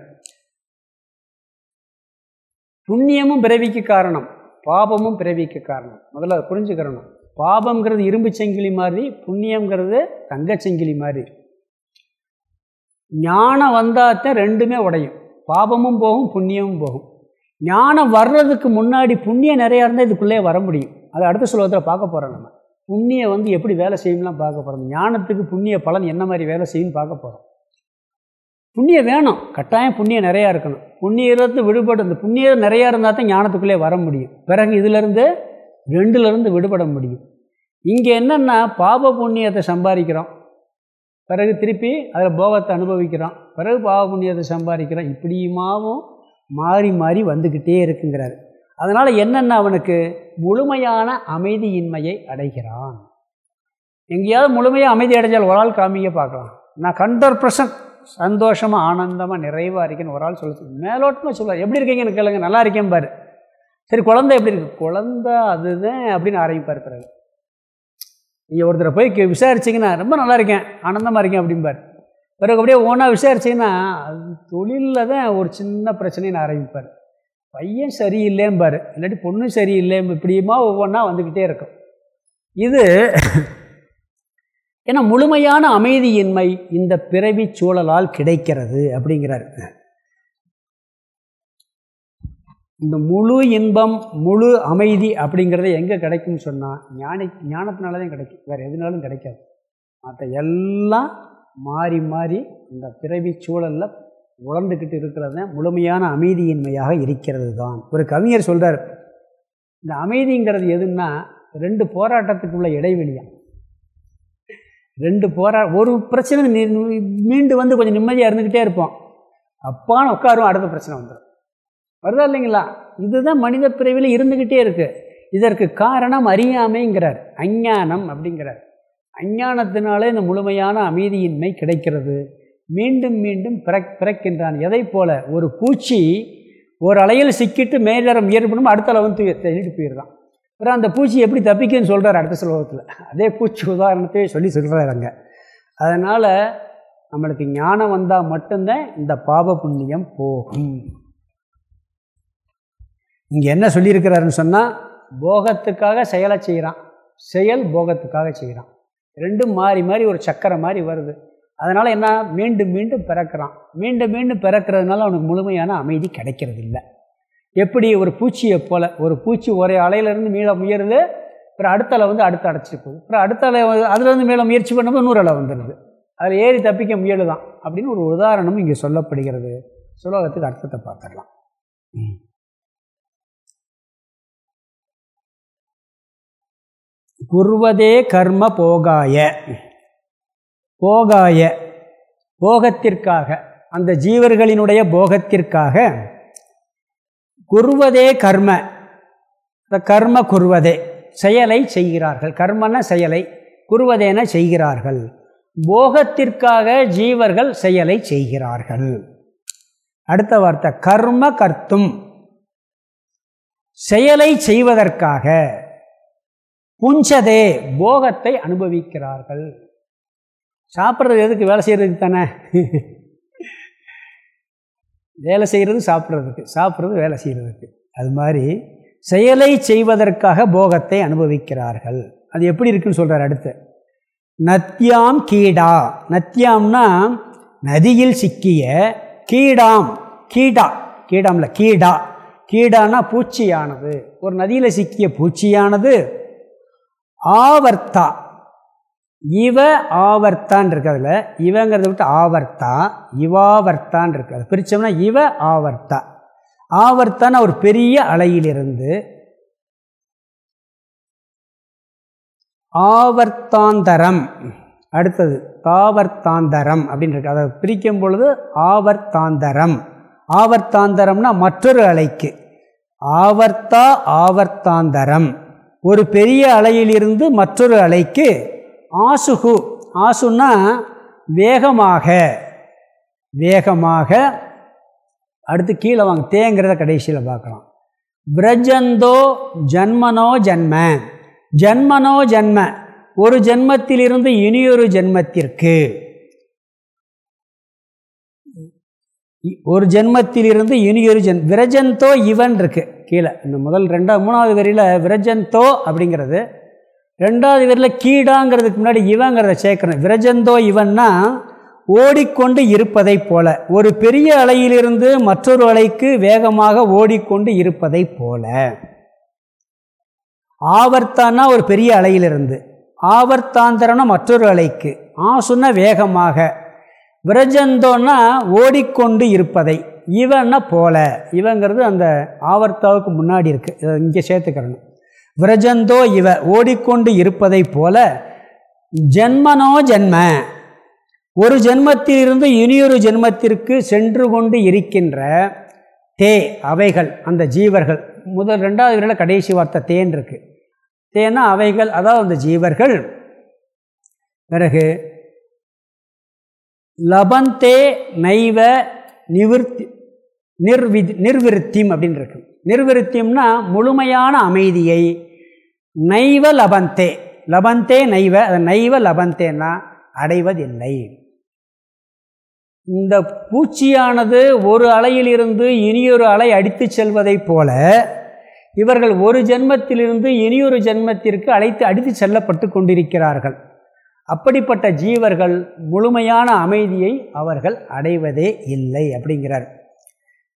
புண்ணியமும் பிறவிக்கு காரணம். பாபமும் பிறவிக்கு காரணம். முதல்ல அதை புரிஞ்சுக்கிறணும். பாபங்கிறது இரும்பு செங்கிலி மாதிரி புண்ணியங்கிறது தங்கச்செங்கிலி மாதிரி. ஞானம் வந்தாத்தான் ரெண்டுமே உடையும். பாபமும் போகும் புண்ணியமும் போகும். ஞானம் வர்றதுக்கு முன்னாடி புண்ணியம் நிறையா இருந்தால் இதுக்குள்ளே வர முடியும். அதை அடுத்த சுலோகத்தில் பார்க்க போகிறோம் நம்ம. புண்ணியம் வந்து எப்படி வேலை செய்யும்லாம் பார்க்க போகிறோம் ஞானத்துக்கு புண்ணிய பலன் என்ன மாதிரி வேலை செய்யும் பார்க்க போகிறோம் புண்ணியம் வேணும். கட்டாயம் புண்ணியம் நிறையா இருக்கணும். புண்ணியத்தை விடுபட்டு இந்த புண்ணியம் நிறையா இருந்தால் தான் ஞானத்துக்குள்ளே வர முடியும். பிறகு இதிலிருந்து ரெண்டுலேருந்து விடுபட முடியும். இங்கே என்னென்னா பாப புண்ணியத்தை சம்பாதிக்கிறோம். பிறகு திருப்பி அதில் போகத்தை அனுபவிக்கிறான். பிறகு பாவ புண்ணியத்தை சம்பாதிக்கிறான். இப்படியுமாவும் மாறி மாறி வந்துக்கிட்டே இருக்குங்கிறார். அதனால் என்னென்ன அவனுக்கு? முழுமையான அமைதியின்மையை அடைகிறான். எங்கேயாவது முழுமையாக அமைதி அடைஞ்சால் ஒரு ஆள் காமிக்க பார்க்கலாம். நான் ஹண்ட்ரட் பர்சன்ட் சந்தோஷமாக ஆனந்தமாக நிறைவாக இருக்கேன்னு ஒரு ஆள் சொல்ல மேலோட்டமாக சொல்லுவார். எப்படி இருக்கீங்கன்னு கேளுங்க. நல்லா இருக்கேன் பாரு. சரி குழந்தை எப்படி இருக்குது குழந்த அதுதான் அப்படின்னு ஆரம்பிப்பார் பிறகு. நீங்கள் ஒருத்தரை போய் விசாரிச்சிங்கன்னா ரொம்ப நல்லா இருக்கேன் ஆனந்தமாக இருக்கேன் அப்படிம்பார். பிறகு அப்படியே ஓனாக விசாரிச்சிங்கன்னா அது தொழிலில் தான் ஒரு சின்ன பிரச்சனைன்னு ஆரம்பிப்பார். பையன் சரியில்லைம்பார். இல்லாட்டி பொண்ணு சரியில்லை இப்படியுமா ஒவ்வொன்றா வந்துக்கிட்டே இருக்கும். இது ஏன்னா முழுமையான அமைதியின்மை இந்த பிறவி சூழலால் கிடைக்கிறது அப்படிங்கிறார். இந்த முழு இன்பம் முழு அமைதி அப்படிங்கிறது எங்கே கிடைக்கும்னு சொன்னால் ஞானி ஞானத்தினால தான் கிடைக்கும். வேறு எதுனாலும் கிடைக்காது. மற்ற எல்லாம் மாறி மாறி இந்த பிறவி சூழலில் உழந்துக்கிட்டு இருக்கிறது முழுமையான அமைதியின்மையாக இருக்கிறது தான் ஒரு கவிஞர் சொல்கிறார் இந்த அமைதிங்கிறது எதுன்னா ரெண்டு போராட்டத்துக்குள்ள இடைவெளியாக ரெண்டு போரா ஒரு பிரச்சனை மீண்டு வந்து கொஞ்சம் நிம்மதியாக இருந்துக்கிட்டே இருப்போம். அப்பான்னு உட்காரும் அடுத்த பிரச்சனை வந்துடும் வருதா இல்லைங்களா? இதுதான் மனித பிரிவில் இருந்துக்கிட்டே இருக்குது இதற்கு காரணம் அறியாமைங்கிறார். அஞ்ஞானம் அப்படிங்கிறார். அஞ்ஞானத்தினாலே இந்த முழுமையான அமைதியின்மை கிடைக்கிறது. மீண்டும் மீண்டும் பிறக் பிறக்கின்றான். எதை போல? ஒரு பூச்சி ஒரு அலையில் சிக்கிட்டு மேலிடம் ஏற்படும் அடுத்த அளவு வந்து தள்ளிட்டு போயிடுறான். அப்புறம் அந்த பூச்சி எப்படி தப்பிக்குன்னு சொல்கிறார் அடுத்த சுலோகத்தில் அதே பூச்சி உதாரணத்தையே சொல்லி சொல்கிறார் அங்கே. அதனால் நம்மளுக்கு ஞானம் வந்தால் மட்டும்தான் இந்த பாப புண்ணியம் போகும். இங்கே என்ன சொல்லியிருக்கிறாருன்னு சொன்னால் போகத்துக்காக செயலை செய்கிறான் செயல் போகத்துக்காக செய்கிறான் ரெண்டும் மாறி மாறி ஒரு சக்கரை மாதிரி வருது. அதனால் என்ன? மீண்டும் மீண்டும் பிறக்கிறான். மீண்டும் மீண்டும் பிறக்கிறதுனால அவனுக்கு முழுமையான அமைதி கிடைக்கிறது இல்லை எப்படி? ஒரு பூச்சியை போல். ஒரு பூச்சி ஒரே அலையிலேருந்து மீள முயறுது அப்புறம் அடுத்த அலை வந்து அடுத்து அடைச்சிட்டு போகுது. அப்புறம் அடுத்த அலை அதுலேருந்து மேலே முயற்சி பண்ணும்போது நூறு அலை வந்துடுது. அதில் ஏறி தப்பிக்க முயலுதான். அப்படின்னு ஒரு உதாரணம் இங்கே சொல்லப்படுகிறது. சுலோகத்துக்கு அர்த்தத்தை பார்த்துடலாம். குர்வதே கர்ம போகாய. போகாய. போகத்திற்காக அந்த ஜீவர்களினுடைய போகத்திற்காக குருவதே கர்ம. இந்த கர்ம குருவதே செயலை செய்கிறார்கள். கர்மன செயலை குருவதேன செய்கிறார்கள். போகத்திற்காக ஜீவர்கள் செயலை செய்கிறார்கள். அடுத்த வார்த்தை கர்ம கர்த்தும். செயலை செய்வதற்காக. புஞ்சதே போகத்தை அனுபவிக்கிறார்கள். சாப்பிட்றது எதுக்கு? வேலை செய்கிறதுக்கு தானே? வேலை செய்கிறது சாப்பிட்றதுக்கு சாப்பிட்றது வேலை செய்கிறதுக்கு அது மாதிரி செயலை செய்வதற்காக போகத்தை அனுபவிக்கிறார்கள். அது எப்படி இருக்குன்னு சொல்கிறார் அடுத்து. நத்தியாம் கீடா. நத்தியாம்னா நதியில் சிக்கிய கீடாம் கீடா கீடாம்ல கீடா. கீடானா பூச்சியானது. ஒரு நதியில் சிக்கிய பூச்சியானது ஆவர்த்தா. இவ ஆவர்த்தான் இருக்கு அதில். இவங்கிறத விட்டு ஆவர்த்தா இவாவர்த்தான் இருக்கு. அது பிரித்தோம்னா இவ ஆவர்த்தா. ஆவர்த்தான ஒரு பெரிய அலையிலிருந்து ஆவர்த்தாந்தரம். அடுத்தது தாவர்த்தாந்தரம் அப்படின்னு இருக்கு. அதை பிரிக்கும் பொழுது ஆவர்த்தாந்தரம். ஆவர்த்தாந்தரம்னா மற்றொரு அலைக்கு. ஆவர்த்தா ஆவர்த்தாந்தரம். ஒரு பெரிய அலையிலிருந்து மற்றொரு அலைக்கு ஆசுகு. ஆசுன்னா வேகமாக. வேகமாக. அடுத்து கீழே வாங்க. தேங்கிறத கடைசியில் பார்க்கலாம். பிரஜந்தோ ஜன்மனோ ஜன்ம. ஜன்மனோ ஜன்ம. ஒரு ஜென்மத்திலிருந்து இனியொரு ஜென்மத்திற்கு. ஒரு ஜென்மத்திலிருந்து இனியொரு ஜென் விரஜந்தோ இவன் இருக்குது கீழே. இந்த முதல் ரெண்டாவது மூணாவது வரியில் விரஜந்தோ அப்படிங்கிறது ரெண்டாவது வரியில் கீடாங்கிறதுக்கு முன்னாடி இவங்கிறத சேர்க்கணும். விரஜந்தோ இவன்னா ஓடிக்கொண்டு இருப்பதை போல ஒரு பெரிய அலையிலிருந்து மற்றொரு அலைக்கு வேகமாக ஓடிக்கொண்டு இருப்பதை போல. ஆவர்த்தானா ஒரு பெரிய அலையிலிருந்து ஆவர்த்தாந்தரம்னா மற்றொரு அலைக்கு ஆசுன்னா வேகமாக விரஜந்தோன்னா ஓடிக்கொண்டு இருப்பதை. இவன்னா போல. இவங்கிறது அந்த ஆவர்த்தாவுக்கு முன்னாடி இருக்குது இங்கே சேர்த்துக்கிறணும். விரஜந்தோ இவ ஓடிக்கொண்டு இருப்பதைப் போல ஜென்மனோ ஜென்ம. ஒரு ஜென்மத்திலிருந்து இனியொரு ஜென்மத்திற்கு சென்று கொண்டு இருக்கின்ற தே அவைகள் அந்த ஜீவர்கள். முதல் ரெண்டாவது விரல கடைசி வார்த்தை தேன் இருக்குது தேனா அவைகள் அதாவது அந்த ஜீவர்கள். பிறகு லபந்தே நைவ நிவிற்த்தி நிர்வி நிர்விருத்தியம் அப்படின்னு இருக்கும் நிர்விருத்தியம்னா முழுமையான அமைதியை. நைவ லபந்தே லபந்தே நைவ அதை நைவ லபந்தேன்னா அடைவதில்லை. இந்த பூச்சியானது ஒரு அலையிலிருந்து இனியொரு அலை அடித்து செல்வதைப் போல இவர்கள் ஒரு ஜென்மத்திலிருந்து இனியொரு ஜென்மத்திற்கு அழைத்து அடித்து செல்லப்பட்டு கொண்டிருக்கிறார்கள். அப்படிப்பட்ட ஜீவர்கள் முழுமையான அமைதியை அவர்கள் அடைவதே இல்லை அப்படிங்கிறார்.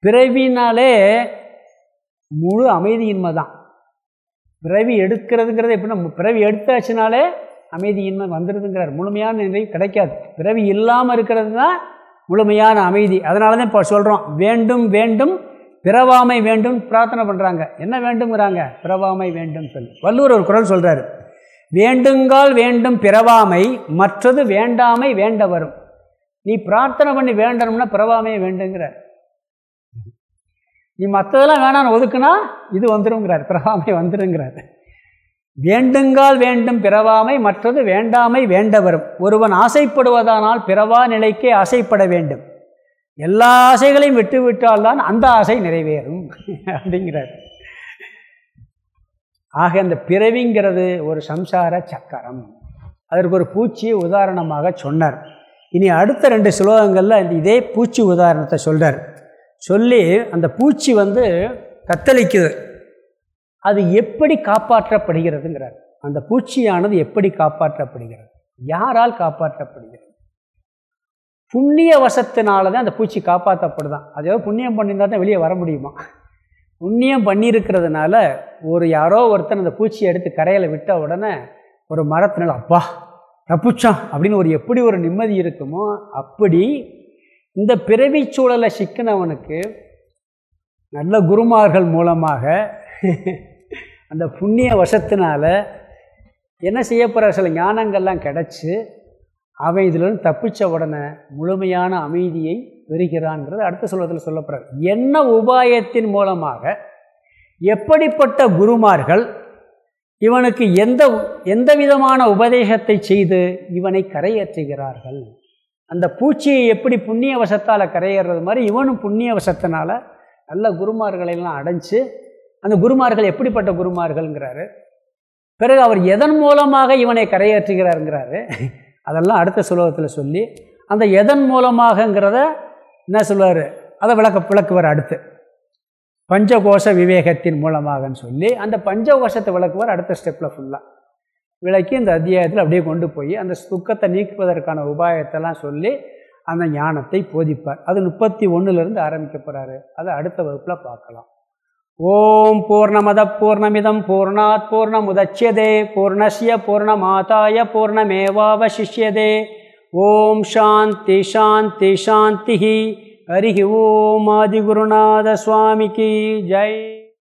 பிறவினாலே முழு அமைதியின்மை தான். பிறவி எடுக்கிறதுங்கிறது எப்படின்னா பிறவி எடுத்தாச்சுனாலே அமைதியின்மை வந்துடுதுங்கிறார் முழுமையான நிலை கிடைக்காது. பிறவி இல்லாமல் இருக்கிறது தான் முழுமையான அமைதி. அதனால தான் இப்போ சொல்கிறோம் வேண்டும் வேண்டும் பிறவாமை வேண்டும் பிரார்த்தனை பண்ணுறாங்க என்ன வேண்டும்ங்கிறாங்க? பிறவாமை வேண்டும் சொல்லி. வல்லூர் ஒரு குரல் சொல்கிறாரு வேண்டுங்கால் வேண்டும் பிறவாமை மற்றது வேண்டாமை வேண்ட வரும் நீ பிரார்த்தனை பண்ணி வேண்டணும்னா பிறவாமையை வேண்டுங்கிற நீ மற்றதெல்லாம் வேணான்னு ஒதுக்குனா இது வந்துருங்கிறார் பிறவாமை வந்துருங்கிறார். வேண்டுங்கால் வேண்டும் பிறவாமை மற்றது வேண்டாமை வேண்ட வரும் ஒருவன் ஆசைப்படுவதானால் பிறவா நிலைக்கே ஆசைப்பட வேண்டும். எல்லா ஆசைகளையும் விட்டுவிட்டால்தான் அந்த ஆசை நிறைவேறும் அப்படிங்கிறார். ஆக அந்த பிறவிங்கிறது ஒரு சம்சார சக்கரம். அதற்கு ஒரு பூச்சியை உதாரணமாக சொன்னார். இனி அடுத்த ரெண்டு ஸ்லோகங்களில் இதே பூச்சி உதாரணத்தை சொல்கிறார் சொல்லி அந்த பூச்சி வந்து தத்தளிக்குது அது எப்படி காப்பாற்றப்படுகிறதுங்கிறார். அந்த பூச்சியானது எப்படி காப்பாற்றப்படுகிறது? யாரால் காப்பாற்றப்படுகிறது? புண்ணிய வசத்தினால தான் அந்த பூச்சி காப்பாற்றப்படுதான் அதாவது புண்ணியம் பண்ணியிருந்தால் தான் வெளியே வர முடியுமா? புண்ணியம் பண்ணியிருக்கிறதுனால ஒரு யாரோ ஒருத்தன் அந்த பூச்சியை எடுத்து கரையில் விட்ட உடனே ஒரு மரத்தினால் அப்பா தப்புச்சான் அப்படின்னு ஒரு எப்படி ஒரு நிம்மதி இருக்குமோ அப்படி இந்த பிறவி சூழலை சிக்கினவனுக்கு நல்ல குருமார்கள் மூலமாக அந்த புண்ணிய வசத்தினால என்ன செய்ய போகிற சில ஞானங்கள்லாம் கிடச்சி அவன் இதிலிருந்து தப்பித்த உடனே முழுமையான அமைதியை பெறுகிறான்ங்கிறது அடுத்த சொல்வதில் சொல்லப்படுறார். என்ன உபாயத்தின் மூலமாக எப்படிப்பட்ட குருமார்கள் இவனுக்கு எந்த எந்த விதமான உபதேசத்தை செய்து இவனை கரையேற்றுகிறார்கள்? அந்த பூச்சியை எப்படி புண்ணிய வசத்தால் கரையேறது மாதிரி இவனும் புண்ணிய வசத்தினால் நல்ல குருமார்களெல்லாம் அடைஞ்சு அந்த குருமார்கள் எப்படிப்பட்ட குருமார்கள்ங்கிறாரு. பிறகு அவர் எதன் மூலமாக இவனை கரையேற்றுகிறாருங்கிறாரு? அதெல்லாம் அடுத்த சுலோகத்தில் சொல்லி அந்த எதன் மூலமாகங்கிறத என்ன சொல்லுவார் அதை விளக்க விளக்குவார் அடுத்து. பஞ்சகோஷ விவேகத்தின் மூலமாகன்னு சொல்லி அந்த பஞ்சகோஷத்தை விளக்குவார் அடுத்த ஸ்டெப்பில் ஃபுல்லாக விளக்கி இந்த அத்தியாயத்தில் அப்படியே கொண்டு போய் அந்த துக்கத்தை நீக்குவதற்கான உபாயத்தெல்லாம் சொல்லி அந்த ஞானத்தை போதிப்பார். அது முப்பத்தி ஒன்றுலேருந்து ஆரம்பிக்க போகிறாரு அதை அடுத்த வகுப்பில் பார்க்கலாம். ஓம் பூர்ணமத பூர்ணமிதம் பூர்ணாத் பூர்ணமுதட்சியதே பூர்ணஸ்ய பூர்ணமாதாய பூர்ணமேவாவசிஷ்யதே. ஓம் சாந்தி சாந்தி சாந்தி ஹரி ஓம் ஆதிகுருநாத சுவாமிக்கு ஜெய்.